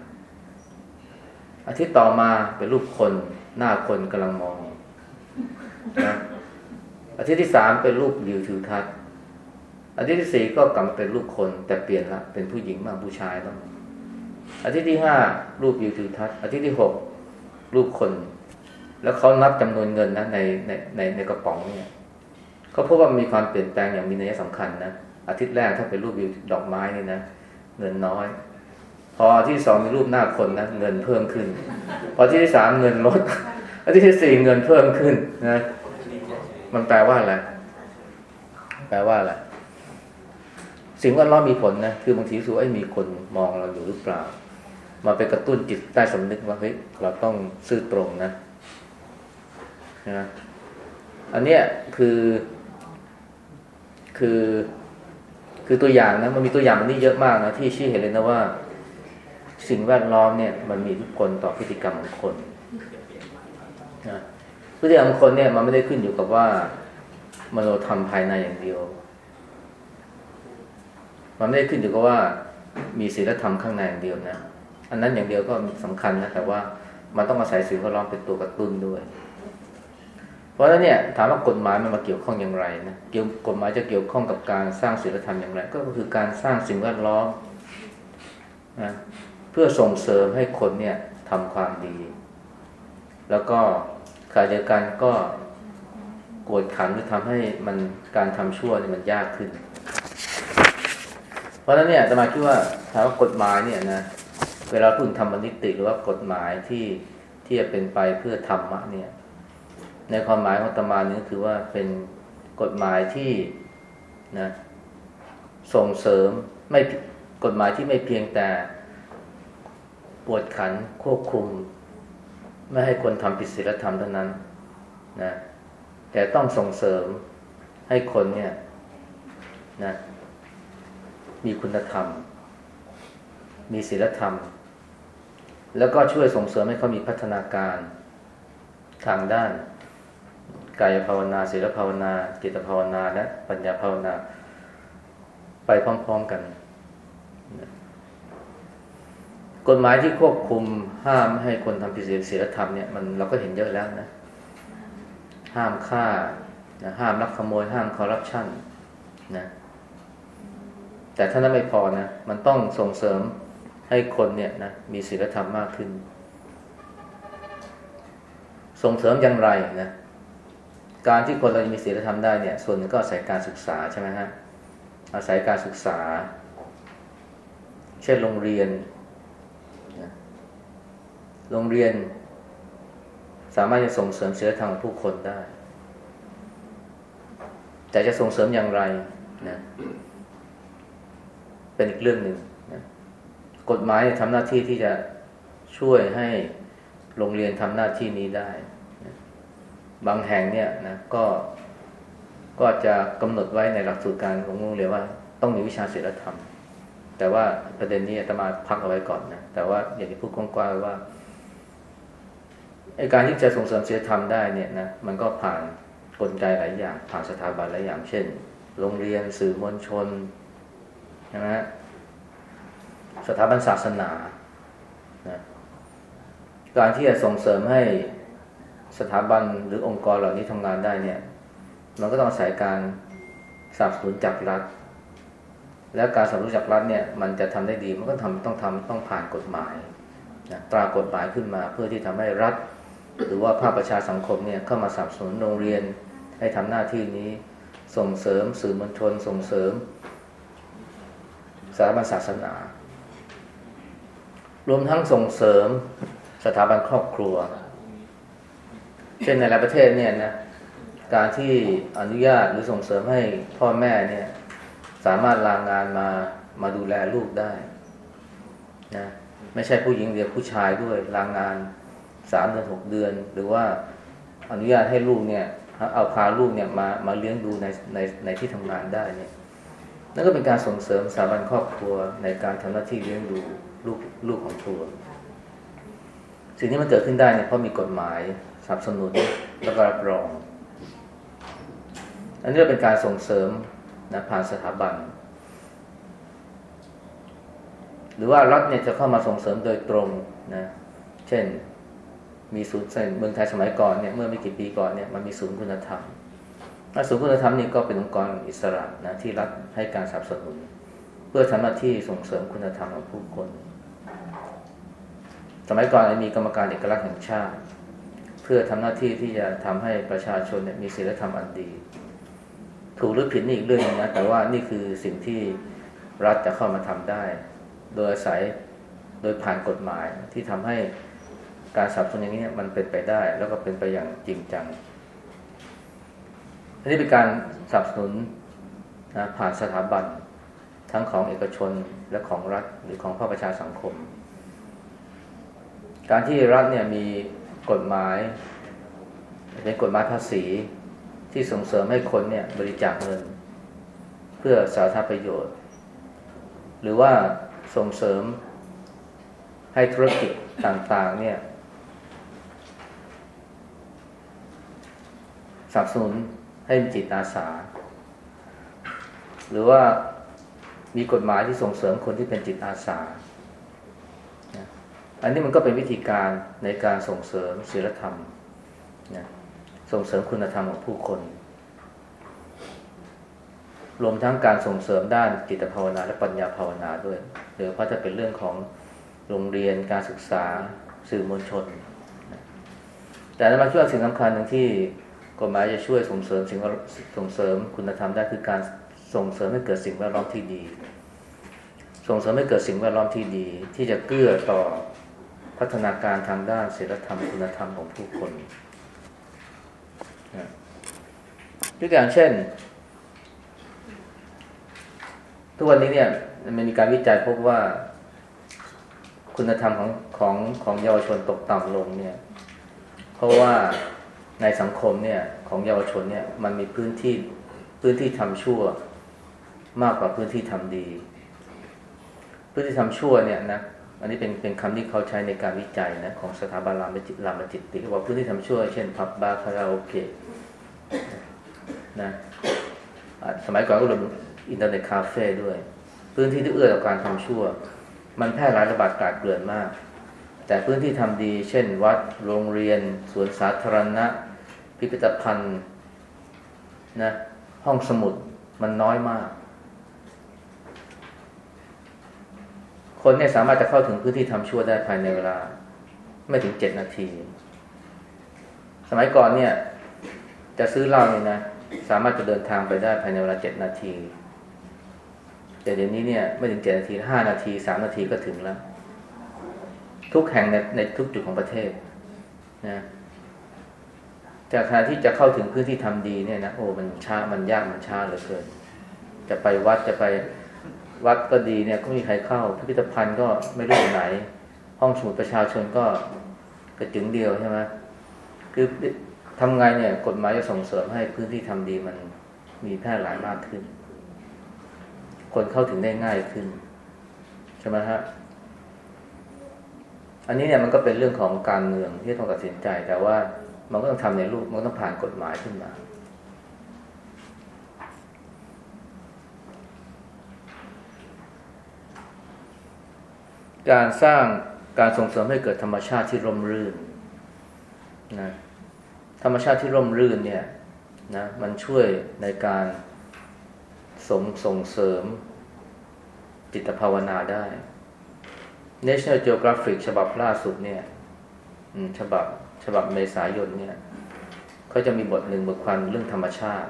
อาทิตย์ต่อมาเป็นรูปคนหน้าคนกำลังมองนะอาทิตย์ที่สามเป็นรูปวิวทิวทัศน์อาทิตย์ที่สี่ก็กลับมาเป็นรูปคนแต่เปลี่ยนละเป็นผู้หญิงมากผู้ชายแล้ว อาทิตย์ที่ห้ารูปวิวทิวทัศน์อาทิตย์ที่หกรูปคน แล้วเขานับจำนวนเงินนะในในในในกระป๋องเนี่ยเขาพบว่ามีความเปลี่ยนแปลงอย่างมีนัยสำคัญนะอาทิตย์แรกถ้าเป็นรูปวิวดอกไม้นี่นะเงินน้อย พอที่สองมีรูปหน้าคนนะเงินเพิ่มขึ้น พอที่ที่สามเงินลดอาทิตย์ที่สี่เงินเพิ่มขึ้นนะมันแปลว่าอะไรแปลว่าอะไรสิ่งแวดล้อมมีผลนะคือบางทีสูไอ้มีคนมองเราอยู่หรือเปล่า มาไปกระตุ้นจิตใต้สำนึกว่าเฮ้ยเราต้องซื่อตรงนะนะอันเนี้ยคือ คือ คือตัวอย่างนะมันมีตัวอย่างมันนี่เยอะมากนะที่ชี้เห็นเลยนะว่า สิ่งแวดล้อมเนี่ย มันมีทธิพลต่อพฤติกรรมของคนนะพฤติกรรมของคนเนี่ยมันไม่ได้ขึ้นอยู่กับว่ามโนธรรมภายในอย่างเดียว มันไม่ได้ขึ้นอยู่กับว่ามีศีลธรรมข้างในอย่างเดียวนะ อันนั้นอย่างเดียวก็สำคัญนะแต่ว่ามันต้องอาศัยสิ่งแวดล้อมเป็นตัวกระตุ้นด้วย เพราะฉะนั้นเนี่ยถามว่ากฎหมายมันมาเกี่ยวข้องอย่างไรนะเกี่ยวกฎหมายจะเกี่ยวข้องกับการสร้างศีลธรรมอย่างไร ก็คือการสร้างสิ่งแวดล้อมนะเพื่อส่งเสริมให้คนเนี่ยทำความดี แล้วก็ขณะเดียวกันก็กวดขันหรือทำให้มันการทำชั่วเนี่ยมันยากขึ้น เพราะฉะนั้นเนี่ยจะมาคิดว่าถามว่ากฎหมายเนี่ยนะ เวลาพูดธรรมนิติหรือว่ากฎหมายที่ที่จะเป็นไปเพื่อธรรมะเนี่ย ในความหมายของตมานี่คือว่าเป็นกฎหมายที่นะส่งเสริมไม่กฎหมายที่ไม่เพียงแต่ปวดขันควบคุม ไม่ให้คนทำผิดศีลธรรมเท่านั้นนะแต่ต้องส่งเสริมให้คนเนี่ยนะมีคุณธรรม มีศีลธรรม แล้วก็ช่วยส่งเสริมให้เขามีพัฒนาการทางด้าน กายภาวนาศีลภาวนา จิตภาวนาและปัญญาภาวนา ไปพร้อมๆกัน กฎหมายที่ควบคุมห้ามให้คนทำผิดศีลธรรมเนี่ยมันเราก็เห็นเยอะแล้วนะ ห้ามฆ่านะห้ามลักขโมย ห้ามคอร์รัปชันนะแต่ถ้านั้นไม่พอนะ มันต้องส่งเสริม ให้คนเนี่ยนะมีศีลธรรมมากขึ้น ส่งเสริมอย่างไรนะการที่คนเราจะมีศีลธรรมได้เนี่ย ส่วนหนึ่งก็อาศัยการศึกษาใช่ไหมฮะอาศัยการศึกษา เช่นโรงเรียนนะโรงเรียน สามารถจะส่งเสริมศีลธรรมของผู้คนได้ แต่จะส่งเสริมอย่างไรนะเป็นอีกเรื่องหนึ่ง กฎหมายทำหน้าที่ที่จะช่วยให้โรงเรียนทำหน้าที่นี้ได้ บางแห่งเนี่ยนะก็ก็จะกำหนดไว้ในหลักสูตรการของโรงเรียนว่า ต้องมีวิชาศีลธรรม แต่ว่าประเด็นนี้อาตมาพักเอาไว้ก่อนนะแต่ว่าอย่างที่พูดกว้างๆว่าไอการที่จะส่งเสริมศีลธรรมได้เนี่ยนะมันก็ผ่านกลไกหลายอย่าง ผ่านสถาบันหลายอย่าง เช่น โรงเรียนสื่อมวลชนใช่ไหม สถาบันศาสนานะการที่จะส่งเสริมให้สถาบันหรือองค์กรเหล่านี้ทำงานได้เนี่ยมันก็ต้องอาศัยการสนับสนุนจากรัฐ แล้วการสนับสนุนจากรัฐเนี่ยมันจะทำได้ดีมันก็ทำต้องทำต้องผ่านกฎหมายนะตรากฎหมายขึ้นมาเพื่อที่ทำให้รัฐ หรือว่าภาคประชาสังคมเนี่ยเข้ามาสนับสนุนโรงเรียนให้ทำหน้าที่นี้ส่งเสริมสื่อมวลชน ส่งเสริมสถาบันศาสนา วมทั้งส่งเสริมสถาบันครอบครัว เช่นในหลายประเทศเนี่ยนะการที่อนุญาตหรือส่งเสริมให้พ่อแม่เนี่ย สามารถลางงานมามาดูแลลูกได้นะไม่ใช่ผู้หญิงเดียวผู้ชายด้วยลางงานสามเดือนหกเดือน หรือว่าอนุญาตให้ลูกเนี่ย เอาพาลูกเนี่ยมามาเลี้ยงดูในในในที่ทำงานได้เนี่ย นั่นก็เป็นการส่งเสริมสถาบันครอบครัวในการทำหน้าที่เลี้ยงดูลูกลูกของครัว สิ่งที่มันเกิดขึ้นได้เนี่ยเพราะมีกฎหมายสนับสนุนแล้วก็รับรอง อันนี้เป็นการส่งเสริมนะผ่านสถาบัน หรือว่ารัฐเนี่ยจะเข้ามาส่งเสริมโดยตรงนะ เช่น มีศูนย์เมืองไทยสมัยก่อนเนี่ยเมื่อไม่กี่ปีก่อนเนี่ยมันมีศูนย์คุณธรรม ศูนย์คุณธรรมนี่ก็เป็นองค์กรอิสระนะที่รัฐให้การสนับสนุน เพื่อทำหน้าที่ส่งเสริมคุณธรรมของผู้คน สมัยก่อนมีกรรมการเอกลักษณ์แห่งชาติ เพื่อทำหน้าที่ที่จะทำให้ประชาชนมีศีลธรรมอันดี ถูกหรือผิดนี่อีกเรื่องนึงนะแต่ว่านี่คือสิ่งที่รัฐจะเข้ามาทำได้ โดยอาศัยโดยผ่านกฎหมายที่ทำให้การสับสนอย่างนี้มันเป็นไปได้ แล้วก็เป็นไปอย่างจริงจัง อันนี้เป็นการสนับสนุนนะผ่านสถาบันทั้งของเอกชนและของรัฐหรือของภาคประชาสังคม การที่รัฐเนี่ยมีกฎหมายเป็นกฎหมายภาษีที่ส่งเสริมให้คนเนี่ยบริจาคเงิน เพื่อสาธารณประโยชน์ หรือว่าส่งเสริมให้ธุรกิจต่างๆเนี่ยสนับสนุน ให้มีจิตอาสา หรือว่ามีกฎหมายที่ส่งเสริมคนที่เป็นจิตอาสา อันนี้มันก็เป็นวิธีการในการส่งเสริมศีลธรรมนะส่งเสริมคุณธรรมของผู้คน รวมทั้งการส่งเสริมด้านจิตภาวนาและปัญญาภาวนาด้วยโดยเพราะจะเป็นเรื่องของโรงเรียนการศึกษาสื่อมวลชน แต่มาช่วยสิ่งสำคัญหนึ่งที่ กฎหมายจะช่วยส่งเสริมสิ่งส่งเสริมคุณธรรมได้คือการส่งเสริมให้เกิดสิ่งแวดล้อมที่ดี ส่งเสริมให้เกิดสิ่งแวดล้อมที่ดี ที่จะเกื้อต่อพัฒนาการทางด้านศีลธรรมคุณธรรมของผู้คนยกตัวอย่างเช่น ทุกวันนี้เนี่ยมันมีการวิจัยพบว่า คุณธรรมของของของเยาวชนตกต่ำลงเนี่ย เพราะว่า ในสังคมเนี่ยของเยาวชนเนี่ยมันมีพื้นที่พื้นที่ทำชั่ว มากกว่าพื้นที่ทำดี พื้นที่ทำชั่วเนี่ยนะอันนี้เป็นเป็นคำที่เขาใช้ในการวิจัยนะของสถาบันรามจิตรามจิตติว่าพื้นที่ทำชั่ว เช่นผับบาร์คาราโอเกะนะสมัยก่อนก็รวมอินเทอร์เน็ตคาเฟ่ด้วย พื้นที่ที่เอื้อต่อการทำชั่ว มันแพร่หลายระบาดกลาดเกลื่อนมาก แต่พื้นที่ทำดี เช่น วัดโรงเรียน สวนสาธารณะ พิพิธภัณฑ์นะห้องสมุดมันน้อยมาก คนเนี่ยสามารถจะเข้าถึงพื้นที่ทำชั่วได้ภายในเวลา ไม่ถึงเจ็ดนาที สมัยก่อนเนี่ย จะซื้อเหล้าเนี่ยนะ สามารถจะเดินทางไปได้ภายในเวลาเจ็ดนาที แต่เดี๋ยวนี้เนี่ย ไม่ถึงเจ็ดนาทีห้านาทีสามนาทีก็ถึงแล้ว ทุกแห่งในในทุกจุดของประเทศนะ จากการที่จะเข้าถึงพื้นที่ทำดีเนี่ยนะโอ้มันช้ามันยากมันช้าเหลือเกิน จะไปวัดจะไปวัดก็ดีเนี่ยก็มีใครเข้า พิพิธภัณฑ์ก็ไม่รู้อยู่ไหน ห้องสมุดประชาชนก็กระจึงเดียวใช่ไหมคือทำไงเนี่ยกฎหมายจะส่งเสริมให้พื้นที่ทำดีมันมีแพร่หลายมากขึ้น คนเข้าถึงได้ง่ายขึ้นใช่ไหมฮะอันนี้เนี่ยมันก็เป็นเรื่องของการเมืองที่ต้องตัดสินใจแต่ว่า มันก็ต้องทำในรูปมันต้องผ่านกฎหมายขึ้นมา การสร้างการส่งเสริมให้เกิดธรรมชาติที่ร่มรื่นนะธรรมชาติที่ร่มรื่นเนี่ยนะมันช่วยในการส่งส่งเสริมจิตภาวนาได้ National Geographic ฉบับล่าสุดเนี่ยฉบับ ฉบับเมษายนเนี่ยเขาจะมีบทหนึ่งบทความเรื่องธรรมชาติ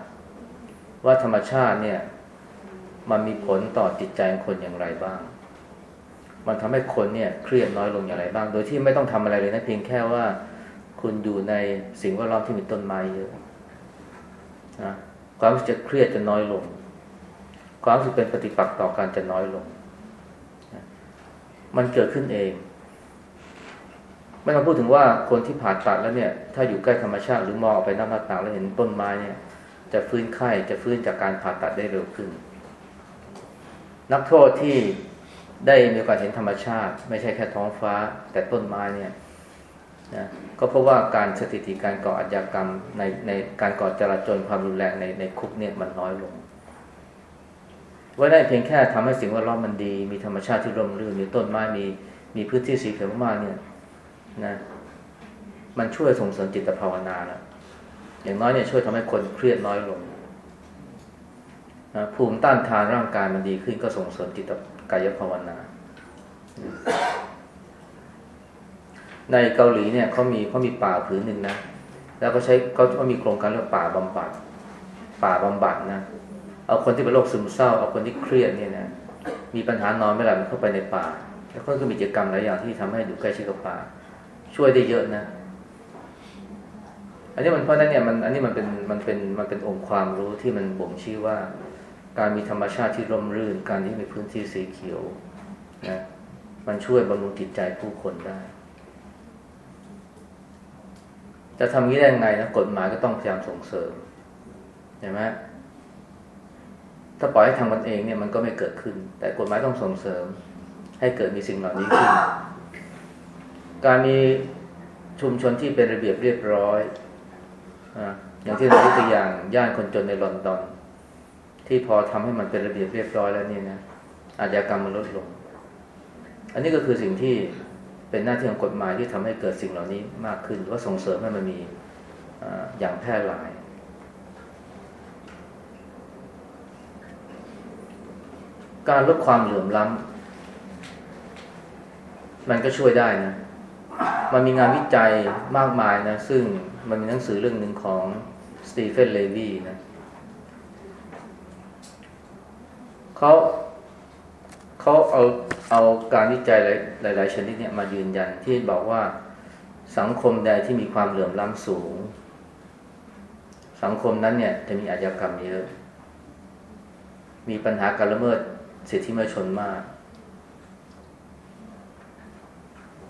ว่าธรรมชาติเนี่ยมันมีผลต่อจิตใจของคนอย่างไรบ้าง มันทำให้คนเนี่ยเครียดน้อยลงอย่างไรบ้าง โดยที่ไม่ต้องทำอะไรเลยนะเพียงแค่ว่าคุณอยู่ในสิ่งแวดล้อมที่มีต้นไม้เยอะนะความรู้สึกจะเครียดจะน้อยลง ความรู้สึกเป็นปฏิปักษ์ต่อการจะน้อยลง มันเกิดขึ้นเอง ไม่ต้องพูดถึงว่าคนที่ผ่าตัดแล้วเนี่ย ถ้าอยู่ใกล้ธรรมชาติหรือมองออกไปนอกหน้าต่างแล้วเห็นต้นไม้เนี่ย จะฟื้นไข้จะฟื้นจากการผ่าตัดได้เร็วขึ้น นักโทษที่ได้มีโอกาสเห็นธรรมชาติ ไม่ใช่แค่ท้องฟ้า แต่ต้นไม้เนี่ยนะก็เพราะว่าการสถิติการก่ออาชญากรรมในในการก่อจราจรความรุนแรงในในคุกเนี่ยมันน้อยลงว่าได้เพียงแค่ทำให้สิ่งแวดล้อมมันดี มีธรรมชาติที่ร่มรื่นมีต้นไม้มีมีพื้นที่สีเขียวมากเนี่ย นะมันช่วยส่งเสริมจิตภาวนาแล้วอย่างน้อยเนี่ยช่วยทำให้คนเครียดน้อยลงนะภูมิต้านทานร่างกายมันดีขึ้นก็ส่งเสริมจิตกายภาวนา ในเกาหลีเนี่ยเขามีเขามีป่าผืนหนึ่งนะ แล้วก็ใช้เขาก็มีโครงการเรียกป่าบำบัด ป่าบำบัดนะ เอาคนที่เป็นโรคซึมเศร้า เอาคนที่เครียดเนี่ยนะ มีปัญหานอนไม่หลับมันเข้าไปในป่า แล้วก็มีกิจกรรมหลายอย่างที่ทำให้อยู่ใกล้ชิดกับป่า ช่วยได้เยอะนะ อันนี้มันเพราะนั้นเนี่ยมันอันนี้มันเป็นมันเป็นมันเป็นองค์ความรู้ที่มันบ่งชี้ว่า การมีธรรมชาติที่ร่มรื่น การที่มีพื้นที่สีเขียวนะมันช่วยบำรุงจิตใจผู้คนได้ จะทำนี้ได้ยังไงนะกฎหมายก็ต้องพยายามส่งเสริมเห็นไหมถ้าปล่อยให้ทำกันเองเนี่ยมันก็ไม่เกิดขึ้น แต่กฎหมายต้องส่งเสริม ให้เกิดมีสิ่งเหล่านี้ขึ้น การมีชุมชนที่เป็นระเบียบเรียบร้อยออย่างที่เรายกตัวอย่างย่านคนจนในลอนดอน ที่พอทำให้มันเป็นระเบียบเรียบร้อยแล้วนี่นะอาชญากรรมมันลดลง อันนี้ก็คือสิ่งที่เป็นหน้าที่ของกฎหมายที่ทำให้เกิดสิ่งเหล่านี้มากขึ้นว่าส่งเสริมให้มันมีอย่างแพร่หลาย การลดความเหลื่อมล้ำมันก็ช่วยได้นะ มันมีงานวิจัยมากมายนะ ซึ่งมันมีหนังสือเรื่องหนึ่งของสตีเฟนเลวีนะเขาเขาเอาเอาการวิจัยหลายๆชนิดเนี่ยมายืนยันที่บอกว่าสังคมใดที่มีความเหลื่อมล้ำสูง สังคมนั้นเนี่ยจะมีอาชญากรรมเยอะ มีปัญหาการละเมิดสิทธิมนุษยชนมาก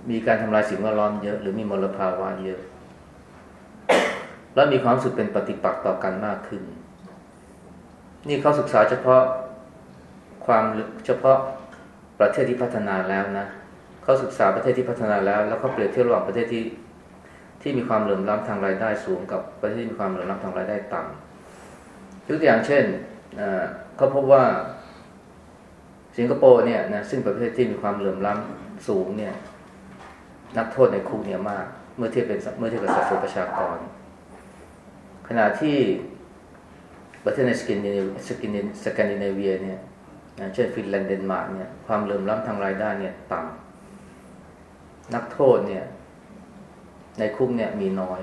มีการทำลายสิ่งแวดล้อมเยอะ หรือมีมลภาวะเยอะ แล้วมีความสุขเป็นปฏิปักษ์ต่อกันมากขึ้น นี่เขาศึกษาเฉพาะความเฉพาะประเทศที่พัฒนาแล้วนะเขาศึกษาประเทศที่พัฒนาแล้ว แล้วเขาเปรียบเทียบระหว่างประเทศที่ที่มีความเหลื่อมล้ำทางรายได้สูงกับประเทศที่มีความเหลื่อมล้ำทางรายได้ต่ำยกตัวอย่างเช่นเขาพบว่าสิงคโปร์เนี่ยนะซึ่งประเทศที่มีความเหลื่อมล้ำสูงเนี่ย นักโทษในคุกเนี่ยมาก เมื่อเทียบเป็นเมื่อเทียบกับสัดส่วนประชากร ขณะที่ประเทศในสกินสกินสแกนดิเนเวียเนี่ยเช่นฟินแลนด์เดนมาร์กเนี่ยความเหลื่อมล้ำทางรายได้เนี่ยต่ำนักโทษเนี่ย ในคุกเนี่ยมีน้อย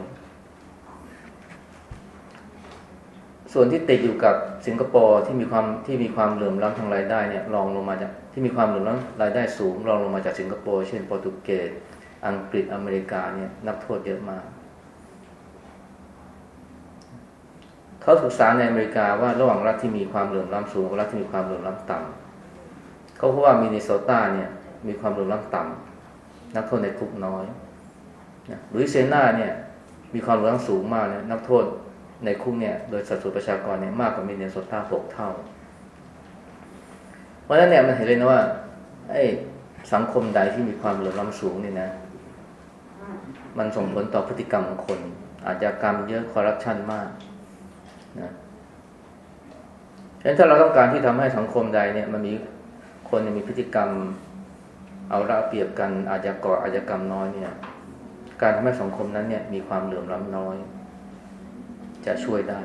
ส่วนที่ติดอยู่กับสิงคโปร์ที่มีความที่มีความเหลื่อมล้ำทางรายได้เนี่ยรองลงมาจากที่มีความเหลื่อมล้ำรายได้สูงรองลงมาจากสิงคโปร์เช่นโปรตุเกส อังกฤษอเมริกาเนี่ยนักโทษเยอะมาก เขาศึกษาในอเมริกาว่าระหว่างรัฐที่มีความเหลื่อมล้ำสูงกับรัฐที่มีความเหลื่อมล้ำต่ำเขาพบว่ามินนิโซตาเนี่ยมีความเหลื่อมล้ำต่ำนักโทษในคุกน้อยหรือเซนาเนี่ยมีความเหลื่อมล้ำสูงมากเนี่ยนักโทษในคุกเนี่ยโดยสัดส่วนประชากรเนี่ยมากกว่ามินนิโซตาหกเท่า เพราะฉะนั้นเนี่ยมันเห็นเลยนะว่าไอ้สังคมใดที่มีความเหลื่อมล้ำสูงเนี่ยนะ มันส่งผลต่อพฤติกรรมของคน อาชญากรรมเยอะคอร์รัปชันมากนะฉะนั้นถ้าเราต้องการที่ทำให้สังคมใดเนี่ย มันมีคนมีพฤติกรรม เอาละเปรียบกันอาจจะก่ออาชญากรรมน้อยเนี่ย การทำให้สังคมนั้นเนี่ยมีความเหลื่อมล้ำน้อย จะช่วยได้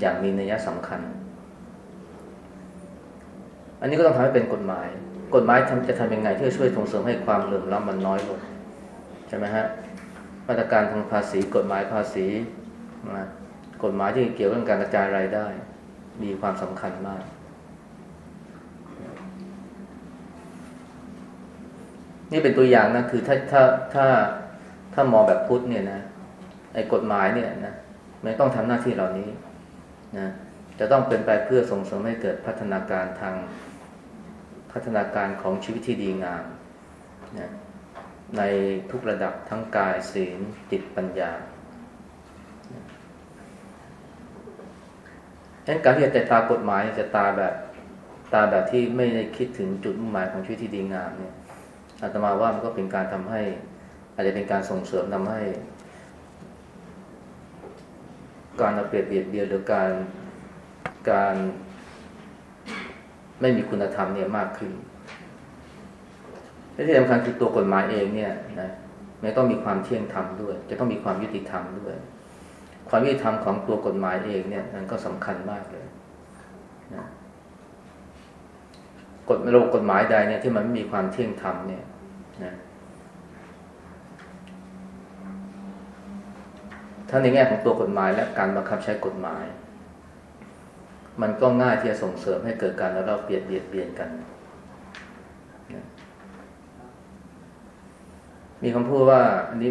อย่างมีนัยสำคัญ อันนี้ก็ต้องทำให้เป็นกฎหมาย กฎหมายทำจะทำยังไงที่จะช่วยส่งเสริมให้ความเหลื่อมล้ำมันน้อยลง ใช่ไหมฮะมาตรการทางภาษีกฎหมายภาษีนะกฎหมายที่เกี่ยวเรื่องการกระจายรายได้ มีความสำคัญมาก นี่เป็นตัวอย่างนะคือถ้าถ้าถ้าถ้ามองแบบพุทธเนี่ยนะไอ้กฎหมายเนี่ยนะไม่ต้องทำหน้าที่เหล่านี้นะจะต้องเป็นไปเพื่อส่งเสริมให้เกิดพัฒนาการทางพัฒนาการของชีวิตที่ดีงามนะ ในทุกระดับทั้งกายศีลจิตปัญญาดังนั้นการที่จะตากฎหมายจะตาแบบตาแบบที่ไม่ได้คิดถึงจุดมุ่งหมายของชีวิตที่ดีงามเนี่ยอาตมาว่ามันก็เป็นการทำให้อาจจะเป็นการส่งเสริมทำให้ การเอาเปรียบเบียดเบียนหรือการการไม่มีคุณธรรมเนี่ยมากขึ้น และที่สำคัญคือตัวกฎหมายเองเนี่ยนะไม่ต้องมีความเที่ยงธรรมด้วย จะต้องมีความยุติธรรมด้วย ความยุติธรรมของตัวกฎหมายเองเนี่ยนั้นก็สำคัญมากเลยนะกฎโลกกฎหมายใดเนี่ยที่มันไม่มีความเที่ยงธรรมเนี่ยนะถ้าในแง่ของตัวกฎหมายและการบังคับใช้กฎหมาย มันก็ง่ายที่จะส่งเสริมให้เกิดการแล้วเราเปลี่ยนเบียดเบียนกันนะ มีคำพูดว่า อันนี้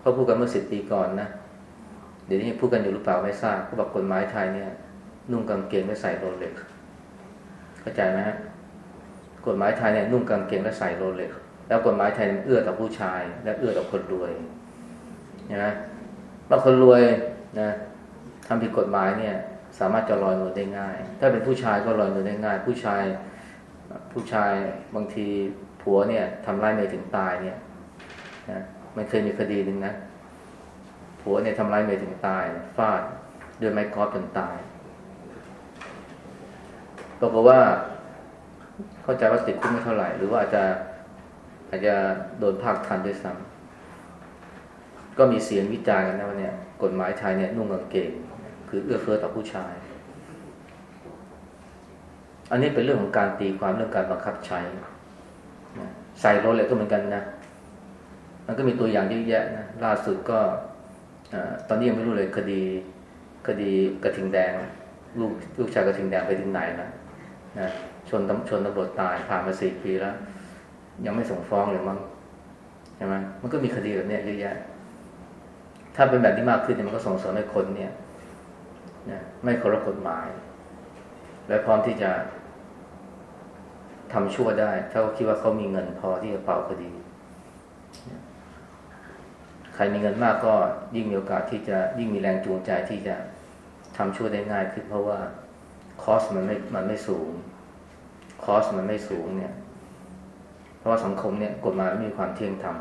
เขาพูดกันเมื่อสิบปีก่อนนะเดี๋ยวนี้พูดกันอยู่หรือเปล่าไม่ทราบเขาบอกกฎหมายไทยเนี่ย นุ่งกางเกงและใส่โรเล็กเข้าใจไหมฮะกฎหมายไทยเนี่ยนุ่งกางเกงและใส่โรเล็กแล้วกฎหมายไทยเอื้อต่อผู้ชาย และเอื้อต่อคนรวยนะบางคนรวยนะทำผิดกฎหมายเนี่ย สามารถจะลอยนวลได้ง่าย ถ้าเป็นผู้ชายก็ลอยนวลได้ง่าย ผู้ชาย ผู้ชายบางทีผัวเนี่ยทำร้ายเมียถึงตายเนี่ย นะมันเคยมีคดีหนึ่งนะผัวเนี่ยทำร้ายเมียถึงตายฟาดด้วยไม้กอล์ฟจนตายปรากฏว่า เข้าใจว่าติดคุกไม่เท่าไหร่ หรือว่าอาจจะอาจจะโดนภาคทันด้วยซ้ำก็มีเสียงวิจารณ์กันนะว่าเนี่ย กฎหมายไทยเนี่ยนุ่งกางเกง คือเอื้อเฟื้อต่อผู้ชาย อันนี้เป็นเรื่องของการตีความเรื่องการบังคับใช้ใส่รถเลยก็เหมือนกันนะ มันก็มีตัวอย่างเยอะแยะนะล่าสุดก็ตอนนี้ยังไม่รู้เลยคดีคดีกระทิงแดง ลูกลูกชายกระทิงแดงไปถึงไหนนะนะชนตำชนตำรวจตายผ่านมาสี่ปีแล้ว ยังไม่ส่งฟ้องเลยมั้งใช่ไหมมันก็มีคดีแบบนี้เยอะแยะ ถ้าเป็นแบบที่มากขึ้นมันก็ส่งเสริมให้คนเนี่ยนะไม่เคารพกฎหมาย และพร้อมที่จะทำชั่วได้ ถ้าเขาคิดว่าเขามีเงินพอที่จะเป่าคดี ใครมีเงินมากก็ยิ่งมีโอกาสที่จะยิ่งมีแรงจูงใจที่จะทำช่วยได้ง่ายขึ้นเพราะว่าคอสมันไม่มันไม่สูงคอสมันไม่สูงเนี่ย เพราะว่าสังคมเนี่ยกฎหมายไม่มีความเที่ยงธรรม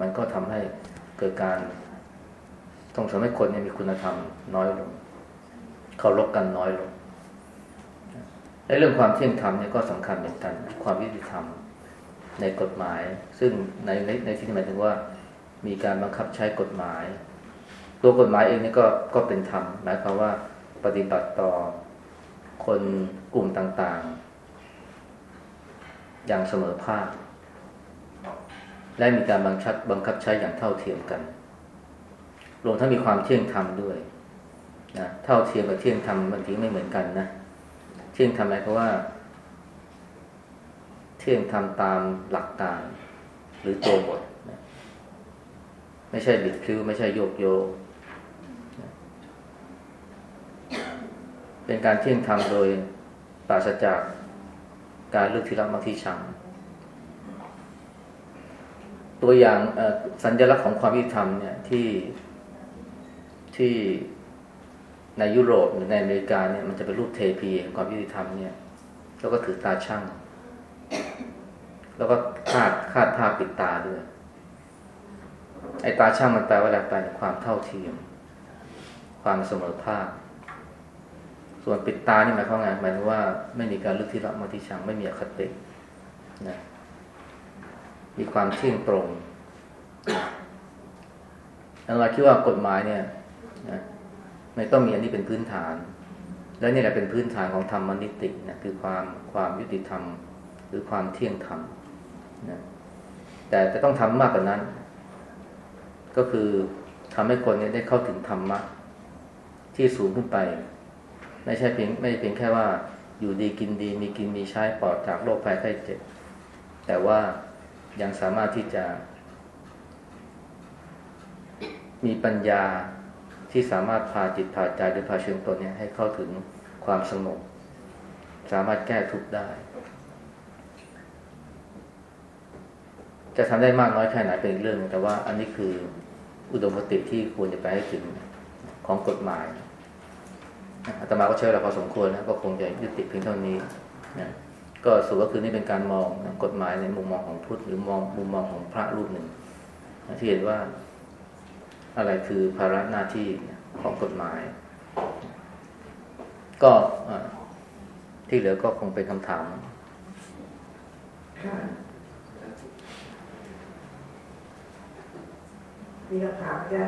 มันก็ทำให้เกิดการส่งเสริมให้คนเนี่ยมีคุณธรรมน้อยลงเคารพกันน้อยลงในเรื่องความเที่ยงธรรมเนี่ยก็สำคัญเหมือนกัน ความยุติธรรมในกฎหมาย ซึ่งในในในที่นี้หมายถึงว่า มีการบังคับใช้กฎหมาย ตัวกฎหมายเองนี่ก็ก็เป็นธรรมหมายความว่าปฏิบัติต่อคนกลุ่มต่างๆ อย่างเสมอภาค และมีการบังคับบังคับใช้อย่างเท่าเทียมกัน รวมทั้งมีความเที่ยงธรรมด้วยนะเท่าเทียมกับเที่ยงธรรมบางทีไม่เหมือนกันนะเที่ยงธรรมหมายความว่า เที่ยงธรรมตามหลักการหรือตัวบท ไม่ใช่บิดคิ้วไม่ใช่โยกโยเป็นการเที่ยงธรรมโดยปราศจากการเลือกที่รักมาที่ชัง ตัวอย่างสัญลักษณ์ของความยุติธรรมเนี่ยที่ที่ในยุโรปหรือในอเมริกาเนี่ยมันจะเป็นรูปเทพีความยุติธรรมเนี่ย แล้วก็ถือตาช่าง แล้วก็คาดคาดผ้าปิดตาด้วย ไอ้ตาช่างมันแปลว่าอะไรแปลความเท่าเทียม ความเสมอภาค ส่วนปิดตานี่หมายความไงหมายถึงว่าไม่มีการลึกที่รับมาที่ชังไม่มีอคตินะมีความเที่ยงตรงเราคิดว่ากฎหมายเนี่ยนะไม่ต้องมีอันนี้เป็นพื้นฐาน และนี่แหละเป็นพื้นฐานของธรรมนิตินะคือความความยุติธรรม หรือความเที่ยงธรรมนะแต่จะต้องทำมากกว่านั้น ก็คือทำให้คนนี้ได้เข้าถึงธรรมะ ที่สูงขึ้นไป ไม่ใช่เพียงไม่เพียงแค่ว่าอยู่ดีกินดี มีกินมีใช้ปลอดจากโรคภัยไข้เจ็บ แต่ว่ายังสามารถที่จะ มีปัญญาที่สามารถพาจิตพาใจหรือพาเชิงตนเนี่ยให้เข้าถึงความสงบสามารถแก้ทุกข์ได้ จะทำได้มากน้อยแค่ไหนเป็นเรื่อง แต่ว่าอันนี้คือ อุดมคติที่ควรจะไปให้ถึงของกฎหมายอาตมาก็เชื่อเราพอสมควรนะก็คงจะยุติเพียงเท่านี้นะก็สุดก็คือนี่เป็นการมองนะกฎหมายในมุมมองของพุทธหรือมองมุมมองของพระรูปหนึ่งนะที่เห็นว่าอะไรคือภาระหน้าที่ของกฎหมาย ก็ที่เหลือก็คงเป็นคำถาม มีคำถามแค่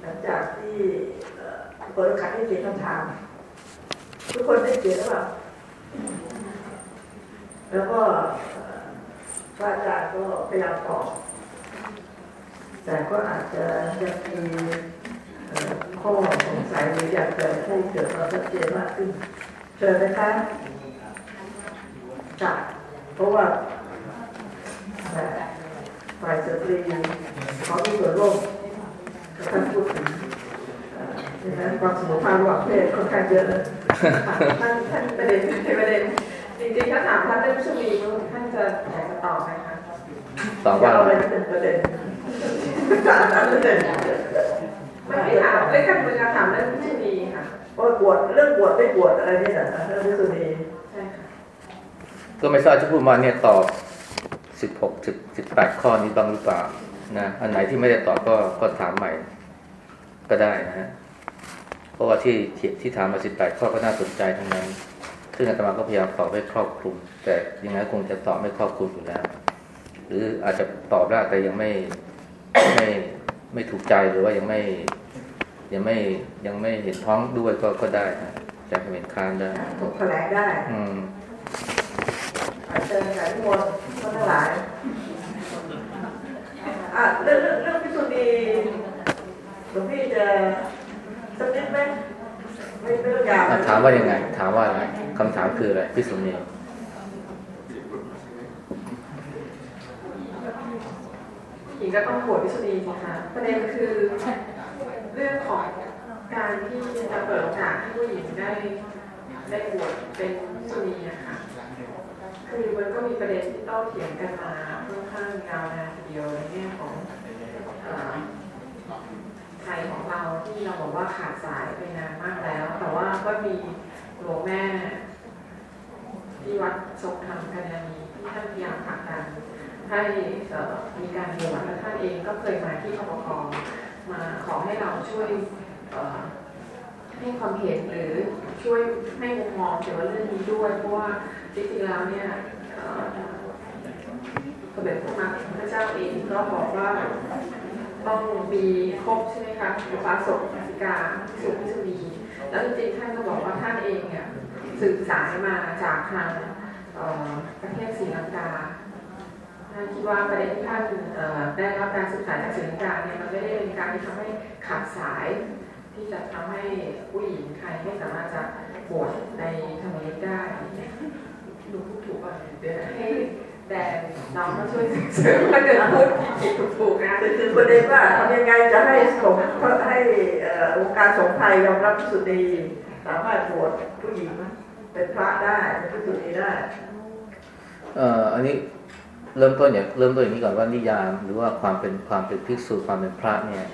หลังจากที่เปิดโอกาสให้เขียนคำถาม ทุกคนได้เขียนแล้วเปล่าแล้วก็พระอาจารย์ก็พยายามตอบแต่ก็อาจจะยังมีข้อสงสัยหรืออยากจะให้เกิดความชัดเจนมากขึ้นเชิญนะคะจัดเพราะว่า ฝ่ายสตรีเขามีส่วนร่วมกับท่านพูดถึงดังนั้นความสมพันธ์ระหว่างเพศค่อนข้างเยอะนะท่านท่านประเด็นประเด็นจริงๆถ้าถามท่านเรื่องชุลีท่านจะอยากจะตอบไหมคะตอบว่าเอาอะไรเป็นประเด็นถามนั้นประเด็นไม่ได้ถามไม่คำนึงถามเรื่องชุลีค่ะโอ้ยบวชเรื่องบวชไม่บวชอะไรนี่นะเรื่องพิสุนีใช่ค่ะก็ไม่ทราบที่พูดมาเนี่ยตอบ สิบหกสิบสิบแปดข้อนี้บ้างหรือเปล่านะอันไหนที่ไม่ได้ตอบก็ก็ถามใหม่ก็ได้นะฮะเพราะว่าที่ที่ที่ถามมาสิบแปดข้อก็น่าสนใจทั้งนั้น ซึ่งอาตมาก็พยายามตอบให้ครอบคลุม แต่ยังไงคงจะตอบไม่ครอบคลุมอยู่แล้ว หรืออาจจะตอบได้แต่ยังไม่ไม่ไม่ถูกใจหรือว่ายังไม่ ยังไม่ยังไม่เห็นท้องด้วยก็ก็ได้นะแต่เห็นค้านได้ถกแถลงได้ อืม เชิญสายมวลท่านทั้งหลายอะเรื่องเรื่องเรื่องพิสุนีหลวงพี่จะสักนิดไหมไม่ไม่ต้องยาวอะถามว่ายังไง ถามว่าอะไรคำถามคืออะไรพิสุนีหญิงก็ต้องบวชวิสุณีสิคะประเด็นคือเรื่องของการที่จะเปิดโอกาสให้ผู้หญิงได้ได้บวชเป็นวิสุณีอะค่ะ คือมันก็มีประเด็นที่โต้เถียงกันมาค่อนข้างยาวนานทีเดียวในแง่ของเอ่อไทยของเราที่เราบอกว่าขาดสายไปนานมากแล้ว แต่ว่าก็มีหลวงแม่ที่วัดทรงธรรมกันยานีที่ท่านพยายามผลักดันให้มีการบวชและท่านเองก็เคยมาที่คปกมาขอให้เราช่วยอ ให้ความเห็นหรือช่วยให้มุมมองเกี่ยวกับเรื่องนี้ด้วย เพราะว่าจริงๆแล้วเนี่ยสมเด็จพระมาพระเจ้าเองก็บอกว่าต้องมีครบใช่ไหมคะอุปสกอุปาสิกาสุพิสุนีแล้วจริงๆท่านก็บอกว่าท่านเองเนี่ยสื่อสารมาจากทางประเทศศรีลังกาท่านคิดว่าประเด็นที่ท่านได้รับการศึกษาจากศรีลังกาเนี่ยมันไม่ได้เป็นการที่ทำให้ขาดสาย ที่จะทำให้ผู้หญิงไทยไม่สามารถจะบวชในธรรมยุทธ์ได้ดูพูดถูกป่ะเดี๋ยวให้แต่น้องมาช่วยเสริมถ้าเกิดพูดผิดๆถูกๆนะคือคือประเด็นว่าทำยังไงจะให้สงฆ์ให้เอ่อองค์การสงฆ์ไทยยอมรับพิสุนีสามารถบวชผู้หญิงเป็นพระได้เป็นพิสุนีได้เอ่ออันนี้เริ่มต้นอย่างเริ่มต้นอย่างนี้ก่อนว่านิยาม หรือว่าความเป็นความเป็นภิกษุความเป็นพระเนี่ย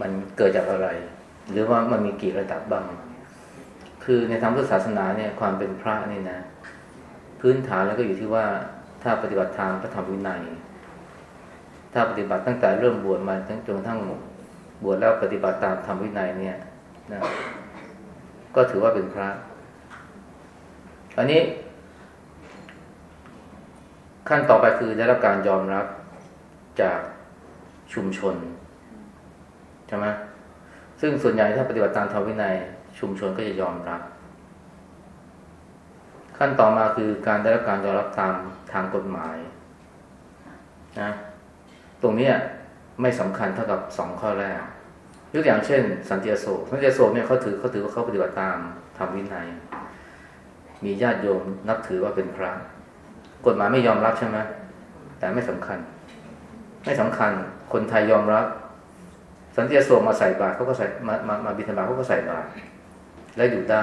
มันเกิดจากอะไร หรือว่ามันมีกี่ระดับบ้าง คือในทางพุทธศาสนาเนี่ยความเป็นพระนี่นะ พื้นฐานแล้วก็อยู่ที่ว่าถ้าปฏิบัติทางพระธรรมวินัย ถ้าปฏิบัติตั้งแต่เริ่มบวชมาจนจนทั่งบวชแล้วปฏิบัติตามธรรมวินัยเนี่ยนะก็ถือว่าเป็นพระ อันนี้ ขั้นต่อไปคือได้รับการยอมรับจากชุมชน ช่ไหมซึ่งส่วนใหญ่ถ้าปฏิบัติตามธรรมวินัยชุมชนก็จะยอมรับ ขั้นต่อมาคือการได้รับการยอมรับตามทางกฎหมายนะตรงนี้ไม่สำคัญเท่ากับสองข้อแรกยกอย่างเช่น สันติโสสันติโสเนี่ยเขาถือเขาถือว่าเขาปฏิบัติตามธรรมวินัย มีญาติโยมนับถือว่าเป็นพระกฎหมายไม่ยอมรับใช่ไหมแต่ไม่สำคัญ ไม่สำคัญ คนไทยยอมรับ สันติโสมาใส่บาตรเขาก็ใส่มามามาบิณฑบาตเขาก็ใส่บาตรและอยู่ได้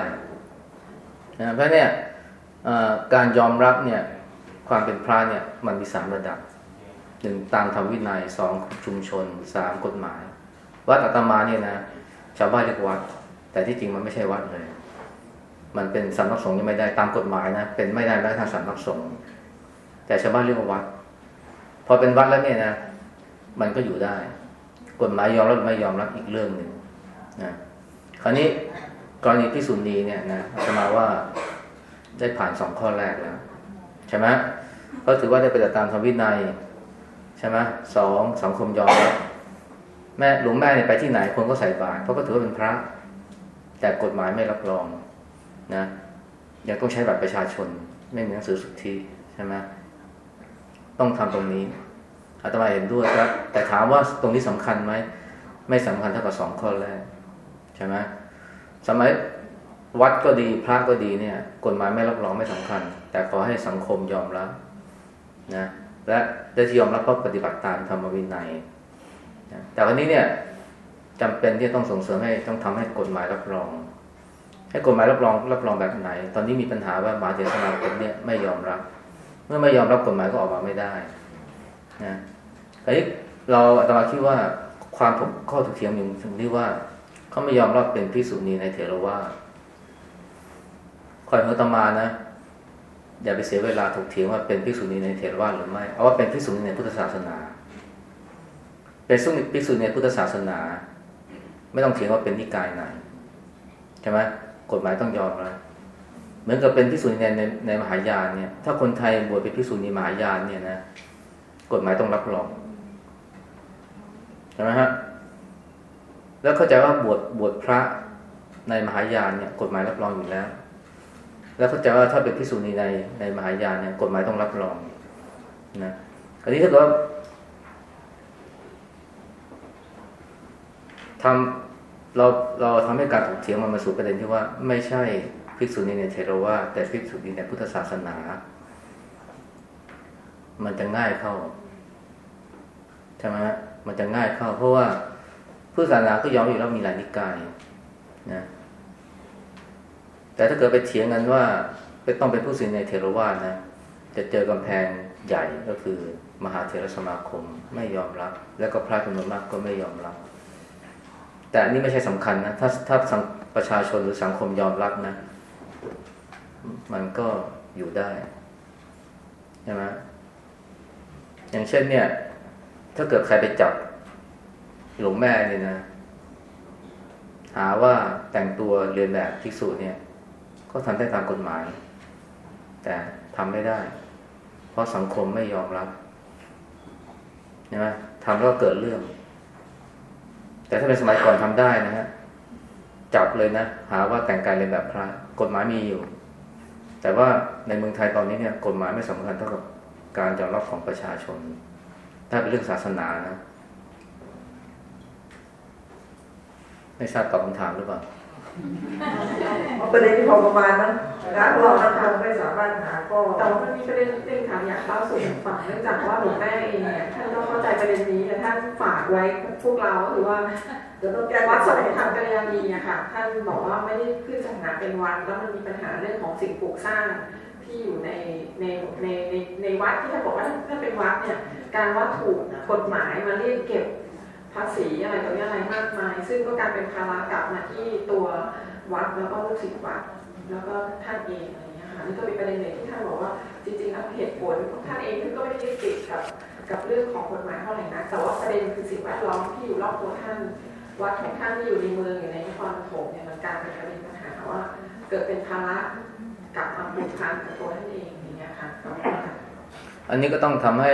นะเพราะเนี่ยการยอมรับเนี่ยความเป็นพระเนี่ยมันมีสามระดับหนึ่งตามธรรมวินัยสองชุมชนสามกฎหมาย วัดอาตมาเนี่ยนะชาวบ้านเรียกวัด แต่ที่จริงมันไม่ใช่วัดเลย มันเป็นสำนักสงฆ์ยังไม่ได้ตามกฎหมายนะเป็นไม่ได้แม้ทางสำนักสงฆ์แต่ชาวบ้านเรียกว่าวัดพอเป็นวัดแล้วเนี่ยนะมันก็อยู่ได้ กฎหมายยอมรับไม่ยอมรับอีกเรื่องหนึ่งนะคราวนี้กรณีพิสุนีเนี่ยนะอาตมาว่าได้ผ่านสองข้อแรกแล้วใช่ไหมเขาถือว่าได้ไปตามธรรมวินัยใช่ไหมสองสังคมยอมรับแม่หลวงแม่เนี่ยไปที่ไหนคนก็ใส่บาตรเพราะก็ถือว่าเป็นพระ แต่กฎหมายไม่รับรองนะยังต้องใช้บัตรประชาชน ไม่มีหนังสือสุทธิใช่ไหมต้องทำตรงนี้ อาตมาเห็นด้วยครับ แต่ถามว่าตรงนี้สำคัญไหม ไม่สำคัญเท่ากับสองข้อแรกใช่ไหมสมัยวัดก็ดีพระก็ดีเนี่ย กฎหมายไม่รับรองไม่สำคัญ แต่ขอให้สังคมยอมรับนะและได้ที่ยอมรับก็ปฏิบัติตามธรรมวินัยนะแต่วันนี้เนี่ยจำเป็นที่ต้องส่งเสริมให้ต้องทำให้กฎหมายรับรอง ให้กฎหมายรับรองรับรองแบบไหน ตอนนี้มีปัญหาว่ามหาเถรสมาคมเนี่ยไม่ยอมรับ เมื่อไม่ยอมรับกฎหมายก็ออกมาไม่ได้ นะแต่นี้เราอาตมาคิดว่าความข้อถกเถียงอยู่ตรงที่ว่า เขาไม่ยอมรับเป็นพิสุนีในเถรวาทคอยหัวตมานะ อย่าไปเสียเวลาถกเถียงว่าเป็นพิสุนีในเถรวาทหรือไม่ เอาว่าเป็นพิสุนีในพุทธศาสนา เป็นสุนิพิสุนีในพุทธศาสนา ไม่ต้องเถียงว่าเป็นนิกายไหนใช่ไหมกฎหมายต้องยอมแล้วเหมือนกับเป็นพิสุนีในในในมหายานเนี่ย ถ้าคนไทยบวชเป็นพิสุนีมหายานเนี่ยนะ กฎหมายต้องรับรองใช่ไหมฮะแล้วเข้าใจว่าบวชบวชพระในมหายานเนี่ย กฎหมายรับรองอยู่แล้ว แล้วเข้าใจว่าถ้าเป็นพิสูจนีในในมหายานเนี่ย กฎหมายต้องรับรองนะอันนี้ถ้าเกิดว่าทำเราเราทำให้การถกเถียงมันมาสู่ประเด็นที่ว่าไม่ใช่ภิกษุณีในเทรวาแต่ภิกษุณีในพุทธศาสนา มันจะง่ายเข้า ใช่ไหมมันจะง่ายเข้า เพราะว่าพุทธศาสนาก็ยอมอยู่แล้วมีหลายนิกายนะแต่ถ้าเกิดไปเถียงกันว่าไปต้องเป็นผู้สินในเทรวาสนะ จะเจอกำแพงใหญ่ก็คือ มหาเทรสมาคมไม่ยอมรับ แล้วก็พระจำนวนมากก็ไม่ยอมรับ แต่อันนี้ไม่ใช่สำคัญนะถ้าถ้าประชาชนหรือสังคมยอมรับนะ มันก็อยู่ได้ใช่ไหมอย่างเช่นเนี่ย ถ้าเกิดใครไปจับหลวงแม่เนี่ยนะ หาว่าแต่งตัวเรียนแบบภิกษุเนี่ย ก็ทำได้ตามกฎหมาย แต่ทำไม่ได้ เพราะสังคมไม่ยอมรับใช่ไหมทำแล้วเกิดเรื่อง แต่ถ้าเป็นสมัยก่อนทำได้นะฮะจับเลยนะ หาว่าแต่งกายเรียนแบบพระกฎหมายมีอยู่ แต่ว่าในเมืองไทยตอนนี้เนี่ย กฎหมายไม่สำคัญเท่ากับการยอมรับของประชาชน ถ้าเป็นเรื่องศาสนานะ ไม่ทราบตอบคำถามหรือเปล่าประเด็นที่พอประมาณนั้นนะเราทำไม่สามารถหาก็แต่ว่ามันมีประเด็นหนึ่งค่ะอยากเล่าสู่ฟังเนื่องจากว่าหลวงแม่เองเนี่ยท่านต้องเข้าใจประเด็นนี้แต่ท่านฝากไว้พวกเราหรือว่าเดี๋ยวต้องแก้วัดสมัยทางกัลยาณีอะค่ะท่านบอกว่าไม่ได้ขึ้นศาสนาเป็นวัดแล้วมันมีปัญหาเรื่องของสิ่งปลูกสร้าง ที่อยู่ในในในในในวัดที่ท่านบอกว่าถ้าเป็นวัดเนี่ยการวัดถูกกฎหมายมาเรียกเก็บภาษีอะไรต่ออะไรมากมาย ซึ่งก็การเป็นภาระกลับมาที่ตัววัดแล้วก็ลูกศิษย์วัดแล้วก็ท่านเองอะไรเงี้ยค่ะนี่ก็เป็นประเด็นหนึ่งที่ท่านบอกว่าจริงๆแล้วเหตุผลของท่านเองก็ไม่ได้ยึดติดกับกับเรื่องของกฎหมายเท่าไหร่นะแต่ว่าประเด็นคือสิ่งแวดล้อมที่อยู่รอบตัวท่าน วัดของท่านที่อยู่ในเมืองอยู่ในนครปฐมเนี่ยมันกลายเป็นประเด็นปัญหาว่า เกิดเป็นภาระ กับความผูกพันกับตัวท่านเองอย่างเงี้ยค่ะอันนี้ก็ต้องทำให้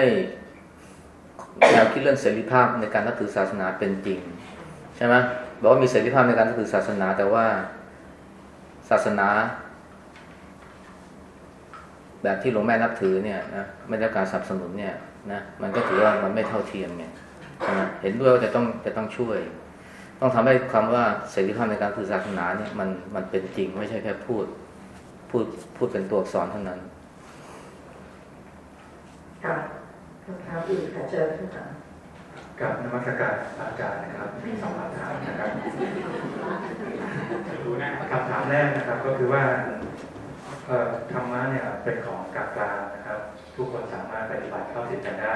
แนวคิดเรื่องเสรีภาพในการนับถือศาสนาเป็นจริง ใช่ไหมบอกว่ามีเสรีภาพในการนับถือศาสนา แต่ว่าศาสนา แบบที่หลวงแม่นับถือเนี่ยนะไม่ได้การสนับสนุนเนี่ยนะมันก็ถือว่ามันไม่เท่าเทียมไงเห็นด้วยว่าจะต้องจะต้องช่วย ต้องทำให้คำว่าเสรีภาพในการถือศาสนาเนี่ยมันมันเป็นจริงไม่ใช่แค่พูด พูดพูดเป็นตัวอักษรเท่านั้นค่ะคำถามอีกค่ะเชิญค่ะกับนมัสการอาจารย์นะครับมีสองคำถามนะครับคำถามแรกนะครับ ก็คือว่าเอ่อธรรมะเนี่ยเป็นของกลางๆนะครับ ทุกคนสามารถปฏิบัติเข้าถึงกันได้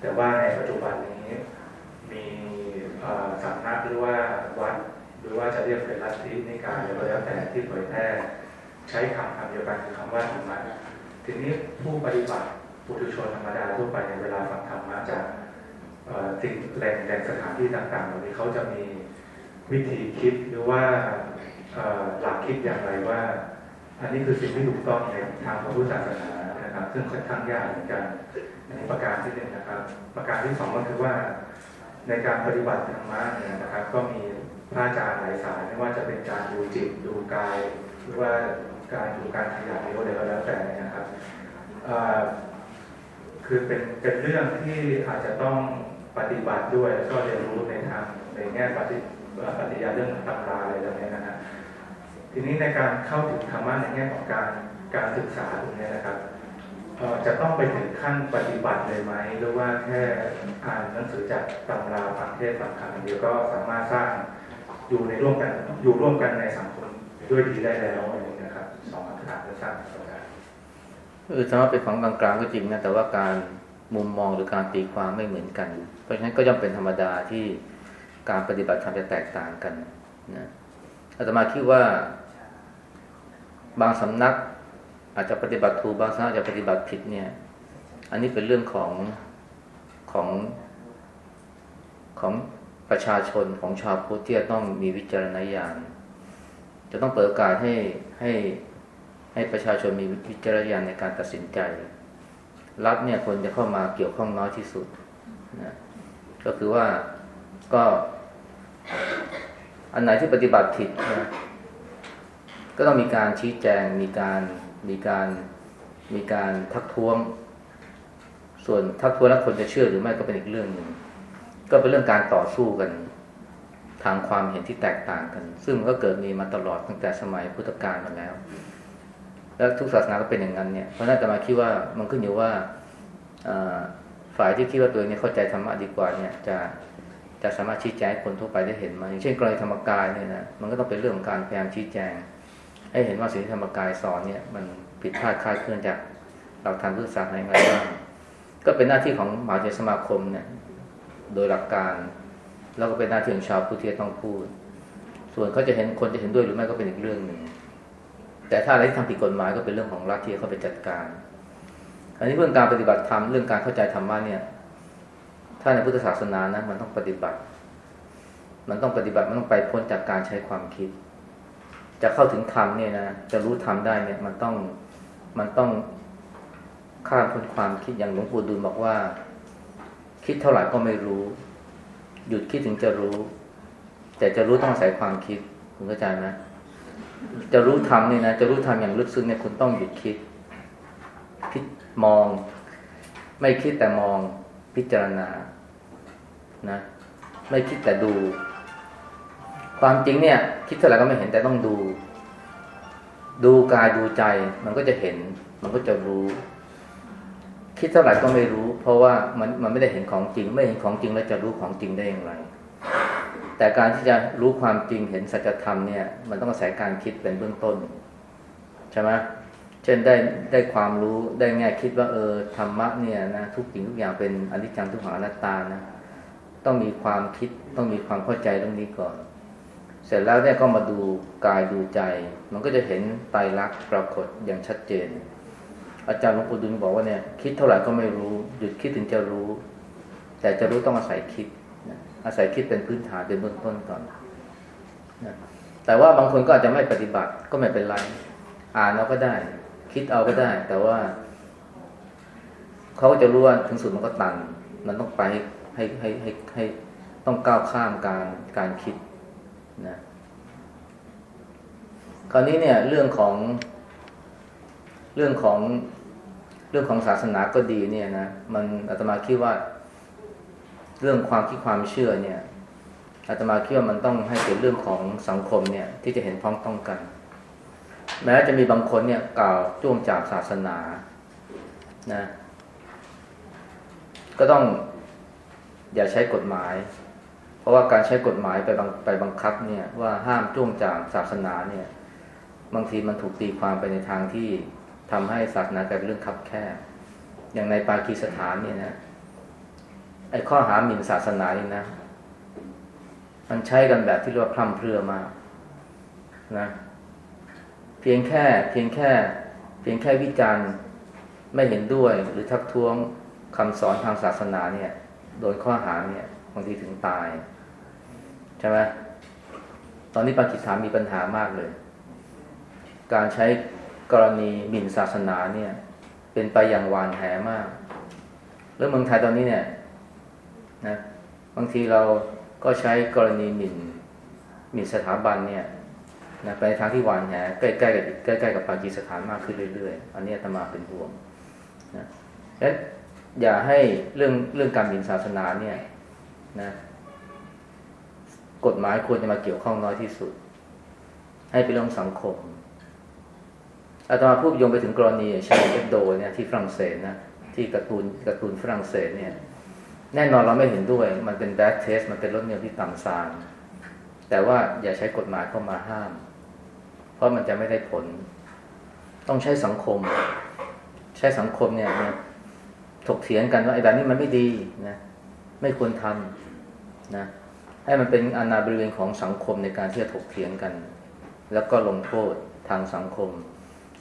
แต่ว่าในปัจจุบันนี้มีเอ่อสำนักหรือว่าวัดหรือว่าจะเรียกเป็นลัทธินิกายหรือว่าแล้วแต่ที่เผยแพร่ ใช้คำคำเดียวกันคือคำว่าธรรมะทีนี้ผู้ปฏิบัติปุถุชนธรรมดาทั่วไปในเวลาฟังธรรมะจากสิ่งแหล่งแหล่งสถานที่ต่างๆเหล่านี้เขาจะมีวิธีคิดหรือว่าหลักคิดอย่างไรว่า อันนี้คือสิ่งที่ถูกต้องในทางพระพุทธศาสนานะครับ ซึ่งค่อนข้างยากเหมือนกันในประการที่หนึ่งนะครับ ประการที่สองก็คือว่าในการปฏิบัติธรรมะเนี่ยนะครับ ก็มีพระอาจารย์หลายสายไม่ว่าจะเป็นการดูจิตดูกาย หรือว่า การดูกการขยับหรืออะไรก็แล้วแต่นะครับคือเป็นเป็นเรื่องที่อาจจะต้องปฏิบัติด้วยแล้วก็เรียนรู้ในทางในแง่ปฏิปฏิญาเรื่องตำราอะไรแบบนี้นะฮะทีนี้ในการเข้าถึงธรรมะในแง่ของการการศึกษาตรงนี้นะครับจะต้องไปถึงขั้นปฏิบัติเลยไหมหรือว่าแค่อ่านหนังสือจากตำราฟังเทศฟังธรรมเดียวก็สามารถสร้างอยู่ในร่วมกันอยู่ร่วมกันในสังคมด้วยดีได้แล้วอะไรามจะสร้างประการคือธรรมะเป็นของกลางๆก็จริงนะแต่ว่าการมุมมองหรือการตีความไม่เหมือนกัน เพราะฉะนั้นก็ย่อมเป็นธรรมดาที่การปฏิบัติธรรมจะแตกต่างกันนะอาตมาคิดว่าบางสำนัก อาจจะปฏิบัติถูกบางสำนักอาจจะปฏิบัติผิดเนี่ย อันนี้เป็นเรื่องของของของประชาชนของชาวพุทธที่จะต้องมีวิจารณญาณจะต้องเปิดโอกาสให้ให้ ให้ประชาชนมีวิจารณญาณในการตัดสินใจ รัฐเนี่ยควรจะเข้ามาเกี่ยวข้องน้อยที่สุดนะก็คือว่าก็อันไหนที่ปฏิบัติผิดนะก็ต้องมีการชี้แจงมีการมีการมีการทักท้วง ส่วนทักท้วงแล้วคนจะเชื่อหรือไม่ก็เป็นอีกเรื่องหนึ่งก็เป็นเรื่องการต่อสู้กัน ทางความเห็นที่แตกต่างกัน ซึ่งก็เกิดมีมาตลอดตั้งแต่สมัยพุทธกาลมาแล้ว แล้วทุกศาสนาก็เป็นอย่างนั้นเนี่ยเพราะน่าจะมาคิดว่ามันขึ้นอยู่ว่าฝ่ายที่คิดว่าตัวเองเนี่ยเข้าใจธรรมะดีกว่าเนี่ยจะจะสามารถชี้แจงคนทั่วไปได้เห็นไหมอย่างเช่นกรณีธรรมกายเนี่ยนะมันก็ต้องเป็นเรื่องของการพยายามชี้แจง ให้เห็นว่าสิ่งที่ธรรมกายสอนเนี่ยมันผิดพลาดคลาดเคลื่อนจากหลักฐานพุทธศาสนาอย่างไรบ้างก็เป็นหน้าที่ของมหาเถรสมาคมเนี่ยโดยหลักการ แล้วก็เป็นหน้าที่ของชาวพุทธที่ต้องพูด ส่วนเขาจะเห็นคนจะเห็นด้วยหรือไม่ก็เป็นอีกเรื่องหนึ่ง แต่ถ้าอะไรที่ทำผิดกฎหมายก็เป็นเรื่องของรัฐที่เขาไปจัดการ อันนี้เรื่องการปฏิบัติธรรมเรื่องการเข้าใจธรรมะเนี่ย ถ้าในพุทธศาสนานะมันต้องปฏิบัติ มันต้องปฏิบัติมันต้องไปพ้นจากการใช้ความคิด จะเข้าถึงธรรมเนี่ยนะจะรู้ธรรมได้เนี่ยมันต้องมันต้องข้ามพ้นความคิดอย่างหลวงปู่ดูลบอกว่า คิดเท่าไหร่ก็ไม่รู้ หยุดคิดถึงจะรู้ แต่จะรู้ต้องอาศัยความคิดคุณเข้าใจไหม จะรู้ธรรมนี่ยนะจะรู้ธรรมอย่างลึกซึ้งเนี่ยคุณต้องหยุดคิดพิมอง ไม่คิดแต่มองพิจารณานะไม่คิดแต่ดู ความจริงเนี่ย คิดเท่าไหร่ก็ไม่เห็นแต่ต้องดู ดูกายดูใจ มันก็จะเห็น มันก็จะรู้ คิดเท่าไหร่ก็ไม่รู้ เพราะว่ามันมันไม่ได้เห็นของจริง ไม่เห็นของจริงแล้วจะรู้ของจริงได้อย่างไร แต่การที่จะรู้ความจริงเห็นสัจธรรมเนี่ย มันต้องอาศัยการคิดเป็นเบื้องต้น ใช่ไหมเช่นได้ได้ความรู้ได้แง่คิดว่าเออธรรมะเนี่ยนะทุกสิ่งทุกอย่างเป็นอนิจจังทุกขังอนัตตานะต้องมีความคิดต้องมีความเข้าใจตรงนี้ก่อน เสร็จแล้วเนี่ยก็มาดูกายดูใจ มันก็จะเห็นไตรลักษณ์ปรากฏอย่างชัดเจน อาจารย์หลวงปู่ดุลบอกว่าเนี่ยคิดเท่าไหร่ก็ไม่รู้ หยุดคิดถึงจะรู้ แต่จะรู้ต้องอาศัยคิด อาศัยคิดเป็นพื้นฐานเป็นเบื้องต้นก่อนนะแต่ว่าบางคนก็อาจจะไม่ปฏิบัติก็ไม่เป็นไร อ่านเราก็ได้ คิดเอาก็ได้ แต่ว่าเขาก็จะรู้ว่าถึงสุดมันก็ตัน มันต้องไปให้ให้ให้ให้ต้องก้าวข้ามการการคิดนะคราวนี้เนี่ยเรื่องของเรื่องของเรื่องของศาสนาก็ดีเนี่ยนะมันอาตมาคิดว่า เรื่องความคิดความเชื่อเนี่ยอาตมาคิดว่ามันต้องให้เป็นเรื่องของสังคมเนี่ยที่จะเห็นพ้องต้องกัน แม้จะมีบางคนเนี่ยกล่าวจ้วงจากศาสนานะก็ต้องอย่าใช้กฎหมาย เพราะว่าการใช้กฎหมายไปบังไปบังคับเนี่ยว่าห้ามจ้วงจากศาสนาเนี่ย บางทีมันถูกตีความไปในทางที่ทำให้ศาสนากลายเป็นเรื่องคับแคบอย่างในปากีสถานเนี่ยนะ ไอ้ข้อหาหมิ่นศาสนานี่นะ มันใช้กันแบบที่เรียกว่าพร่ำเพรื่อมากนะ เพียงแค่ เพียงแค่ เพียงแค่วิจารณ์ไม่เห็นด้วย หรือทักท้วงคำสอนทางศาสนาเนี่ย โดยข้อหาเนี่ยบางทีถึงตาย ใช่ไหมตอนนี้ปากีสถานมีปัญหามากเลย การใช้กรณีหมิ่นศาสนาเนี่ย เป็นไปอย่างหวานแหมาก แล้วเมืองไทยตอนนี้เนี่ย นะบางทีเราก็ใช้กรณีหมิ่นหมิ่นสถาบันเนี่ยนะไปทางที่หวานแหใกล้ๆกับใกล้ๆกับปากีสถานมากขึ้นเรื่อยๆ อันนี้อาตมาเป็นห่วงนะและอย่าให้เรื่องเรื่องการหมิ่นศาสนาเนี่ยนะกฎหมายควรจะมาเกี่ยวข้องน้อยที่สุด ให้เป็นเรื่องสังคมอาตมาพูดโยงไปถึงกรณีชาเอฟโดเนี่ยที่ฝรั่งเศสนะที่การ์ตูนการ์ตูนฝรั่งเศสเนี่ย แน่นอนเราไม่เห็นด้วย มันเป็นแบดเทสมันเป็นรถเมล์ที่ต่ำซานแต่ว่าอย่าใช้กฎหมายเข้ามาห้าม เพราะมันจะไม่ได้ผล ต้องใช้สังคม ใช้สังคมเนี่ยนะถกเถียงกันว่าไอ้แบบนี้มันไม่ดีนะไม่ควรทำนะให้มันเป็นอนาบริเวณของสังคมในการที่จะถกเถียงกัน แล้วก็ลงโทษทางสังคม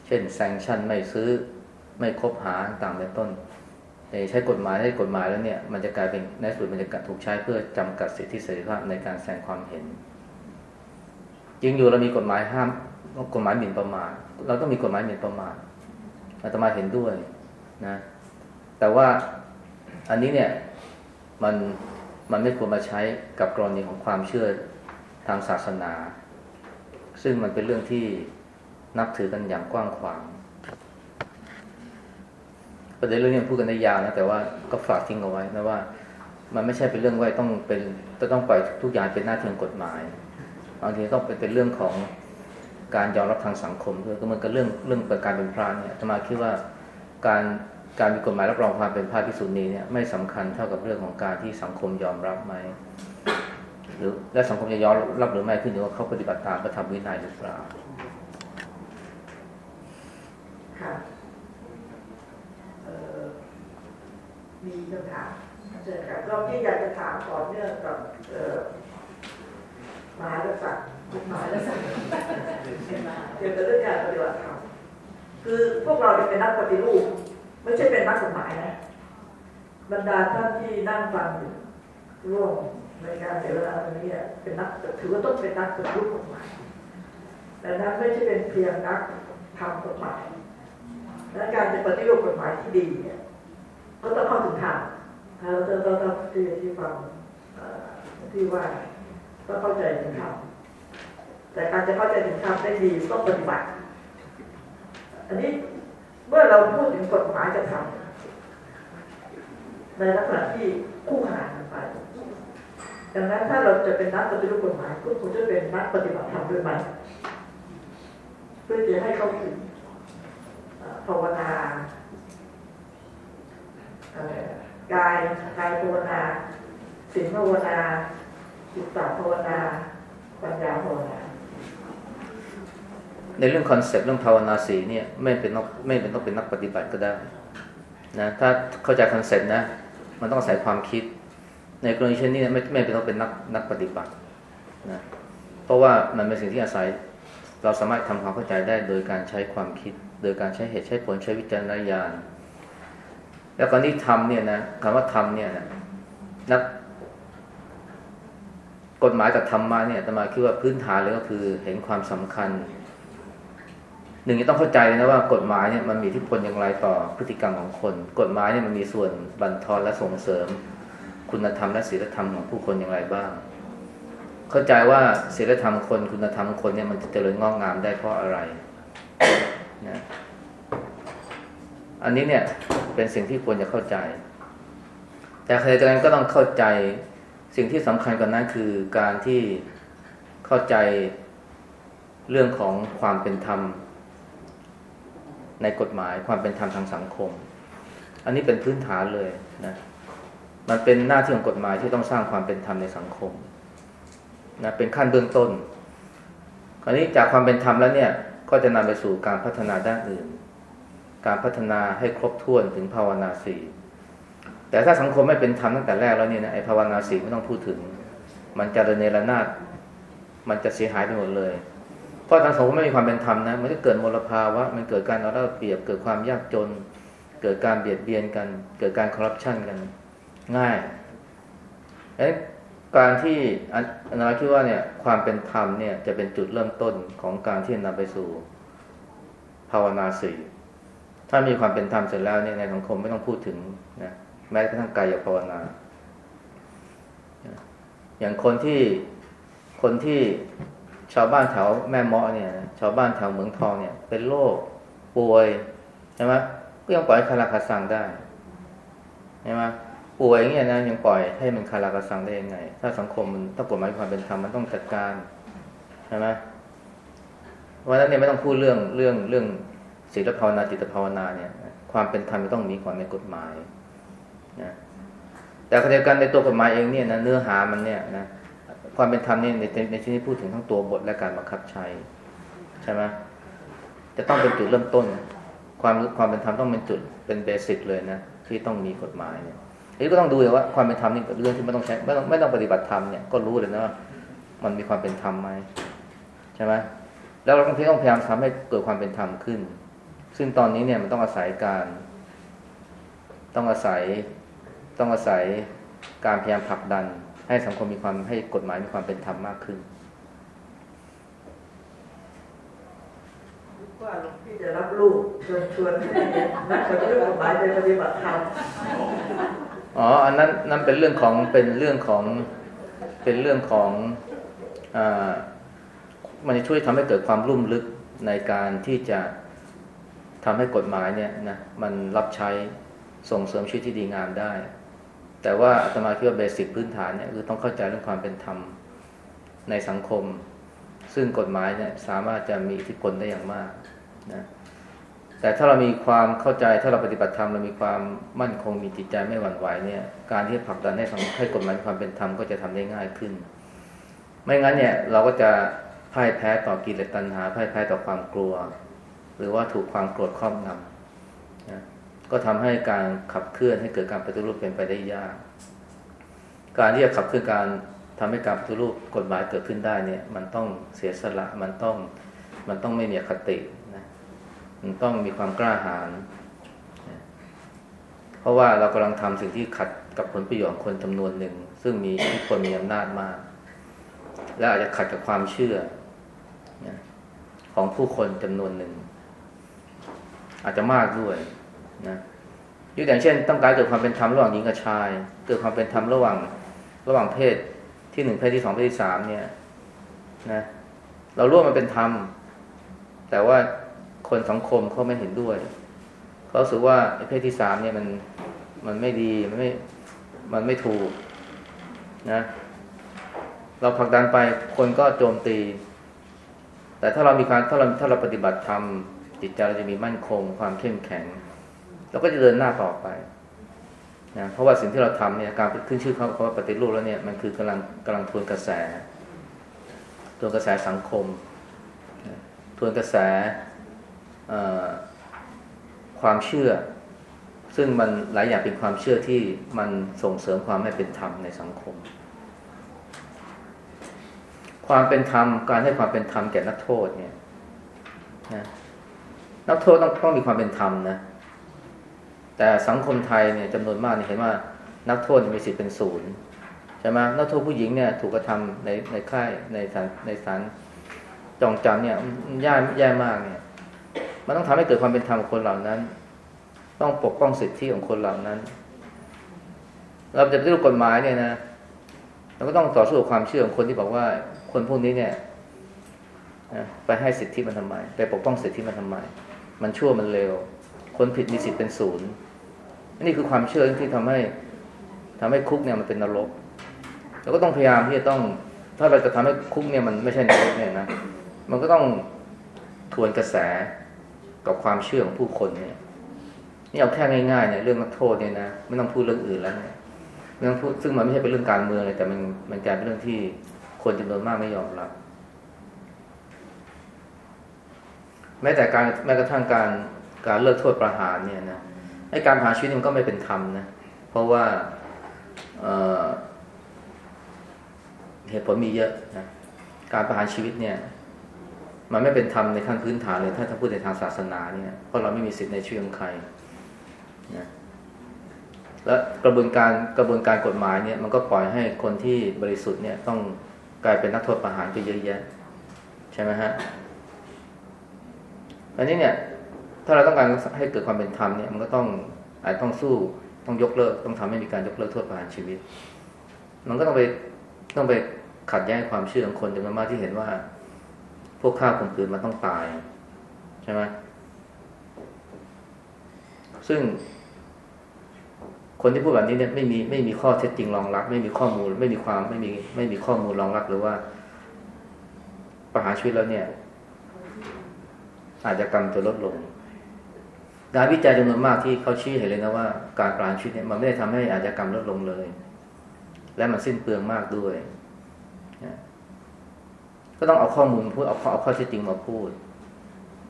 เช่นแซงชั่นไม่ซื้อไม่คบหาต่างเป็นต้น แต่ใช้กฎหมายให้กฎหมายแล้วเนี่ยมันจะกลายเป็นในสุดมันจะถูกใช้เพื่อจำกัดสิทธิเสรีภาพในการแสดงความเห็นจริงอยู่เรามีกฎหมายห้ามกฎหมายหมิ่นประมาทเราต้องมีกฎหมายหมิ่นประมาทอาตมาเห็นด้วยนะ แต่ว่าอันนี้เนี่ยมันมันไม่ควรมาใช้กับกรณีของความเชื่อทางศาสนา ซึ่งมันเป็นเรื่องที่นับถือกันอย่างกว้างขวาง ประเด็นเรื่องนี้พูดกันได้ยาวนะแต่ว่าก็ฝากทิ้งเอาไว้นะว่า มันไม่ใช่เป็นเรื่องไว้ต้องเป็นต้องปล่อยทุกอย่างเป็นหน้าที่ของกฎหมายบางทีต้องเป็นเป็นเรื่องของการยอมรับทางสังคมด้วยก็เหมือนกับเรื่องเรื่องการเป็นพระเนี่ยจะมาคิดว่าการการมีกฎหมายรับรองความเป็นพระพิสุนีเนี่ยไม่สำคัญเท่ากับเรื่องของการที่สังคมยอมรับไหมหรือและสังคมจะยอมรับหรือไม่ขึ้นอยู่กับเขาปฏิบัติตามพระธรรมวินัยหรือเปล่า มีคำถามเชิญครับเราที่อยากจะถามต่อเนื่องกับมหาลักษณ์มหาลักษณ์เกี่ยวกับเรื่องการปฏิบัติธรรมคือพวกเราเป็นนักปฏิรูป ไม่ใช่เป็นนักกฎหมายนะบรรดาท่านที่นั่งฟังอยู่ร่วมในการเสวนาตรงนี้เป็นนักถือว่าต้องเป็นนักปฏิรูปกฎหมายแต่นั้นไม่ใช่เป็นเพียงนักทำกฎหมายและการจะปฏิรูปกฎหมายที่ดีเนี่ย ก็ต้องเข้าถึงทางเราต้องต้องที่ที่ฟังที่ว่าต้องเข้าใจถึงธรรมแต่การจะเข้าใจถึงธรรมได้ดีต้องปฏิบัติ อันนี้เมื่อเราพูดถึงกฎหมายจะทำในลักษณะที่คู่ขนานกันไปดังนั้นถ้าเราจะเป็นนักปฏิรูปกฎหมายก็ควรจะเป็นนักปฏิบัติธรรมด้วยไหมเพื่อจะให้เข้าถึงภาวนา กายกายภาวนาศีลภาวนาจิตตภาวนาปัญญาภาวนาในเรื่อง concept เรื่องภาวนาสี่เนี่ยไม่จำเป็นไม่จำเป็นต้องเป็นนักปฏิบัติก็ได้นะถ้าเข้าใจ concept นะ มันต้องอาศัยความคิด ในกรณีเช่นนี้ไม่ไม่จำเป็นต้องเป็นนักนักปฏิบัตินะเพราะว่ามันเป็นสิ่งที่อาศัยเราสามารถทำความเข้าใจได้โดยการใช้ความคิด โดยการใช้เหตุใช้ผลใช้วิจารณญาณ แล้วการที่ทำเนี่ยนะคำว่าทำเนี่ยนะนักกฎหมายกับธรรมะเนี่ยตมาคิดว่าพื้นฐานเลยก็คือเห็นความสำคัญ หนึ่งจะต้องเข้าใจนะว่ากฎหมายเนี่ยมันมีที่ผลอย่างไรต่อพฤติกรรมของคน กฎหมายเนี่ยมันมีส่วนบันทอนและส่งเสริม คุณธรรมและศีลธรรมของผู้คนอย่างไรบ้าง เข้าใจว่าศีลธรรมคนคุณธรรมคนเนี่ยมันจะเจริญงอกงามได้เพราะอะไรนะ อันนี้เนี่ยเป็นสิ่งที่ควรจะเข้าใจ แต่ขณะเดียวกันก็ต้องเข้าใจสิ่งที่สำคัญกว่านั้นคือการที่เข้าใจเรื่องของความเป็นธรรม ในกฎหมายความเป็นธรรมทางสังคม อันนี้เป็นพื้นฐานเลยนะมันเป็นหน้าที่ของกฎหมายที่ต้องสร้างความเป็นธรรมในสังคมนะเป็นขั้นเบื้องต้น คราวนี้จากความเป็นธรรมแล้วเนี่ย ก็จะนำไปสู่การพัฒนาด้านอื่น การพัฒนาให้ครบถ้วนถึงภาวนาสี่แต่ถ้าสังคมไม่เป็นธรรมตั้งแต่แรกแล้วเนี่ยนะไอภาวนาสี่ไม่ต้องพูดถึง มันจะระเนระนาดมันจะเสียหายไปหมดเลย เพราะทางสังคมไม่มีความเป็นธรรมนะมันจะเกิดมลภาวะมันเกิดการเอาเปรียบเกิดความยากจน เกิดการเบียดเบียนกัน เกิดการคอร์รัปชันกัน ง่ายเอ้การที่อนาคิดว่าเนี่ยความเป็นธรรมเนี่ยจะเป็นจุดเริ่มต้นของการที่นำไปสู่ภาวนาสี่ ถ้ามีความเป็นธรรมเสร็จแล้วเนี่ยในสังคมไม่ต้องพูดถึงนะแม้กระทั่งกายภาวนาอย่างคนที่คนที่ชาวบ้านแถวแม่เมาะเนี่ย ชาวบ้านแถวเมืองทองเนี่ย เป็นโรคป่วยใช่ไหมก็ยังปล่อยคาราคาซังได้ใช่ไหมป่วยอย่างเงี้ยนะยังปล่อยให้มันคาราคาซังได้ยังไง ถ้าสังคมมันถ้ากฎหมายความเป็นธรรมมันต้องจัดการใช่ไหมวันนั้นเนี่ยไม่ต้องพูดเรื่องเรื่องเรื่อง ศีลภาวนาจิตภาวนาเนี่ย ความเป็นธรรมต้องมีก่อนในกฎหมายนะแต่ขณะเดียวกันในตัวกฎหมายเองเนี่ยนะเนื้อหามันเนี่ยนะความเป็นธรรมนี่ในในที่นี้พูดถึงทั้งตัวบทและการบังคับใช้ใช่ไหมจะต้องเป็นจุดเริ่มต้น ความความเป็นธรรมต้องเป็นจุดเป็นเบสิกเลยนะที่ต้องมีกฎหมายเนี่ยนี้ก็ต้องดูเลยว่าความเป็นธรรมนี่เป็นเรื่องที่ไม่ต้องใช้ไม่ต้องไม่ต้องปฏิบัติธรรมเนี่ยก็รู้เลยนะว่ามันมีความเป็นธรรมไหมใช่ไหมแล้วเราต้องพยายามทำให้เกิดความเป็นธรรมขึ้น ซึ่งตอนนี้เนี่ยมันต้องอาศัยการ ต้องอาศัยต้องอาศัยการพยายามผลักดัน ให้สังคมมีความให้กฎหมายมีความเป็นธรรมมากขึ้นว่าหลวงพี่จะรับลูกชวนชวนให้นักปฏิบัติกฎหมายไปปฏิบัติธรรมอ๋อ อันนั้นนั่นเป็นเรื่องของเป็นเรื่องของเป็นเรื่องของอ่ามันจะช่วยทำให้เกิดความรุ่มลึกในการที่จะ ทำให้กฎหมายเนี่ยนะมันรับใช้ส่งเสริมชีวิตที่ดีงามได้ แต่ว่าอาตมาคิดว่าเบสิกพื้นฐานเนี่ยคือต้องเข้าใจเรื่องความเป็นธรรมในสังคม ซึ่งกฎหมายเนี่ยสามารถจะมีอิทธิพลได้อย่างมากนะแต่ถ้าเรามีความเข้าใจถ้าเราปฏิบัติธรรมเรามีความมั่นคงมีจิตใจไม่หวั่นไหวเนี่ยการที่ผลักดันให้สังให้กฎหมายความเป็นธรรมก็จะทำได้ง่ายขึ้น ไม่งั้นเนี่ยเราก็จะพ่ายแพ้ต่อกิเลสตัณหาพ่ายแพ้ต่อความกลัว หรือว่าถูกความโกรธครอบงำนะก็ทำให้การขับเคลื่อนให้เกิดการปฏิรูปเป็นไปได้ยาก การที่จะขับเคลื่อนการทำให้การปฏิรูปกฎหมายเกิดขึ้นได้เนี่ย มันต้องเสียสละมันต้องมันต้องไม่มีคตินะมันต้องมีความกล้าหาญนะเพราะว่าเรากำลังทำสิ่งที่ขัดกับผลประโยชน์คนจำนวนหนึ่ง ซึ่งมีทธิพลมีอำนาจมาก และอาจจะขัดกับความเชื่อนะของผู้คนจำนวนหนึ่ง อาจจะมากด้วยนะยกอย่างเช่น ต้องการเกิดความเป็นธรรมระหว่างหญิงกับชาย เกิดความเป็นธรรมระหว่างระหว่างเพศที่หนึ่งเพศที่สองเพศที่สามเนี่ยนะเราร่วมมันเป็นธรรม แต่ว่าคนสังคมเขาไม่เห็นด้วยเขาสึกว่าเพศที่สามเนี่ยมันมันไม่ดีมันไม่มันไม่ถูกนะ เราผลักดันไปคนก็โจมตี แต่ถ้าเรามีการถ้าเราถ้าเราปฏิบัติธรรม จิตใจเราจะมีมั่นคง ความเข้มแข็งเราก็จะเดินหน้าต่อไปนะเพราะว่าสิ่งที่เราทำเนี่ยการขึ้นชื่อเขาเขาปฏิรูปแล้วเนี่ยมันคือกำลังกำลังทวนกระแสทวนกระแสสังคมทวนกระแสความเชื่อ ซึ่งมันหลายอย่างเป็นความเชื่อที่มันส่งเสริมความไม่เป็นธรรมในสังคม ความเป็นธรรมการให้ความเป็นธรรมแก่นักโทษเนี่ยนะ นักโทษต้องต้องมีความเป็นธรรมนะแต่สังคมไทยเนี่ยจำนวนมากเนี่ยเห็นว่านักโทษมีสิทธิ์เป็นศูนย์ใช่ไหมนักโทษผู้หญิงเนี่ยถูกกระทำในในค่ายในสารในสารจองจำเนี่ยย่แย่มากเนี่ยมันต้องทำให้เกิดความเป็นธรรมคนเหล่านั้น ต้องปกป้องสิทธิของคนเหล่านั้น เราจะไปฏิรูปกฎหมายเนี่ยนะเราก็ต้องต่อสู้กับความเชื่อของคนที่บอกว่าคนพวกนี้เนี่ยไปให้สิทธิมันทำไมไปปกป้องสิทธิมันทำไม มันชั่วมันเร็ว คนผิดมีสิทธิ์เป็นศูนย์นี่คือความเชื่อที่ทำให้ทำให้คุกเนี่ยมันเป็นนรกเราก็ต้องพยายามที่จะต้อง ถ้าเราจะทำให้คุกเนี่ยมันไม่ใช่นรกเนี่ยนะมันก็ต้องทวนกระแสกับความเชื่อของผู้คนเนี่ยนี่เอาแค่ง่ายๆเนี่ยเรื่องนักโทษเนี่ยนะไม่ต้องพูดเรื่องอื่นแล้วเนี่ยไม่ต้องพูดซึ่งมันไม่ใช่เป็นเรื่องการเมืองเลยแต่มันมันกลายเป็นเรื่องที่คนจำนวนมากไม่ยอมรับ แม้แต่การแม้กระทั่งการการเลิกโทษประหารเนี่ยนะไอ้การประหารชีวิตมันก็ไม่เป็นธรรมนะเพราะว่าเเหตุผลมีเยอะนะการประหารชีวิตเนี่ย มันไม่เป็นธรรมในขั้นพื้นฐานเลยถ้าถ้าพูดในทางศาสนาเนี่ยเพราะเราไม่มีสิทธิ์ในชีวิตของใครนะและกระบวนการกระบวนการกฎหมายเนี่ยมันก็ปล่อยให้คนที่บริสุทธิ์เนี่ยต้องกลายเป็นนักโทษประหารไปเยอะแยะ ใช่ไหมฮะ อันนี้เนี่ย ถ้าเราต้องการให้เกิดความเป็นธรรมเนี่ยมันก็ต้องอาจต้องสู้ต้องยกเลิกต้องทำให้มีการยกเลิกโทษประหารชีวิต มันก็ต้องไปต้องไปขัดแย้งความเชื่อของคนจำนวนมากที่เห็นว่า พวกฆ่าคนอื่นมันต้องตาย ใช่ไหมซึ่ง คนที่พูดแบบนี้เนี่ยไม่มีไม่มีข้อเท็จจริงรองรับ ไม่มีข้อมูล ไม่มีความไม่มีไม่มีข้อมูลรองรับหรือว่าประหารชีวิตแล้วเนี่ย อาจจะกรรมจะลดลงงานวิจัยจำนวนมากที่เขาชี้เห็นเลยนะว่า การประหารชีวิตเนี่ยมันไม่ได้ทำให้อาจจะกรรมลดลงเลย และมันสิ้นเปลืองมากด้วย ก็ต้องเอาข้อมูลพูดเอาเอาข้อเท็จจริงมาพูด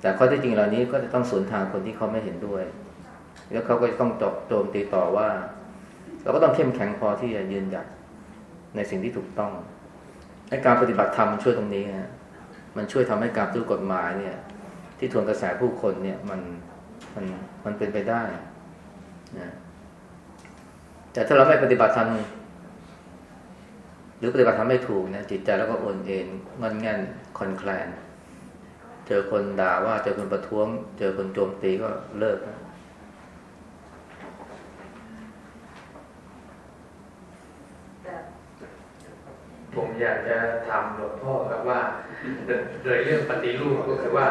แต่ข้อเท็จจริงเหล่านี้ก็จะต้องสวนทางคนที่เขาไม่เห็นด้วย แล้วเขาก็จะต้องจบโจมตีต่อว่า เราก็ต้องเข้มแข็งพอที่จะยืนหยัดในสิ่งที่ถูกต้องในการปฏิบัติธรรมมันช่วยตรงนี้นะมันช่วยทำให้การตู้กฎหมายเนี่ย ที่ทวนกระแสผู้คนเนี่ยมันมันมันเป็นไปได้นะแต่ถ้าเราไม่ปฏิบัติธรรมหรือปฏิบัติทำไม่ถูกนะจิตใจแล้วก็โอนเอ็นงอนงันคอนแคลน เจอคนด่าว่าเจอคนประท้วง เจอคนโจมตีก็เลิก ผมอยากจะถามหลวงพ่อครับว่า โดยเรื่องปฏิรูปก็คือว่า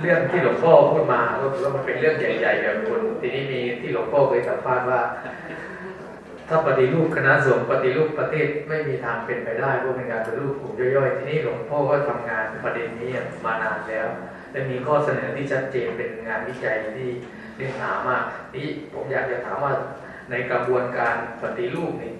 เรื่องที่หลวงพ่อพูดมาก็คือว่ามันเป็นเรื่องใหญ่ๆแบบคนทีนี้มีที่หลวงพ่อเคยสัมภาษณ์ว่า ถ้าปฏิรูปคณะสงฆ์ปฏิรูปประเทศไม่มีทางเป็นไปได้เพราะเป็นการปฏิรูปกลุ่มย่อยๆ ที่นี่หลวงพ่อก็ทำงานประเด็นนี้มานานแล้วและมีข้อเสนอที่ชัดเจนเป็นงานวิจัยที่เนื้อหามากนี่ผมอยากจะถามว่าในกระบวนการปฏิรูปนี่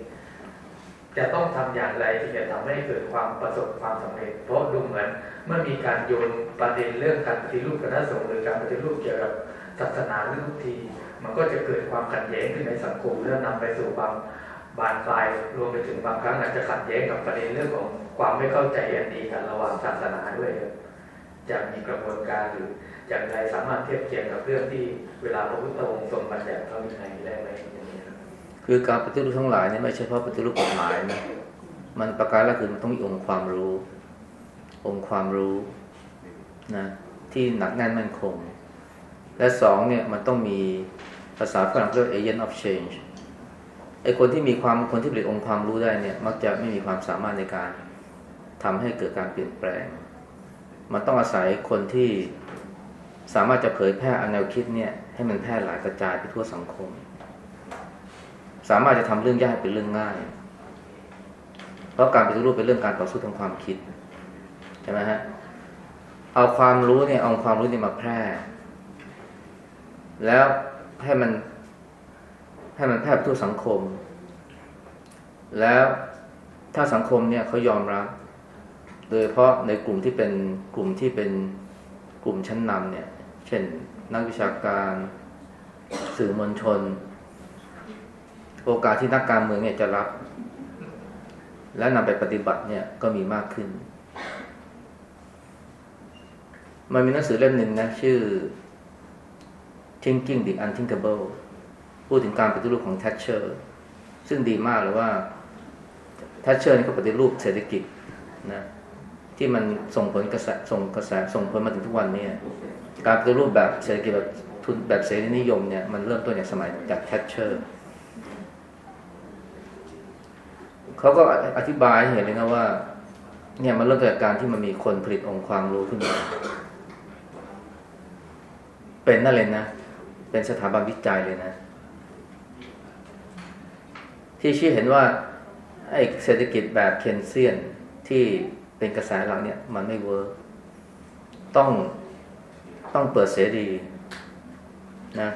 จะต้องทำอย่างไรที่จะทำให้เกิดความประสบความสำเร็จ เพราะดูเหมือนเมื่อมีการโยนประเด็นเรื่องการปฏิรูปคณะสงฆ์หรือการปฏิรูปเกี่ยวกับศาสนาทุกที มันก็จะเกิดความขัดแย้งขึ้นในสังคมแล้วนำไปสู่ความบานปลายรวมไปถึงบางครั้งอาจจะขัดแย้งกับประเด็นเรื่องของความไม่เข้าใจอันดีกันระหว่างศาสนาด้วยจะมีกระบวนการหรืออย่างไรสามารถเทียบเคียงกับเรื่องที่เวลาพระพุทธองค์ทรงบัญญัติเขาอย่างไรได้ไหม คือการปฏิรูปทั้งหลายนี่ไม่ใช่เพราะปฏิรูปกฎหมายนะมันประการแรกคือมันต้องมีองค์ความรู้ องค์ความรู้นะที่หนักแน่นมั่นคง และสองเนี่ยมันต้องมีภาษาฝรั่งเรียก agent of change ไอคนที่มีความคนที่ผลิตองค์ความรู้ได้เนี่ย มักจะไม่มีความสามารถในการทำให้เกิดการเปลี่ยนแปลง มันต้องอาศัยคนที่สามารถจะเผยแพร่อแนวคิดเนี่ยให้มันแพร่หลายกระจายไปทั่วสังคม สามารถจะทำเรื่องยากเป็นเรื่องง่าย เพราะการปฏิรูปเป็นเรื่องการต่อสู้ทางความคิดใช่ไหมฮะเอาความรู้เนี่ยเอาความรู้เนี่ยมาแพร่ แล้วให้มันให้มันแพร่ทั่วสังคม แล้วถ้าสังคมเนี่ยเขายอมรับ โดยเพราะในกลุ่มที่เป็นกลุ่มที่เป็นกลุ่มชั้นนำเนี่ย เช่น นักวิชาการสื่อมวลชน โอกาสที่นักการเมืองเนี่ยจะรับ และนำไปปฏิบัติเนี่ยก็มีมากขึ้น มันมีหนังสือเล่มหนึ่งนะ ชื่อ Thinking the Unthinkable พูดถึงการปฏิรูปของแทชเชอร์ ซึ่งดีมากเลยว่าแทชเชอร์นี่ก็ปฏิรูปเศรษฐกิจนะที่มันส่งผลกระแสส่งกระแสส่งผลมาถึงทุกวันนี้การปฏิรูปแบบเศรษฐกิจแบบทุนแบบเสรีนิยมเนี่ยมันเริ่มต้นจากสมัยจากแทชเชอร์ เขาก็อธิบายเห็นเลยนะว่า เนี่ยมันเริ่มจากการที่มันมีคนผลิตองค์ความรู้ขึ้นมา เป็นนั่นเลยนะ เป็นสถาบันวิจัยเลยนะ ที่ชี้เห็นว่าไอ้เศรษฐกิจแบบ Keynesian ที่เป็นกระแสหลักเนี่ย มันไม่ work ต้องต้องเปิดเสรีนะ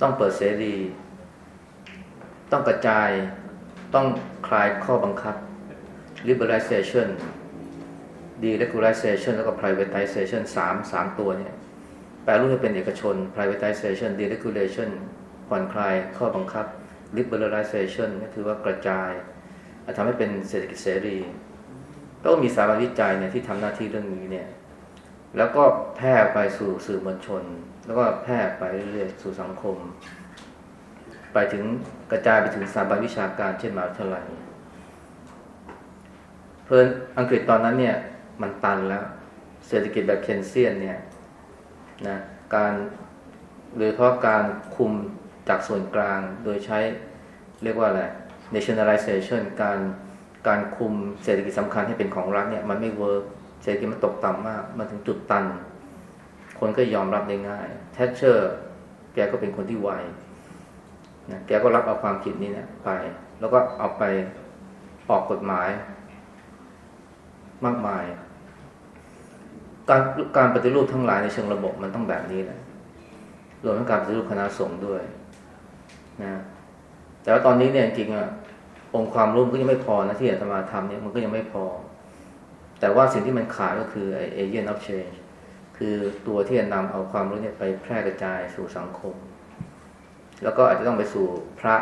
ต้องเปิดเสรี ต้องกระจาย ต้องคลายข้อบังคับ liberalization deregulation แล้วก็ privatization สามสามตัวเนี่ยแปลรูปให้เป็นเอกชน privatization deregulation ผ่อนคลายข้อบังคับ liberalization ก็คือว่ากระจายทำให้เป็นเศรษฐกิจเสรี ก็มีสถาบันวิจัยเนี่ยที่ทำหน้าที่เรื่องนี้เนี่ยแล้วก็แพร่ไปสู่สื่อมวลชน แล้วก็แพร่ไปเรื่อยๆสู่สังคม ไปถึงกระจายไปถึงสถาบันวิชาการ เช่นมหาวิทยาลัยเผอิญอังกฤษตอนนั้นเนี่ยมันตันแล้ว เศรษฐกิจแบบ Keynesian เนี่ยนะการโดยเฉพาะการคุมจากส่วนกลางโดยใช้เรียกว่าอะไร nationalization การการคุมเศรษฐกิจสำคัญให้เป็นของรัฐเนี่ยมันไม่ work เศรษฐกิจมันตกต่ำมาก มันถึงจุดตัน คนก็ยอมรับได้ง่าย แทชเชอร์แกก็เป็นคนที่ไว นะแกก็รับเอาความคิดนี้เนี่ยไป แล้วก็เอาไปออกกฎหมาย มากมาย การการปฏิรูปทั้งหลายในเชิงระบบมันต้องแบบนี้แหละรวมทั้งการปฏิรูปคณะสงฆ์ด้วยนะแต่ว่าตอนนี้เนี่ยจริงอะองค์ความรู้ก็ยังไม่พอนะที่อาตมาทำเนี่ยมันก็ยังไม่พอ แต่ว่าสิ่งที่มันขาดก็คือไอ้ agent of change คือตัวที่จะนำเอาความรู้เนี่ยไปแพร่กระจายสู่สังคม แล้วก็อาจจะต้องไปสู่พระ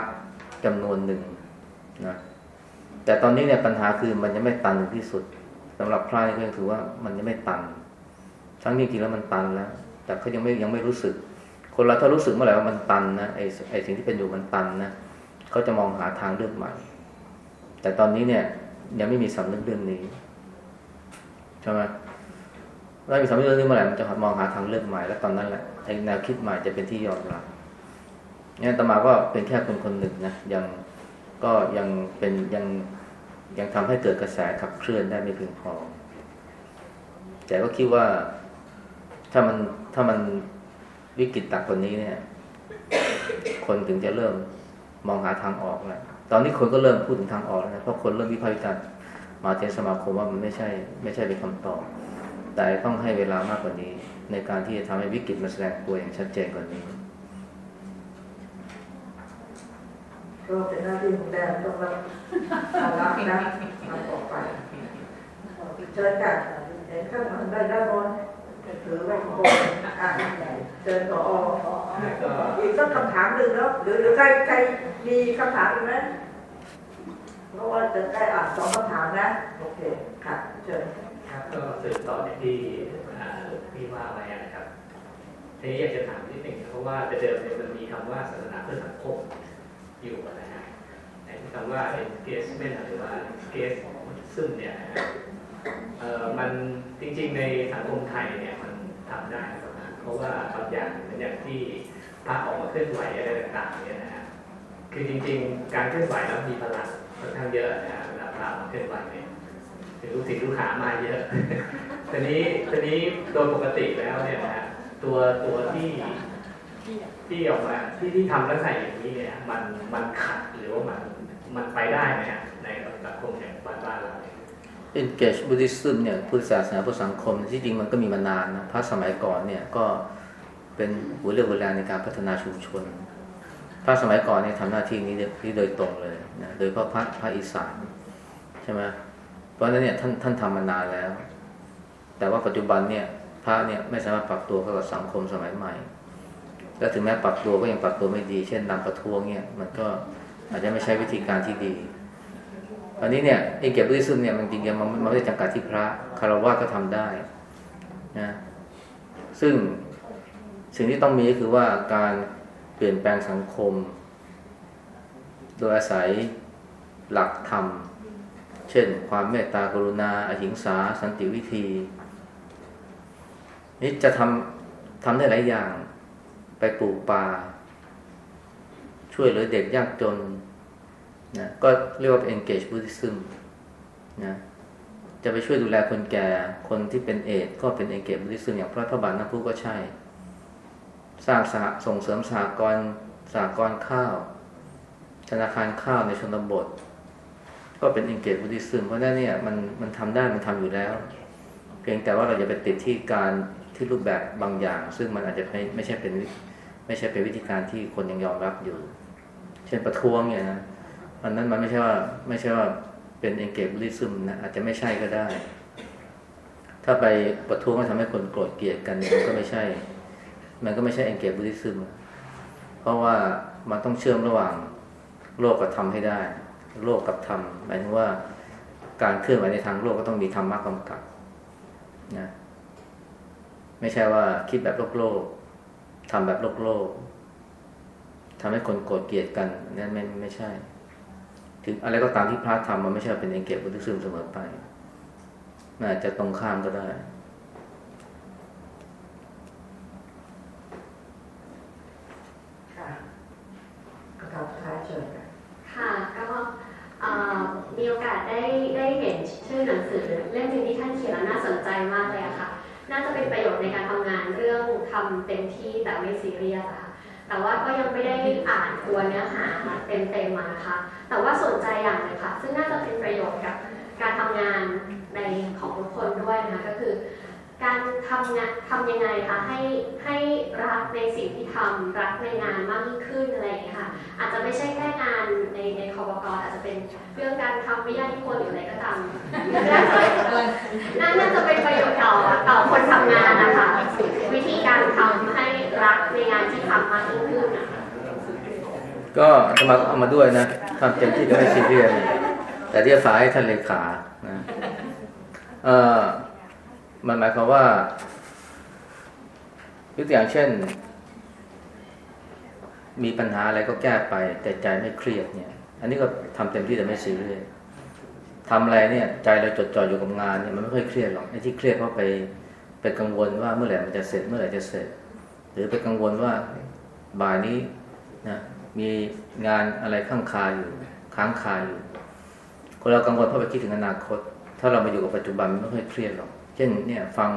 จำนวนหนึ่งนะแต่ตอนนี้เนี่ยปัญหาคือมันยังไม่ตันถึงที่สุดสำหรับพระนี่ก็ยังถือว่ามันยังไม่ตัน ทั้งจริงๆแล้วมันตันแล้ว แต่เขายังไม่ยังไม่รู้สึก คนเราถ้ารู้สึกเมื่อไหร่ว่ามันตันนะไอ้ไอ้สิ่งที่เป็นอยู่มันตันนะเขาจะมองหาทางเลือกใหม่ แต่ตอนนี้เนี่ยยังไม่มีสำนึกเรื่องนี้ใช่ไหมถ้ามีสำนึกเรื่องนี้เมื่อไหร่มันจะมองหาทางเลือกใหม่แล้วตอนนั้นแหละไอ้แนวคิดใหม่จะเป็นที่ยอมรับ เนี่ยตมาก็เป็นแค่คนคนหนึ่งนะยังก็ยังเป็นยังยังทำให้เกิดกระแสขับเคลื่อนได้ไม่เพียงพอ แต่ก็คิดว่าถ้ามันถ้ามันวิกฤตตักกว่านี้เนี่ย คนถึงจะเริ่มมองหาทางออกแล้วตอนนี้คนก็เริ่มพูดถึงทางออกแล้วนะเพราะคนเริ่มวิพากษ์วิจารณ์มาเทศสมาคมว่ามันไม่ใช่ ไม่ใช่เป็นคำตอบ แต่ต้องให้เวลามากกว่านี้ ในการที่จะทำให้วิกฤตมันแสดงตัวอย่างชัดเจนกว่านี้ ก็เป็นหน้าที่ของแดนต้องรับภาระนะทำต่อไปเชิญค่ะเห็นข้างหลังได้ด้านบนถือไว้ข้างบนอะเชิญต่ออีกสักคำถามหนึ่งแล้วหรือหรือใครใครมีคำถามอีกไหมเพราะว่าจะได้อ่านสองคำถามนะ โอเคค่ะเชิญครับก็สืบต่อจากที่พี่ว่าไว้นะครับทีนี้อยากจะถามนิดหนึ่งเพราะว่าแต่เดิมเนี่ยมันมีคำว่าศาสนาเพื่อสังคม อยู่นะฮะไอ้คำว่า engagement หรือว่า engage ซึ่งเนี่ยฮะเออมันจริงๆในสังคมไทยเนี่ยมันทำได้นะเพราะว่าบางอย่างเหมือนอย่างที่พระออกมาเคลื่อนไหวอะไรต่างๆเนี่ยนะฮะคือจริง ๆ การเคลื่อนไหวแล้วมีพลังค่อนข้างเยอะนะฮะเวลาพระมาเคลื่อนไหวเนี่ยถึงลูกศิษย์ลูกหามาเยอะทีนี้ทีนี้โดยปกติแล้วเนี่ยนะฮะตัวตัวที่ ที่ออกมาที่ที่ทำลักษณะอย่างนี้เนี่ย มันมันขัดหรือว่ามันมันไปได้ไหมฮะในสังคมอย่างบ้านบ้านเราเนี่ย engage Buddhism เนี่ยพุทธศาสนาพุทธสังคมที่จริงมันก็มีมานานนะพระสมัยก่อนเนี่ยก็เป็นหัวเรือหัวแรงในการพัฒนาชุมชน พระสมัยก่อนเนี่ยทำหน้าที่นี้ที่โดยตรงเลยนะโดยเฉพาะพระพระอีสานใช่ไหมเพราะฉะนั้นเนี่ยท่านท่านทำมานานแล้ว แต่ว่าปัจจุบันเนี่ยพระเนี่ยไม่สามารถปรับตัวเข้ากับสังคมสมัยใหม่ และถึงแม้ปรับตัวก็ยังปรับตัวไม่ดี เช่นนำประท้วงเนี่ยมันก็อาจจะไม่ใช่วิธีการที่ดีอันนี้เนี่ยไอ้เก็บบุซึมเนี่ยมันจริงๆมันมันไม่ได้จำกัดที่พระคารวะก็ทำได้นะซึ่งสิ่งที่ต้องมีก็คือว่าการเปลี่ยนแปลงสังคม โดยอาศัยหลักธรรม เช่น ความเมตตากรุณาอหิงสา สันติวิธี นี่จะทำทำได้หลายอย่าง ไปปลูกป่า ช่วยเหลือเด็กยากจนนะก็เรียกว่าเป็น engage Buddhism นะจะไปช่วยดูแลคนแก่คนที่เป็นเอดส์ก็เป็น engage Buddhism อย่างพระพระบาทน้ำพุก็ใช่ สร้างสหส่งเสริมสหกรณ์สหกรณ์ข้าว ธนาคารข้าวในชนบท ก็เป็น engage Buddhism เพราะนั้นเนี่ยมันมันทำได้มันทำอยู่แล้ว เพียงแต่ว่าเราจะไปติดที่การที่รูปแบบบางอย่าง ซึ่งมันอาจจะไม่ไม่ใช่เป็น ไม่ใช่เป็นวิธีการที่คนยังยอมรับอยู่ เช่นประท้วงเนี่ยนะอันนั้นมันไม่ใช่ว่าไม่ใช่ว่าเป็น engage Buddhism นะอาจจะไม่ใช่ก็ได้ ถ้าไปประท้วงก็ทำให้คนโกรธเกลียดกันเนี่ยมันก็ไม่ใช่ มันก็ไม่ใช่ engage Buddhism เพราะว่ามันต้องเชื่อมระหว่างโลกกับธรรมให้ได้ โลกกับธรรมหมายถึงว่าการเคลื่อนไหวในทางโลกก็ต้องมีธรรมะกำกับนะไม่ใช่ว่าคิดแบบโลกโลก ทำแบบโลกโลกทำให้คนโกรธเกลียดกันนั่นไม่ไม่ใช่ ถึงอะไรก็ตามที่พระทำมันไม่ใช่เป็นเองเกตบุตรซึมเสมอไปนอาจจะตรงข้ามก็ได้ ค่ะคำถามสุดท้ายเชิญค่ะ ค่ะก็เอ่อมีโอกาสได้ได้เห็นชื่อหนังสือเล่มหนึ่งที่ท่านเขียนแล้วน่าสนใจมากเลยอะค่ะ น่าจะเป็นประโยชน์ในการทำงานเรื่องทำเต็มที่แต่ไม่ซีเรียสอะค่ะ แต่ว่าก็ยังไม่ได้อ่านตัวเนื้อหาเต็มๆมานะคะ แต่ว่าสนใจอย่างหนึงค่ะ ซึ่งน่าจะเป็นประโยชน์กับการทำงานในของทุกคนด้วยนะคะก็คือ การทำงานทำยังไงคะให้ให้รักในสิ่งที่ทำรักในงานมากยิ่งขึ้นอะไรอย่างเงี้ยค่ะอาจจะไม่ใช่แค่งานในในคอปกอาจจะเป็นเรื่องการทำวิทยานิพนธ์หรืออะไรก็ตามน่าน่าจะเป็นประโยชน์ต่อต่อคนทำงานนะคะวิธีการทำให้ รักในงานที่ทำมากยิ่งขึ้นนะคะก็จะมาเอามาด้วยนะทำเต็มที่ก็ไม่ซีเรียสแต่ที่ฝากให้ท่านเลขานะเออมันหมายความว่ายกตัวอย่างเช่น มีปัญหาอะไรก็แก้ไป แต่ใจไม่เครียดเนี่ย อันนี้ก็ทำเต็มที่แต่ไม่ซีเรียสทำอะไรเนี่ย ใจเราจดจ่ออยู่กับงานเนี่ยมันไม่ค่อยเครียดหรอกไอ้ที่เครียดเพราะไปไปกังวลว่าเมื่อไหร่มันจะเสร็จเมื่อไหร่จะเสร็จ รือไปกังวลว่าบ่ายนี้นะมีงานอะไรข้างคาอยู่ ค้างคาอยู่คนเรากังวลเพราะไปคิดถึงอนาคต ถ้าเรามาอยู่กับปัจจุบันมันไม่ค่อยเครียดหรอกเช่นเนี่ยฟัง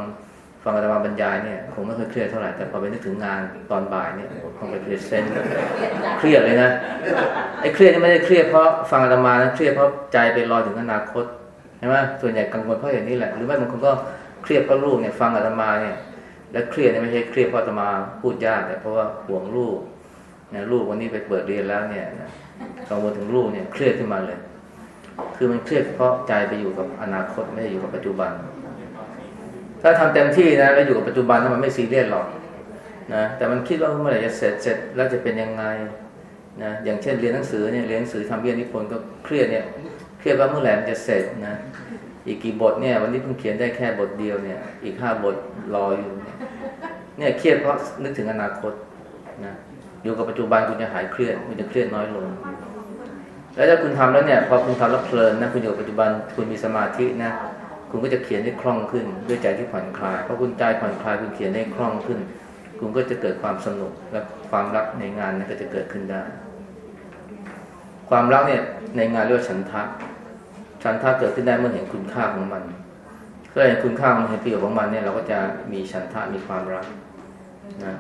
ฟังอาจารย์บรรยายเนี่ยคงไม่ค่อยเครียดเท่าไหร่แต่พอไปนึกถึงงานตอนบ่ายเนี่ยโอ้โหต้องไปเครียดเส้นเครียดเลยนะไอ้เครียดนี่ไม่ได้เครียดเพราะฟังอาจารย์มานะเครียดเพราะใจไปรอถึงอนาคตใช่ไหมส่วนใหญ่กังวลเพราะอย่างนี้แหละหรือไม่บางคนก็เครียดเพราะลูกเนี่ยฟังอาตมาเนี่ย แล้วเครียดเนี่ยไม่ใช่เครียดเพราะอาตมาพูดยากแต่เพราะว่าห่วงลูกนะลูกวันนี้ไปเปิดเรียนแล้วเนี่ยนะกังวลถึงลูกเนี่ยเครียดขึ้นมาเลย คือมันเครียดเพราะใจไปอยู่กับอนาคตไม่ได้อยู่กับปัจจุบัน ถ้าทำเต็มที่นะแล้วอยู่กับปัจจุบันนะมันไม่ซีเรียสหรอกนะแต่มันคิดว่าเมื่อไหร่จะเสร็จเสร็จแล้วจะเป็นยังไงนะอย่างเช่นเรียนหนังสือเนี่ยเรียนหนังสือทำเรียนนิพนธ์ก็เครียดเนี่ยเครียดว่าเมื่อไหร่มันจะเสร็จนะ อีกกี่บทเนี่ย วันนี้เพิ่งเขียนได้แค่บทเดียวเนี่ย อีกห้าบทรออยู่เนี่ยเนี่ยเครียดเพราะนึกถึงอนาคตนะอยู่กับปัจจุบันคุณจะหายเครียดคุณจะเครียดน้อยลง แล้วถ้าคุณทำแล้วเนี่ยพอคุณทำแล้วเพลินนะคุณอยู่กับปัจจุบันคุณมีสมาธินะคุณก็จะเขียนได้คล่องขึ้น ด้วยใจที่ผ่อนคลายเพราะคุณใจผ่อนคลายคุณเขียนได้คล่องขึ้น คุณก็จะเกิดความสนุกและความรักในงานนั้นก็จะเกิดขึ้นได้ ความรักเนี่ยในงานเรียกว่าฉันทะ ฉันทะเกิดขึ้นได้เมื่อเห็นคุณค่าของมันเมื่อเห็นคุณค่าของมันเห็นประโยชน์ของมันเนี่ยเราก็จะมีฉันทะมีความรักนะ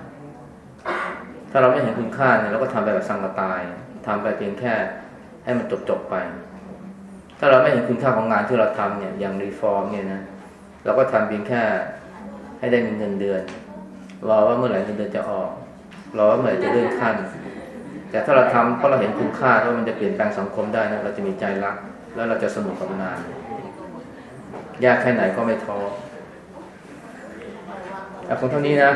ถ้าเราไม่เห็นคุณค่าเนี่ยเราก็ทำไปแบบสังกตายทำไปเพียงแค่ให้มันจบจบไป ถ้าเราไม่เห็นคุณค่าของงานที่เราทำเนี่ยอย่างรีฟอร์มเนี่ยนะเราก็ทำเพียงแค่ให้ได้เงินเดือนรอว่าเมื่อไหร่เงินเดือนจะออกรอว่าเมื่อไหร่จะเลื่อนขั้น แต่ถ้าเราทำเพราะเราเห็นคุณค่าว่ามันจะเปลี่ยนแปลงสังคมได้นะเราจะมีใจรัก แล้วเราจะสนุกกับงาน ยากแค่ไหนก็ไม่ท้อเอาคงเท่านี้นะ